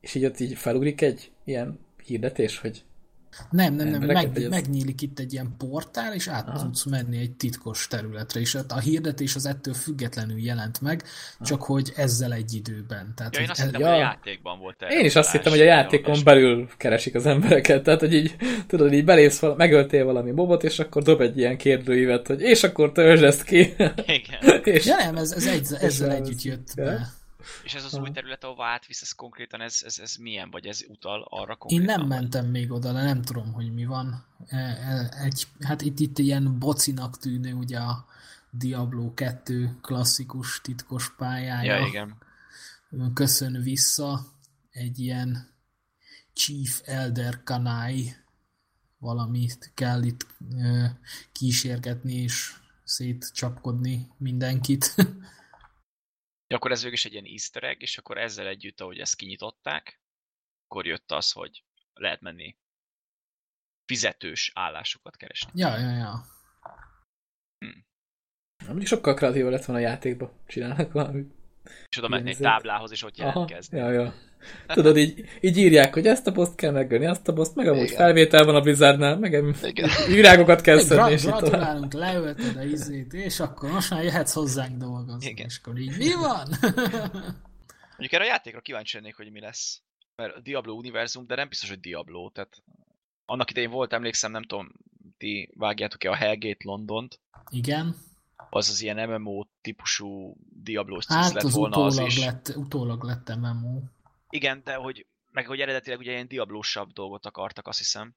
és így ott így felugrik egy ilyen hirdetés, hogy Nem, nem, nem, meg, ez- megnyílik itt egy ilyen portál, és át Aha. tudsz menni egy titkos területre, és hát a hirdetés az ettől függetlenül jelent meg, csak hogy ezzel egy időben. Tehát, Ja, én azt ez, hittem, ja. hogy a játékban volt erre én is azt hittem, hogy a játékon belül keresik az embereket. Tehát, hogy így, tudod, így belépsz, vala, megöltél valami mobot, és akkor dob egy ilyen kérdőívet, hogy és akkor töltsd ezt ki. Igen. és, Ja nem, ez, ez egy, ezzel az- együtt jött ja. És ez az új terület, ahova átvisz, ez konkrétan, ez, ez, ez milyen? Vagy ez utal arra Én konkrétan? nem vagy- mentem még oda, de nem tudom, hogy mi van. E- e- Egy, hát itt, itt ilyen bocinak tűnő ugye a Diablo 2 klasszikus titkos pályája. Ja, igen. Köszön vissza egy ilyen Chief Elder Kanai valamit kell itt ö, kísérgetni és szétcsapkodni mindenkit. Ja, akkor ez végül is egy ilyen easter egg, és akkor ezzel együtt, ahogy ezt kinyitották, akkor jött az, hogy lehet menni fizetős állásokat keresni. ja, ja, ja. Mondjuk sokkal kreatívabb lett volna a játékba. Csinálnak valamit. És oda menni egy Ilyenzők. táblához, és ott Aha, jelentkezni. ja, ja. Tudod, így, így írják, hogy ezt a poszt kell megölni, azt a poszt, meg amúgy Igen. felvétel van a Blizzardnál, meg Igen. virágokat kell szedni, Gra- gratulálunk, leölted a izét, és akkor most már jöhetsz hozzánk dolgozni. Igen. És akkor így mi van? Mondjuk erre a játékra kíváncsi lennék, hogy mi lesz. Mert a Diablo univerzum, de nem biztos, hogy Diablo. Tehát annak idején volt, emlékszem, nem tudom, ti vágjátok-e a Hellgate Londont, Igen. Az az ilyen MMO típusú Diablo-s cucc Hát lett az volna az utólag is. lett, utólag lett MMO. Igen, de hogy, meg hogy eredetileg ugye ilyen diablósabb dolgot akartak, azt hiszem.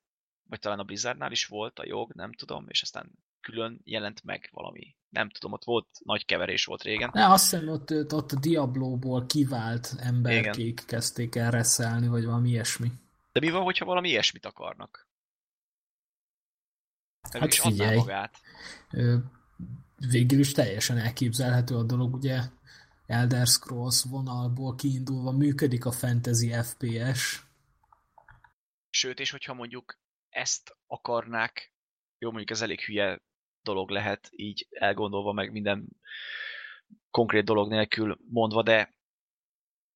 Vagy talán a Blizzardnál is volt a jog, nem tudom, és aztán külön jelent meg valami. Nem tudom, ott volt, nagy keverés volt régen. Ne, azt hiszem, ott, ott, a Diablo-ból kivált emberkék kezdték el reszelni, vagy valami ilyesmi. De mi van, hogyha valami ilyesmit akarnak? Hát Hát is figyelj. magát. Ö, végül is teljesen elképzelhető a dolog, ugye Elder Scrolls vonalból kiindulva működik a fantasy FPS. Sőt, és hogyha mondjuk ezt akarnák, jó, mondjuk ez elég hülye dolog lehet, így elgondolva meg minden konkrét dolog nélkül mondva, de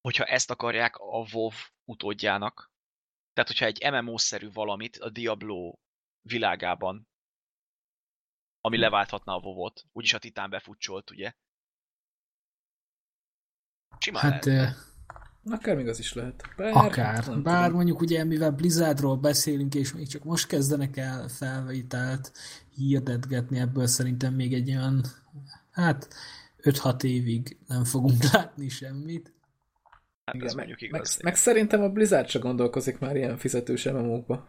hogyha ezt akarják a WoW utódjának, tehát hogyha egy MMO-szerű valamit a Diablo világában, ami leválthatna a WoW-ot, úgyis a Titán befutcsolt, ugye? Simán Hát lehet. Akár még az is lehet. Bár, akár. nem Bár tudom. mondjuk ugye, mivel Blizzardról beszélünk, és még csak most kezdenek el felvételt hirdetgetni, ebből szerintem még egy olyan, hát 5-6 évig nem fogunk látni semmit. Hát Igen, ez meg, mondjuk meg, igaz. meg, szerintem a Blizzard se gondolkozik már ilyen fizetős MMO-kba.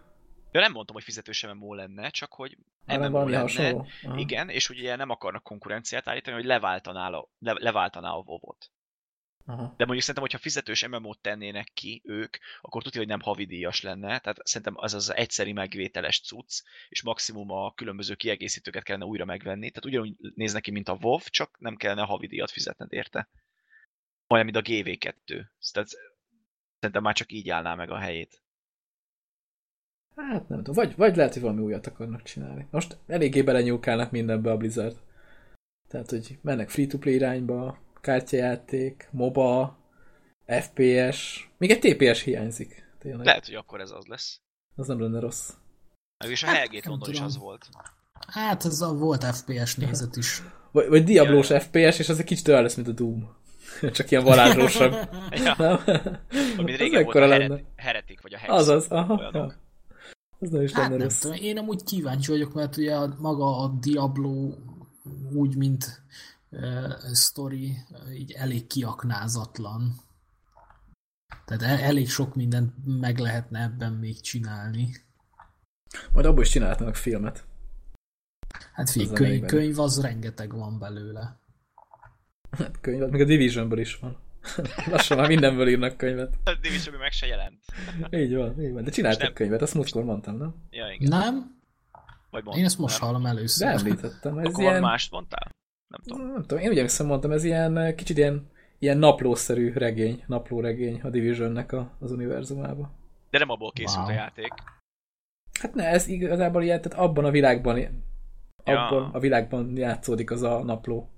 Ja, nem mondtam, hogy fizetős MMO lenne, csak hogy MMO lenne. hasonló. Aha. Igen, és ugye nem akarnak konkurenciát állítani, hogy leváltaná a, le, leváltaná a WoW-ot. Aha. De mondjuk szerintem, hogyha fizetős MMO-t tennének ki ők, akkor tudja, hogy nem havidíjas lenne, tehát szerintem az az egyszeri megvételes cucc, és maximum a különböző kiegészítőket kellene újra megvenni, tehát ugyanúgy néz neki, mint a WoW, csak nem kellene havidíjat fizetned érte. Olyan, mint a GV2. Tehát szerintem már csak így állná meg a helyét. Hát nem tudom, vagy, vagy lehet, hogy valami újat akarnak csinálni. Most eléggé belenyúlkálnak mindenbe a Blizzard. Tehát, hogy mennek free-to-play irányba, kártyajáték, MOBA, FPS, még egy TPS hiányzik. Tényleg. Lehet, hogy akkor ez az lesz. Az nem lenne rossz. Meg is a Hát, Hellgate London is az volt. Hát ez a volt FPS nézet is. Vagy, vagy Diablós Ja, FPS, és az egy kicsit olyan lesz, mint a Doom. Csak ilyen varázslósabb. Ja, nem? amit Az régen volt a heret, heretik, vagy a hex. Azaz, aha. olyanok. Ja. Az nem is Hát nem rossz. tudom, én amúgy kíváncsi vagyok, mert ugye maga a Diablo úgy, mint uh, sztori, uh, így elég kiaknázatlan. Tehát el, elég sok mindent meg lehetne ebben még csinálni. Majd abból is csinálhatnak filmet. Hát figyelj, könyv, könyv az rengeteg van belőle. Hát könyvet, még a Divisionből is van. Lassan már mindenből írnak könyvet. A Division meg se jelent. Így van, így van. De csináltak nem- könyvet, azt múltkor mondtam, nem? Ja, igen. Nem? Vagy Én ezt most nem? hallom De először. említettem, ez Akkor ilyen... mást mondtál? Nem tudom. Nem tudom, én ugyanis mondtam, ez ilyen eh, kicsit ilyen, ilyen naplószerű regény, naplóregény a Divisionnek a, az univerzumába. De nem abból készült Wow. a játék. Hát ne, ez igazából ilyen, tehát abban a világban, Ja. abban a világban játszódik az a napló.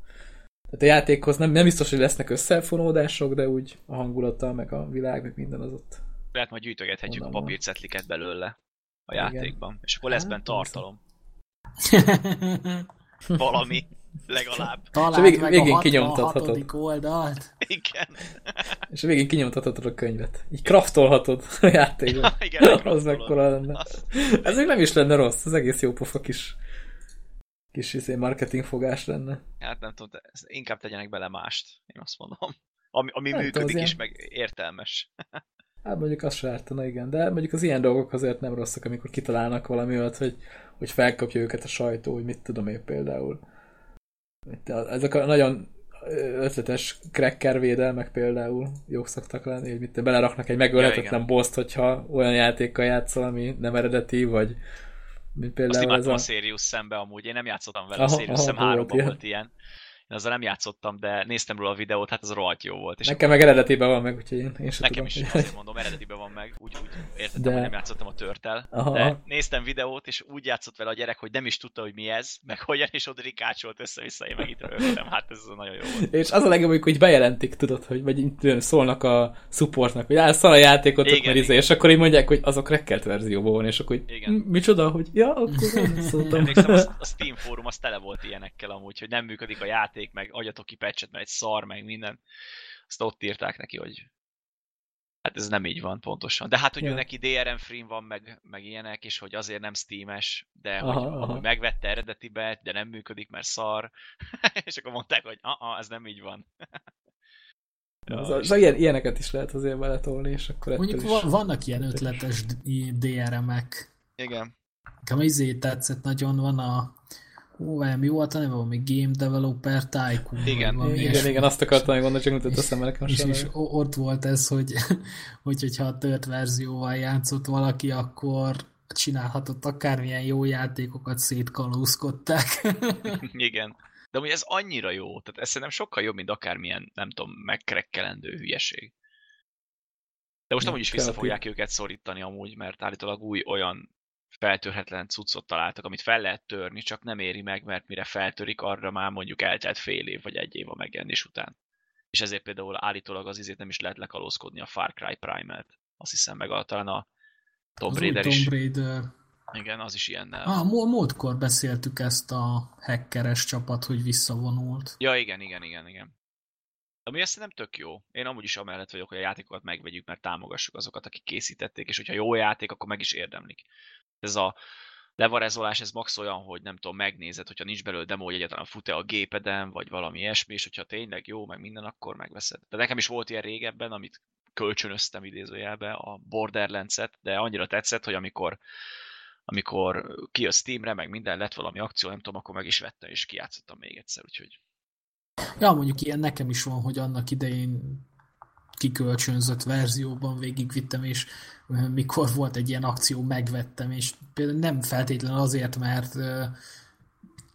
Tehát a játékhoz nem, nem biztos, hogy lesznek összefonódások, de úgy a hangulata, meg a világ, meg minden az ott. Lehet majd gyűjtögethetjük a Mondom, papírcetliket belőle a Igen. játékban. És akkor lesz Hát, benne tartalom. Valami. Legalább. Találd vég- meg végén a kinyomtathatod. 66. oldalt. Igen. És a végén kinyomtathatod a könyvet. Így kraftolhatod a játékban. Igen, az mekkora lenne. Azt- Ez még nem is lenne rossz, ez egész jó pofa kis kis izé, marketing fogás lenne. Hát nem tudom, de inkább tegyenek bele mást. Én azt mondom. ami, ami Nem működik és ilyen- meg értelmes. Hát mondjuk az se ártana, igen, de mondjuk az ilyen dolgok azért nem rosszak, amikor kitalálnak valami olyat, hogy, hogy felkapja őket a sajtó, hogy mit tudom én például. Ezek a nagyon ötletes cracker védelmek például jók szoktak lenni, hogy mit beleraknak egy megölhetetlen Ja, boszt, hogyha olyan játékkal játszol, ami nem eredeti, vagy mint Azt például ez imádtam a... a Sirius szembe amúgy, én nem játszottam vele, Aha, a Sirius aha, szem volt háromban ilyen. volt ilyen. Én azzal nem játszottam, de néztem róla a videót, hát az rohadt jó volt. És Nekem meg eredetiben van meg, úgyhogy én, én sem Nekem tudom. is hogy- azért mondom, eredetiben van meg, úgy, úgy értettem, De- hogy nem játszottam a törtel. Aha, de néztem videót, és úgy játszott vele a gyerek, hogy nem is tudta, hogy mi ez, meg hogyan, és ott rikácsolt össze-vissza, én meg itt rögtem. Hát ez nagyon jó volt. És az a legjobb, így bejelentik, tudod, hogy vagy szólnak a supportnak, hogy áll szar a játékot, Igen, mert izé, és akkor így mondják, hogy azok rekkelt verzióban van, és akkor így, Igen. "M- micsoda, hogy ja, akkor nem szóltam. Emlékszem, a Steam fórum az tele volt ilyenekkel amúgy, hogy nem működik a játék, meg adjatok ki patchet, mert egy szar, meg minden. Azt ott írták neki, hogy hát ez nem így van pontosan. De hát, hogy Ja. ő neki DRM free van, meg, meg ilyenek, és hogy azért nem Steam-es, de Aha, hogy aha. megvette eredetibe, de nem működik, mert szar. és akkor mondták, hogy ah, ez nem így van. Az, az, ilyen, ilyeneket is lehet azért beletolni, és akkor Mondjuk is. va- vannak ilyen ötletes DRM-ek. Igen. Nekem izé tetszett nagyon, van a Várjál, mi volt a neve? Valami Game Developer Tycoon. Igen, Igen, ilyesmi. igen, azt akartam mondani, csak mutat eszembe nekem És, és ott volt ez, hogy, hogy hogyha a tört verzióval játszott valaki, akkor csinálhatott akármilyen jó játékokat szétkalózkodták. Igen. De amúgy ez annyira jó, tehát ez szerintem sokkal jobb, mint akármilyen, nem tudom, megkrekkelendő hülyeség. De most amúgy is vissza fogják őket szorítani amúgy, mert állítólag új olyan feltörhetlen cuccot találtak, amit fel lehet törni, csak nem éri meg, mert mire feltörik, arra már mondjuk eltelt fél év vagy egy év a megjelenés után. És ezért például állítólag az izét nem is lehet lekalózkodni a Far Cry Primal-t. Azt hiszem meg a, talán a Tomb Raider is. Tomb Raider. Igen, az is ilyennel. Ah, mú- múltkor beszéltük ezt a hackeres csapat, hogy visszavonult. Ja, igen, igen, igen, igen. Ami azt nem tök jó. Én amúgy is amellett vagyok, hogy a játékokat megvegyük, mert támogassuk azokat, akik készítették, és hogyha jó játék, akkor meg is érdemlik. Ez a levarezolás, ez max olyan, hogy nem tudom, megnézed, hogyha nincs belőle demo, hogy egyáltalán fut-e a gépeden, vagy valami ilyesmi, és hogyha tényleg jó, meg minden, akkor megveszed. De nekem is volt ilyen régebben, amit kölcsönöztem idézőjelbe, a Borderlands-et, de annyira tetszett, hogy amikor amikor ki a Steamre, meg minden lett valami akció, nem tudom, akkor meg is vettem, és kijátszottam még egyszer, úgyhogy Ja, mondjuk ilyen nekem is van, hogy annak idején kikölcsönzött verzióban végigvittem, és mikor volt egy ilyen akció, megvettem, és például nem feltétlenül azért, mert ö,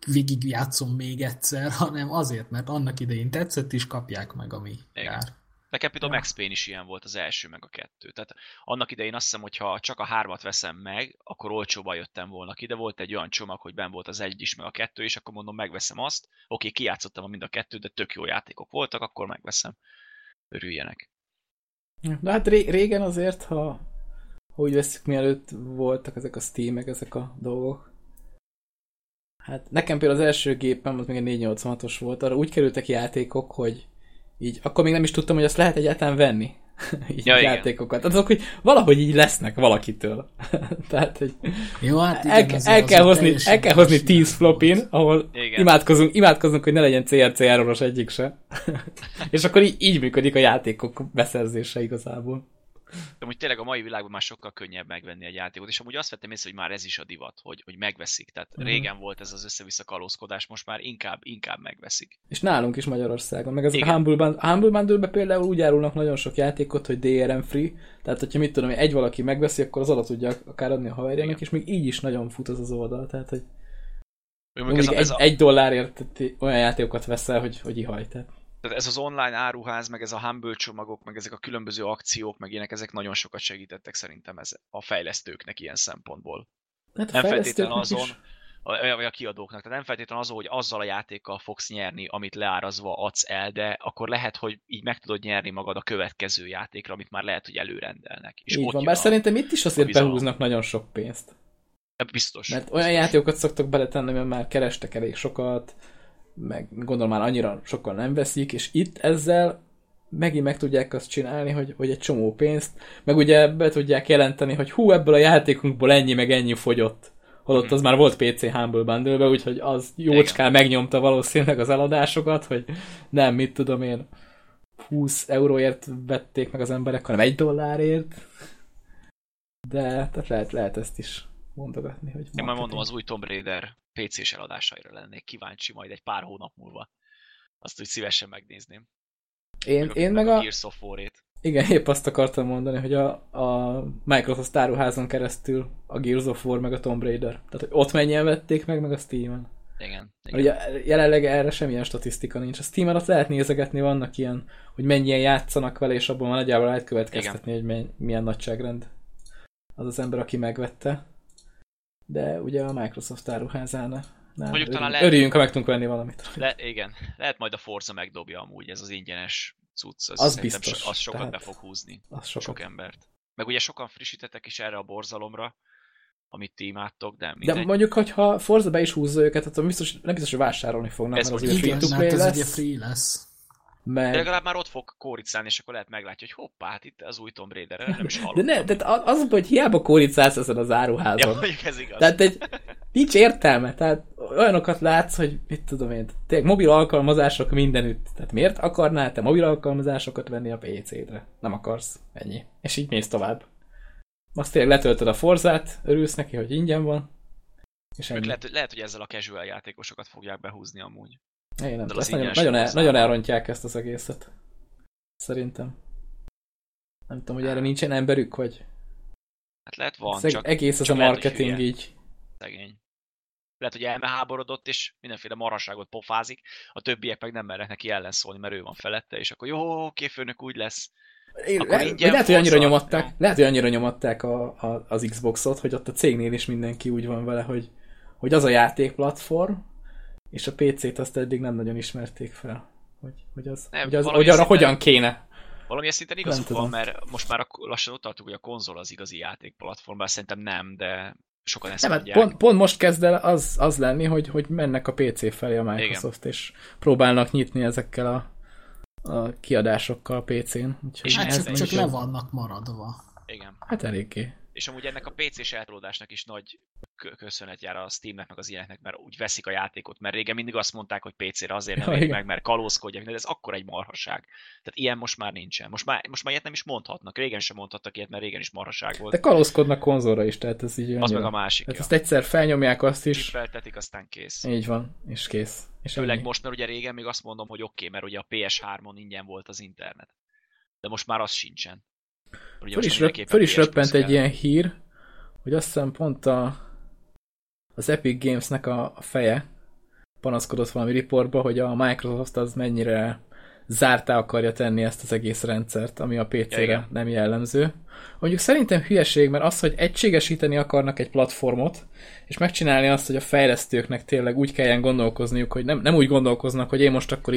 végig játszom még egyszer, hanem azért, mert annak idején tetszett, és kapják meg, ami Igen. jár. Nekem például. Max Payne is ilyen volt az első, meg a kettő. Tehát annak idején azt hiszem, hogy ha csak a hármat veszem meg, akkor olcsóban jöttem volna ki, de volt egy olyan csomag, hogy ben volt az egy is, meg a kettő, és akkor mondom, megveszem azt. Oké, kijátszottam a mind a kettőt, de tök jó játékok voltak, akkor megveszem. Örüljenek. De hát ré- régen azért, ha úgy veszük, mielőtt voltak ezek a Steam-ek, ezek a dolgok. Hát nekem például az első gépem, az még egy 486-os volt, arra úgy kerültek játékok, hogy így, akkor még nem is tudtam, hogy azt lehet egyáltalán venni. Így Ja, igen. játékokat. Azok, hogy valahogy így lesznek valakitől. Tehát, hogy Jó, hát igen, el, el, az kell hozni, el kell hozni más 10 flopin, ahol Igen. imádkozunk, imádkozunk, hogy ne legyen CRC erroros egyik se. És akkor így, így működik a játékok beszerzése igazából. De úgy tényleg a mai világban már sokkal könnyebb megvenni egy játékot, és amúgy azt vettem észre, hogy már ez is a divat, hogy, hogy megveszik. Tehát Mhm. régen volt ez az össze-vissza kalózkodás, most már inkább, inkább megveszik. És nálunk is Magyarországon. Meg Igen. a Humble, a Humble Bundle-be például úgy árulnak nagyon sok játékot, hogy DRM free, tehát hogyha mit tudom, egy valaki megveszi, akkor az oda tudja akár adni a haverjának, és még így is nagyon fut az az oldal. Tehát, hogy Mondjuk ez, a, egy, ez, a, egy dollárért olyan játékokat veszel, hogy, hogy ihaj. Tehát. Tehát ez az online áruház, meg ez a Humble csomagok, meg ezek a különböző akciók, meg ilyenek, ezek nagyon sokat segítettek szerintem ez a fejlesztőknek ilyen szempontból. Hát Nem feltétlenül azon, a- vagy a kiadóknak. Tehát nem feltétlenül azon, hogy azzal a játékkal fogsz nyerni, amit leárazva adsz el, de akkor lehet, hogy így meg tudod nyerni magad a következő játékra, amit már lehet, hogy előrendelnek. És így ott van, bár a- szerintem itt is azért behúznak nagyon sok pénzt. Biztos. Mert olyan játékokat szoktak beletenni, mert már kerestek elég sokat, meg gondolom már annyira sokan nem veszik, és itt ezzel megint meg tudják azt csinálni, hogy, hogy egy csomó pénzt, meg ugye be tudják jelenteni, hogy hú, ebből a játékunkból ennyi meg ennyi fogyott. Holott az már volt PC Humble bundle úgyhogy az jócskán megnyomta valószínűleg az eladásokat, hogy nem, mit tudom én, 20 euróért vették meg az emberek, hanem egy dollárért. De tehát lehet, lehet ezt is mondogatni, hogy Én majd mondom, az új Tomb Raider PC-s eladásaira lennék kíváncsi majd egy pár hónap múlva. Azt úgy szívesen megnézném. Én, én meg a... Gears of War-ét. Igen, épp azt akartam mondani, hogy a, a Microsoft áruházon keresztül a Gears of War meg a Tomb Raider. Tehát, hogy ott mennyien vették meg, meg a Steam-en. Igen. igen. Ugye jelenleg erre semmilyen statisztika nincs. A Steam-en azt lehet nézegetni, vannak ilyen, hogy mennyien játszanak vele, és abban van nagyjából lehet következtetni, igen. hogy milyen nagyságrend az az ember, aki megvette. De ugye a Microsoft áruházánál Mondjuk talán lehet... Örüljünk, ha meg tudunk venni valamit. Le, igen, lehet majd a Forza megdobja amúgy, ez az ingyenes cucc, az, az biztos. az sokat Tehát be fog húzni. Az sokat. Sok embert. Meg ugye sokan frissítettek is erre a borzalomra, amit ti imádtok, de mindegy. De mondjuk, hogyha Forza be is húzza őket, akkor biztos, nem biztos, hogy vásárolni fognak, ez mert az ugye free to play lesz. Ez ugye free lesz. Meg... De legalább már ott fog kóricálni, és akkor lehet meglátja, hogy hoppá, hát itt az új Tomb Raider, nem is hallottam. De ne, de az, hogy hiába kóricálsz ezen az áruházon. Ja, mondjuk ez igaz. Tehát egy, nincs értelme, tehát olyanokat látsz, hogy mit tudom én, tényleg mobil alkalmazások mindenütt. Tehát miért akarnál te mobil alkalmazásokat venni a PC-re? Nem akarsz, ennyi. És így mész tovább. Azt tényleg letöltöd a Forzát, örülsz neki, hogy ingyen van. És lehet, lehet, hogy ezzel a casual játékosokat fogják behúzni amúgy. Én nem tudom, nagyon, nagyon, el, nagyon elrontják ezt az egészet. Szerintem. Nem tudom, hogy erre nincsen emberük, vagy... Hát lehet van, Szeg, csak... Egész az a marketing így. Szegény. Lehet, hogy elmeháborodott, és mindenféle maraságot pofázik, a többiek meg nem mernek neki ellenszólni, mert ő van felette, és akkor jó, oké, főnök úgy lesz. Én, le, lehet, hogy annyira nyomatták, jó. lehet, hogy annyira nyomatták a, a, az Xboxot, hogy ott a cégnél is mindenki úgy van vele, hogy, hogy az a játékplatform, és a PC-t azt eddig nem nagyon ismerték fel, hogy, hogy, az, nem, hogy, az, hogy arra szinten, hogyan kéne. Valamilyen szinten igazuk van, mert most már lassan ott tartunk, hogy a konzol az igazi játékplatform, bár szerintem nem, de sokan ezt nem, hát mondják. Pont, pont most kezd el az, az lenni, hogy, hogy mennek a PC felé a Microsoft, Igen. és próbálnak nyitni ezekkel a, a kiadásokkal a PC-n. Úgyhogy hát csak, csak le vannak maradva. Igen. Hát eléggé. És amúgy ennek a PC-s eltolódásnak is nagy köszönet jár a Steamnek, meg az ilyeneknek, mert úgy veszik a játékot, mert régen mindig azt mondták, hogy PC-re azért nem ja, meg, mert kalózkodják, de ez akkor egy marhaság. Tehát ilyen most már nincsen. Most már, most már ilyet nem is mondhatnak. Régen sem mondhattak ilyet, mert régen is marhaság volt. De kalózkodnak konzolra is, tehát ez így Az meg a másik. Tehát ezt egyszer felnyomják azt is. Feltetik, aztán kész. Így van, és kész. És Főleg ennyi. most, mert ugye régen még azt mondom, hogy oké, okay, mert ugye a PS3-on ingyen volt az internet. De most már az sincsen. Ugye föl is, röp, föl is röppent egy ilyen hír, hogy azt hiszem pont a, az Epic Gamesnek a, a feje panaszkodott valami riportba, hogy a Microsoft az mennyire zártá akarja tenni ezt az egész rendszert, ami a PC-re ja, nem jellemző. Mondjuk szerintem hülyeség, mert az, hogy egységesíteni akarnak egy platformot, és megcsinálni azt, hogy a fejlesztőknek tényleg úgy kelljen gondolkozniuk, hogy nem, nem úgy gondolkoznak, hogy én most akkor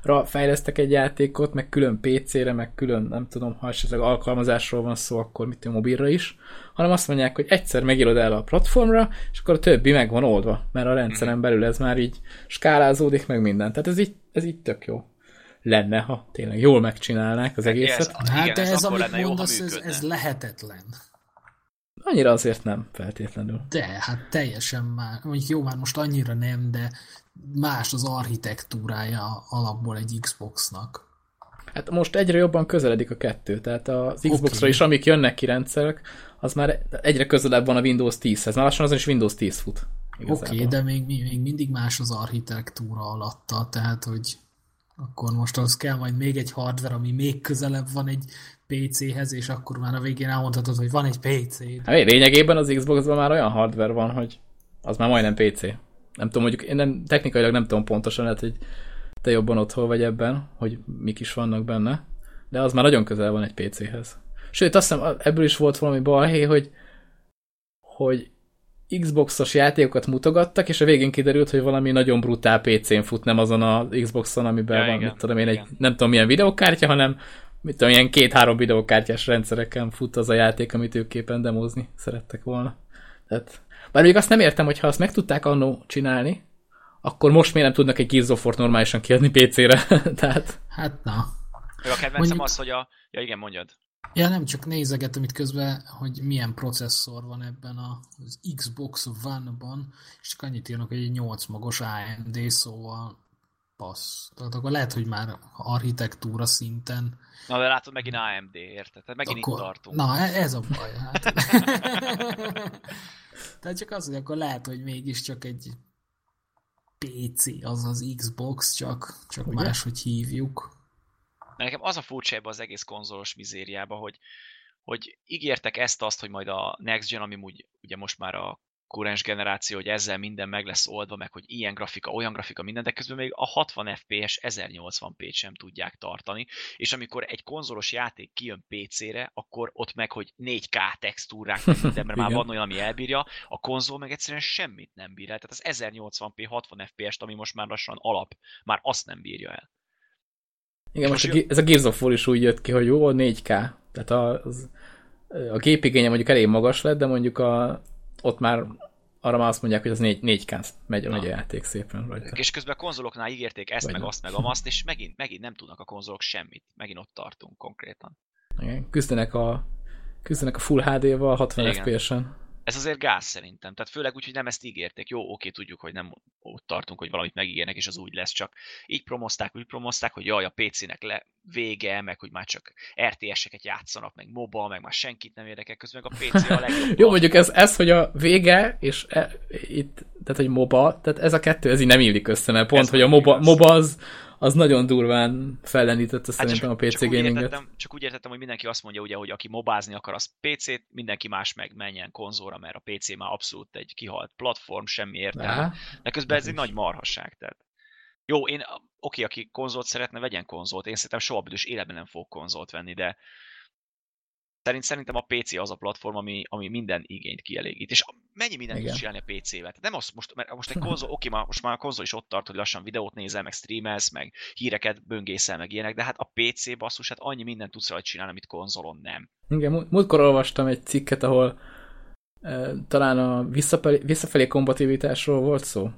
Xbox-ra fejlesztek egy játékot, meg külön PC-re, meg külön, nem tudom, ha esetleg alkalmazásról van szó, akkor mit tudom, mobilra is, hanem azt mondják, hogy egyszer megírod el a platformra, és akkor a többi meg van oldva, mert a rendszeren mhm. belül ez már így skálázódik, meg minden. Tehát ez így, ez így tök jó lenne, ha tényleg jól megcsinálnák az egészet. Ez, hát igen, ez, ez amit mondasz, ez, ez lehetetlen. Annyira azért nem feltétlenül. De, hát teljesen már, mondjuk jó, már most annyira nem, de más az architektúrája alapból egy Xboxnak. Hát most egyre jobban közeledik a kettő, tehát az Xboxra okay. is, amik jönnek ki rendszerek, az már egyre közelebb van a Windows 10-hez. Már lassan azon is Windows 10 fut. Oké, okay, de még, még mindig más az architektúra alatta, tehát hogy akkor most az kell majd még egy hardware, ami még közelebb van egy PC-hez, és akkor már a végén elmondhatod, hogy van egy PC. Hát lényegében az Xbox-ban már olyan hardware van, hogy az már majdnem PC. Nem tudom, mondjuk én nem, technikailag nem tudom pontosan, lehet, hogy te jobban otthon vagy ebben, hogy mik is vannak benne, de az már nagyon közel van egy PC-hez. Sőt, azt hiszem, ebből is volt valami balhé, hogy, hogy Xboxos játékokat mutogattak, és a végén kiderült, hogy valami nagyon brutál PC-n fut, nem azon a Xboxon, amiben ja, van, igen, mit tudom én, egy nem tudom milyen videokártya, hanem mit tudom, ilyen két-három videokártyás rendszereken fut az a játék, amit ők képen demozni szerettek volna. Tehát, bár még azt nem értem, hogy ha azt meg tudták annó csinálni, akkor most miért nem tudnak egy Gears of War normálisan kiadni PC-re? Tehát... Hát na. Meg a kedvencem Mondjuk... az, hogy a... Ja igen, mondjad. Ja, nem csak nézegetem itt közben, hogy milyen processzor van ebben az Xbox One-ban, és csak annyit írnak, hogy egy 8 magos AMD, szóval passz. Tehát akkor lehet, hogy már architektúra szinten. Na, de látod, megint AMD, érted? Tehát megint akkor, itt tartunk. Na, e- ez a baj. Hát. Tehát csak az, hogy akkor lehet, hogy mégiscsak egy PC, az az Xbox, csak, csak máshogy hívjuk. Nekem az a furcsa ebbe az egész konzolos mizériába, hogy, hogy ígértek ezt-azt, hogy majd a Next Gen, ami úgy, ugye most már a kurens generáció, hogy ezzel minden meg lesz oldva, meg hogy ilyen grafika, olyan grafika, minden, de közben még a 60 FPS 1080p sem tudják tartani, és amikor egy konzolos játék kijön PC-re, akkor ott meg, hogy 4K textúrák, minden, mert már van olyan, ami elbírja, a konzol meg egyszerűen semmit nem bír el, tehát az 1080p 60 FPS-t, ami most már lassan alap, már azt nem bírja el. Igen, most, most a, ez a Gears of War is úgy jött ki, hogy jó, 4K, tehát a, az, a gépigénye mondjuk elég magas lett, de mondjuk a, ott már arra már azt mondják, hogy az 4, 4K megy, megy a játék szépen rajta. És közben a konzoloknál ígérték ezt, Vagy meg nem. azt, meg azt, és megint, megint nem tudnak a konzolok semmit. Megint ott tartunk konkrétan. Igen, küzdenek a, küzdenek a Full HD-val 60 FPS-en. Ez azért gáz szerintem. Tehát főleg úgy, hogy nem ezt ígérték. Jó, oké, tudjuk, hogy nem ott tartunk, hogy valamit megígérnek, és az úgy lesz, csak így promozták, úgy promozták, hogy jaj, a PC-nek le vége, meg hogy már csak RTS-eket játszanak, meg MOBA, meg már senkit nem érdekel, közben meg a PC a legjobb. Jó, mondjuk ez, ez, hogy a vége, és e, itt, tehát hogy MOBA, tehát ez a kettő, ez így nem illik össze, mert pont, ez hogy a MOBA, MOBA az, az nagyon durván fellendítette hát szerintem csak, a PC csak gaminget. Úgy értettem, csak úgy értettem, hogy mindenki azt mondja, ugye, hogy aki mobázni akar, az PC-t, mindenki más meg menjen konzolra, mert a PC már abszolút egy kihalt platform, semmi értelme. De közben ez egy nagy marhasság. Tehát. Jó, én, oké, aki konzolt szeretne, vegyen konzolt. Én szerintem soha büdös életben nem fog konzolt venni, de szerint, szerintem a PC az a platform, ami, ami minden igényt kielégít. És mennyi mindent tudsz csinálni a PC-vel? Nem az, most, mert most egy konzol, oké, okay, most már a konzol is ott tart, hogy lassan videót nézel, meg streamelsz, meg híreket böngészel, meg ilyenek, de hát a PC basszus, hát annyi mindent tudsz rajta csinálni, amit konzolon nem. Igen, múltkor olvastam egy cikket, ahol e, talán a visszafelé, visszafelé kompatibilitásról volt szó.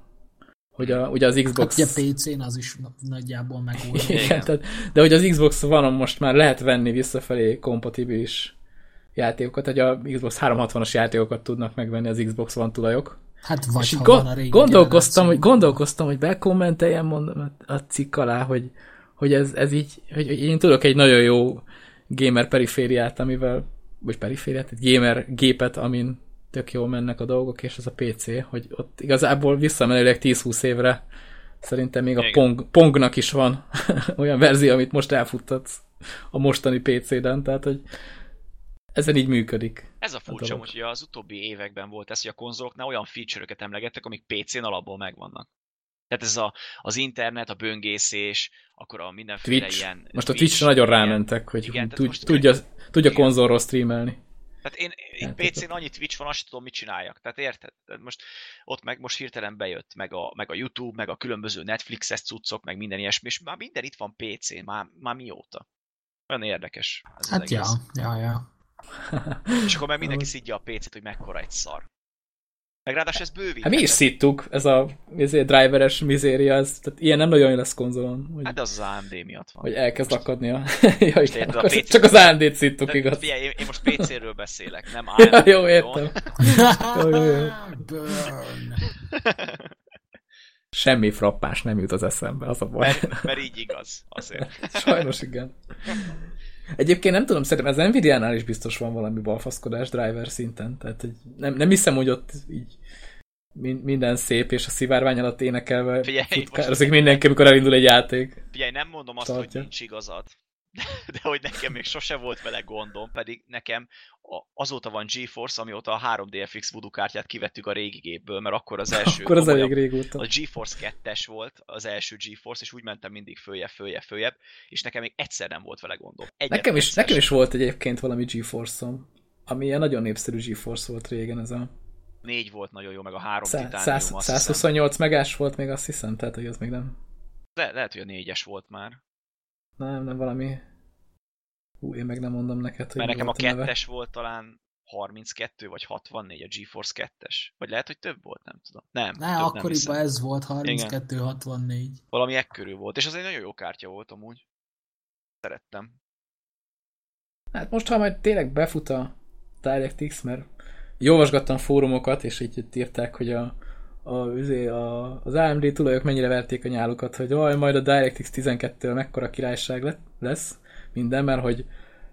Hogy a, ugye az Xbox... Hát ugye PC-n az is nagyjából megoldó. Igen, tehát, de hogy az Xbox van most már lehet venni visszafelé kompatibilis játékokat, hogy a Xbox 360-as játékokat tudnak megvenni az Xbox One tulajok. Hát vagy és ha go- van a régi gondolkoztam, hogy, gondolkoztam, hogy bekommenteljem mondom a cikk alá, hogy, hogy ez, ez így, hogy, hogy én tudok egy nagyon jó gamer perifériát, amivel, vagy perifériát, egy gamer gépet, amin tök jól mennek a dolgok, és ez a PC, hogy ott igazából visszamenőleg 10-20 évre szerintem még a Pong, Pongnak is van olyan verzió, amit most elfuttatsz a mostani PC-den, tehát hogy ezen így működik. Ez a furcsa, hogy az utóbbi években volt ez, hogy a konzoloknál olyan feature-öket emlegettek, amik PC-n alapból megvannak. Tehát ez a, az internet, a böngészés, akkor a mindenféle Twitch. ilyen... Most a Twitch nagyon igen, rámentek, hogy igen, tud, tudja, tudja konzolról streamelni. Tehát én, én PC-n annyi Twitch van, azt tudom, mit csináljak. Tehát érted? Most ott meg most hirtelen bejött, meg a, meg a YouTube, meg a különböző Netflixes cuccok, meg minden ilyesmi, és már minden itt van PC-n, már, már mióta. Olyan érdekes. Ez hát ja, ja, ja. És akkor meg mindenki szidja a PC-t, hogy mekkora egy szar. Meg ráadásul ez bővít. Hát mi is szittuk, ez a ezért driveres mizéria, ez, tehát ilyen nem nagyon lesz konzolon. Hogy, hát az az AMD miatt van. Hogy elkezd most, akadni a... ja, igen, a PC... Csak az AMD-t szittuk, igaz. Figyelj, én, én most PC-ről beszélek, nem AMD. ja, jó, értem. jó, jó, jó. Semmi frappás nem jut az eszembe, az a baj. Mert, mert így igaz, azért. Sajnos igen. Egyébként nem tudom, szerintem az Nvidia-nál is biztos van valami balfaszkodás driver szinten. Tehát nem, nem hiszem, hogy ott így minden szép, és a szivárvány alatt énekelve futkározik mindenki, amikor elindul egy játék. Figyelj, nem mondom azt, Tartja. hogy nincs igazad, de hogy nekem még sose volt vele gondom, pedig nekem azóta van GeForce, amióta a 3DFX Voodoo kártyát kivettük a régi gépből, mert akkor az első... akkor az elég régóta. A GeForce 2-es volt, az első GeForce, és úgy mentem mindig följebb, följebb, följebb, és nekem még egyszer nem volt vele gondom. Egyet nekem is, nekem is volt egyébként valami GeForce-om, ami ilyen nagyon népszerű GeForce volt régen, ez a... Négy volt nagyon jó, meg a három Szá- titánium, 100, 128 megás volt még, azt hiszem, tehát hogy az még nem... Le- lehet, hogy a négyes volt már. Nem, nem valami... Hú, én meg nem mondom neked, hogy Mert nekem a kettes neve. volt talán 32 vagy 64 a GeForce 2-es. Vagy lehet, hogy több volt, nem tudom. Nem, ne, akkoriban nem ez volt 32-64. Valami ekkörül volt, és az egy nagyon jó kártya volt amúgy. Szerettem. Hát most, ha majd tényleg befut a DirectX, mert olvasgattam fórumokat, és így itt írták, hogy a, a, üzé, a, az AMD tulajok mennyire verték a nyálukat, hogy oj, majd a DirectX 12 mekkora királyság le, lesz minden, mert hogy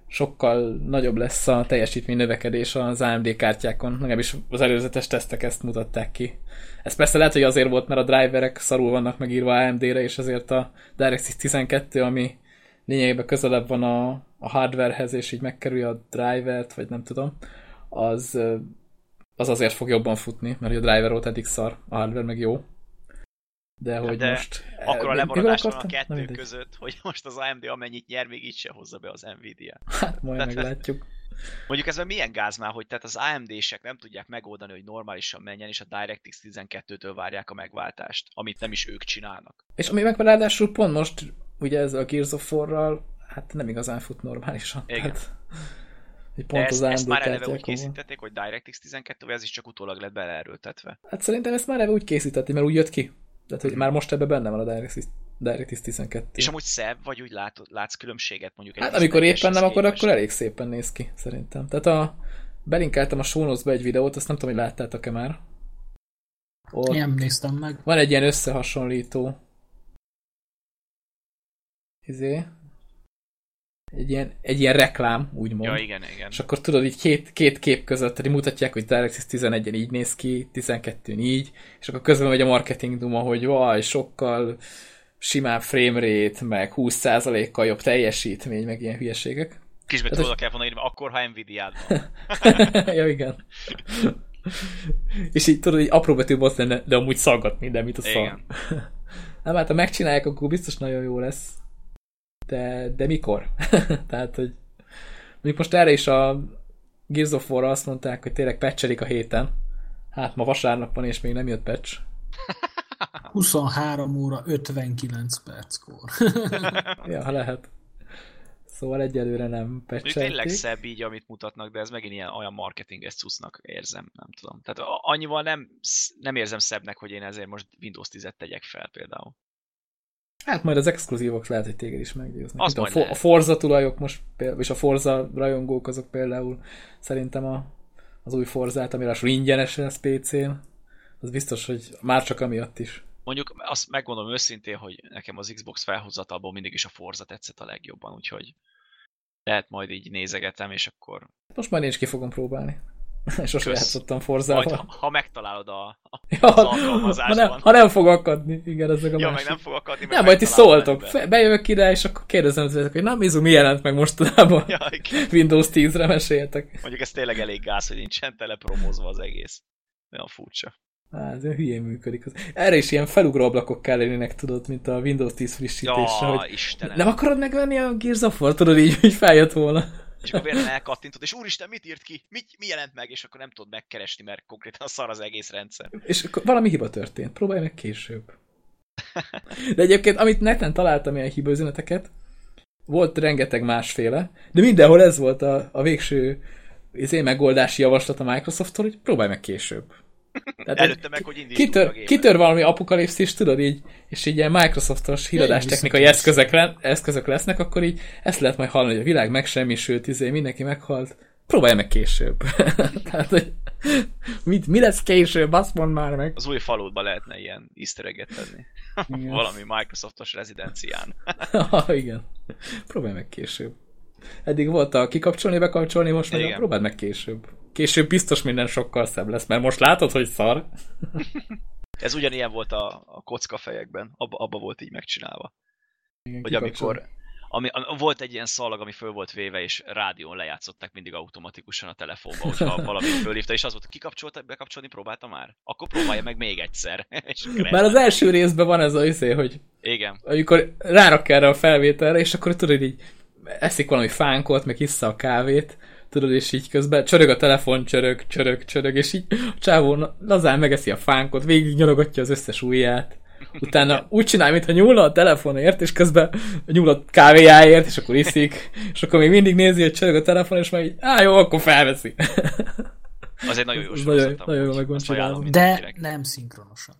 sokkal nagyobb lesz a teljesítmény növekedés az AMD kártyákon, legalábbis az előzetes tesztek ezt mutatták ki. Ez persze lehet, hogy azért volt, mert a driverek szarul vannak megírva AMD-re, és ezért a DirectX 12, ami lényegében közelebb van a, a hardwarehez, és így megkerülje a drivert, vagy nem tudom, az, az azért fog jobban futni, mert a driver volt eddig szar, a hardware meg jó. De hogy De most... Akkor a lemaradás van a? Na kettő mindegy. között, hogy most az AMD amennyit nyer, még így se hozza be az Nvidia. Hát majd meglátjuk. Mondjuk ez milyen gáz már, hogy tehát az AMD-sek nem tudják megoldani, hogy normálisan menjen, és a DirectX 12-től várják a megváltást, amit nem is ők csinálnak. És ami meg ráadásul pont most, ugye ez a Gears of War-ral, hát nem igazán fut normálisan. Igen. Tehát, hogy De pont ezt, az ezt már eleve úgy készítették, hogy DirectX 12, vagy ez is csak utólag lett beleerőltetve. Hát szerintem ezt már eleve úgy készítették, mert úgy jött ki. Tehát, hogy már most ebben benne van a DirectX, DirectX 12. És amúgy szebb, vagy úgy lát, látsz különbséget mondjuk egy Hát amikor 11-eshez éppen nem, akkor, akkor elég szépen néz ki, szerintem. Tehát a, belinkeltem a show notes-be egy videót, azt nem tudom, hogy láttátok-e már. Ott Nem néztem meg. van egy ilyen összehasonlító izé, egy ilyen, egy ilyen reklám, úgymond. Ja, igen, igen. És akkor tudod, így két, két kép között mutatják, hogy DirectX 11-en így néz ki, 12-n így, és akkor közben megy a marketing duma, hogy vaj, sokkal simább framerate, meg 20%-kal jobb teljesítmény, meg ilyen hülyeségek. Kisbetű Hát oda kell volna írva, akkor ha nvidia ja, igen. és így tudod, hogy apró betű ott lenne, de amúgy szaggat minden, mint a szar. Nem, hát ha megcsinálják, akkor biztos nagyon jó lesz. De, de mikor? Tehát, hogy mondjuk most erre is a Gears of war azt mondták, hogy tényleg patchelik a héten. Hát ma vasárnap van, és még nem jött patch. 23 óra 59 perckor. Ja, lehet. Szóval egyelőre nem Mondjuk tényleg szebb így, amit mutatnak, de ez megint ilyen olyan marketinges cusznak érzem, nem tudom. Tehát annyival nem, nem érzem szebbnek, hogy én ezért most Windows 10-et tegyek fel például. Hát majd az exkluzívok lehet, hogy téged is meggyőznek. Az a, majd lehet. a Forza tulajok most, például, és a Forza rajongók azok például szerintem a, az új Forzát, amire az ingyenes lesz PC-n, az biztos, hogy már csak amiatt is. Mondjuk azt megmondom őszintén, hogy nekem az Xbox felhozatalból mindig is a Forza tetszett a legjobban, úgyhogy lehet majd így nézegetem, és akkor Most már én is ki fogom próbálni. Sose Kösz. játszottam majd, Forzával. ha, ha megtalálod a, a Ja, ha, nem, ha nem fog akadni, igen, ezek a ja, meg másik. nem fog akadni, meg Nem, majd ti szóltok. Bejövök ide, és akkor kérdezem tőletek, hogy na, Mizu, mi jelent meg mostanában? Ja, igen. Windows 10-re meséltek. Mondjuk ez tényleg elég gáz, hogy nincsen telepromozva az egész. Olyan furcsa. Á, ez olyan hülyén működik. Erre is ilyen felugró ablakok kellenének, tudod, mint a Windows 10 frissítésre, Ja, hogy Istenem. nem akarod megvenni a Gears of War, tudod így, hogy feljött volna. És akkor véletlenül elkattintod, és úristen, mit írt ki? Mit, mi jelent meg? És akkor nem tudod megkeresni, mert konkrétan szar az egész rendszer. És valami hiba történt. Próbálj meg később. De egyébként, amit neten találtam ilyen hibaüzeneteket, volt rengeteg másféle, de mindenhol ez volt a, a végső én megoldási javaslat a Microsofttól, hogy próbálj meg később. Tehát, Előtte meg, hogy indítsuk kitör, a kitör valami apokalipszis, tudod így, és így ilyen Microsoftos híradás technikai eszközök, eszközök lesznek, akkor így ezt lehet majd hallani, hogy a világ megsemmisült, izé, mindenki meghalt. Próbálj meg később. Tehát, hogy mit, mi lesz később, azt mondd már meg. Az új falódba lehetne ilyen easter egget tenni. Igen. Valami Microsoftos rezidencián. Ha, igen. Próbálj meg később. Eddig volt a kikapcsolni, bekapcsolni, most meg próbáld meg később. Később biztos minden sokkal szebb lesz, mert most látod, hogy szar. Ez ugyanilyen volt a, a kockafejekben. Abba, abba volt így megcsinálva. Igen, Hogy kikapcsol. amikor ami, ami, volt egy ilyen szalag, ami föl volt véve, és rádión lejátszották mindig automatikusan a telefonba, hogyha valami fölhívta, és az volt, kikapcsolta, bekapcsolni próbálta már? Akkor próbálja meg még egyszer. Már az első részben van ez a izé, hogy Igen. amikor rárak erre a felvételre, és akkor tudod így eszik valami fánkot, meg issza a kávét, tudod, és így közben csörög a telefon, csörög, csörög, csörög, és így a csávó lazán megeszi a fánkot, végig nyalogatja az összes ujját, utána úgy csinál, mintha nyúlna a telefonért, és közben nyúl a kávéjáért, és akkor iszik, és akkor még mindig nézi, hogy csörög a telefon, és már így, á, jó, akkor felveszi. Az egy nagyon jó sorozat. nagyon- nagyon jól meg van. De nem szinkronosan.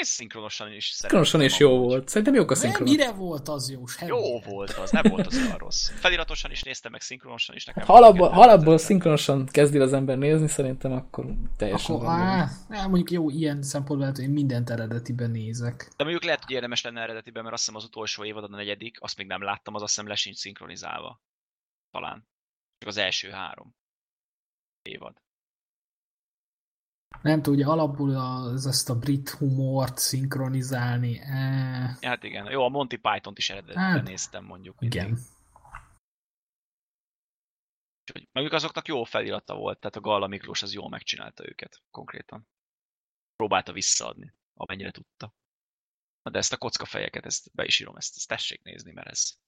És szinkronosan is Szinkronosan is jó volt. Szerintem jók a szinkronok. mire volt az jó? Semmi. Jó volt az, nem volt az olyan rossz. Feliratosan is néztem, meg szinkronosan is nekem. Hát, ha alapból, volt ha alapból kedvencem. szinkronosan kezdi az ember nézni, szerintem akkor teljesen Akkor, á, á, mondjuk jó, ilyen szempontból lehet, hogy én mindent eredetiben nézek. De mondjuk lehet, hogy érdemes lenne eredetiben, mert azt hiszem az utolsó évad, a negyedik, azt még nem láttam, az azt hiszem le szinkronizálva. Talán. Csak az első három évad. Nem tudom, ugye alapból az, ezt a brit humort szinkronizálni. Ja, Hát igen, jó, a Monty Python-t is eredetiben Hát, néztem mondjuk. mindig. igen. Úgyhogy mondjuk azoknak jó felirata volt, tehát a Galla Miklós az jól megcsinálta őket konkrétan. Próbálta visszaadni, amennyire tudta. Na de ezt a kockafejeket, ezt be is írom, ezt, ezt tessék nézni, mert ez...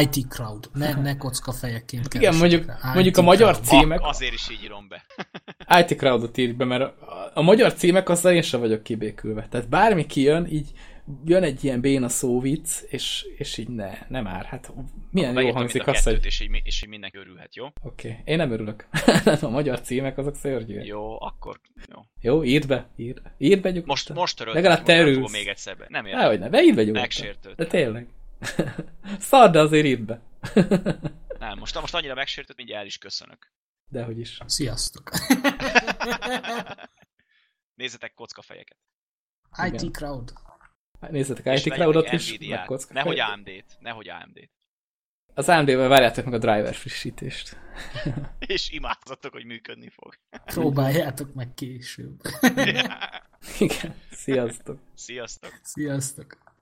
IT Crowd. Ne, ne kocka fejeként Igen, mondjuk, rá. mondjuk a magyar Crowd. címek, Ak, azért is így írom be. IT Crowdot írj be, mert a, a magyar címek azzal én sem vagyok kibékülve. Tehát bármi kijön, így jön egy ilyen béna szóvic, és, és így ne, nem már. Hát milyen jó hangzik mind a az, kettőt, hogy... és, így, és így mindenki örülhet, jó? Oké, okay. én nem örülök. a magyar címek azok szörnyűek. Jó. Jó, akkor jó. jó, írd be, írd, írd be nyugodtan. Most, most töröltem, Legalább te örülsz. még egyszer be. Nem Dehogy értem. ne, de írd be nyugodtan. Megsértődtem. De tényleg. Szar, de azért írd be. Nem, most, most annyira megsértött, mindjárt el is köszönök. Dehogy is. Sziasztok. Nézzetek kockafejeket. IT Igen. Crowd. Nézzetek És IT Cloudot is, meg kocka. Nehogy AMD-t. Nehogy AMD-t. Az AMD-vel várjátok meg a driver frissítést. És imádzatok, hogy működni fog. Próbáljátok meg később. Igen, sziasztok. Sziasztok! Sziasztok.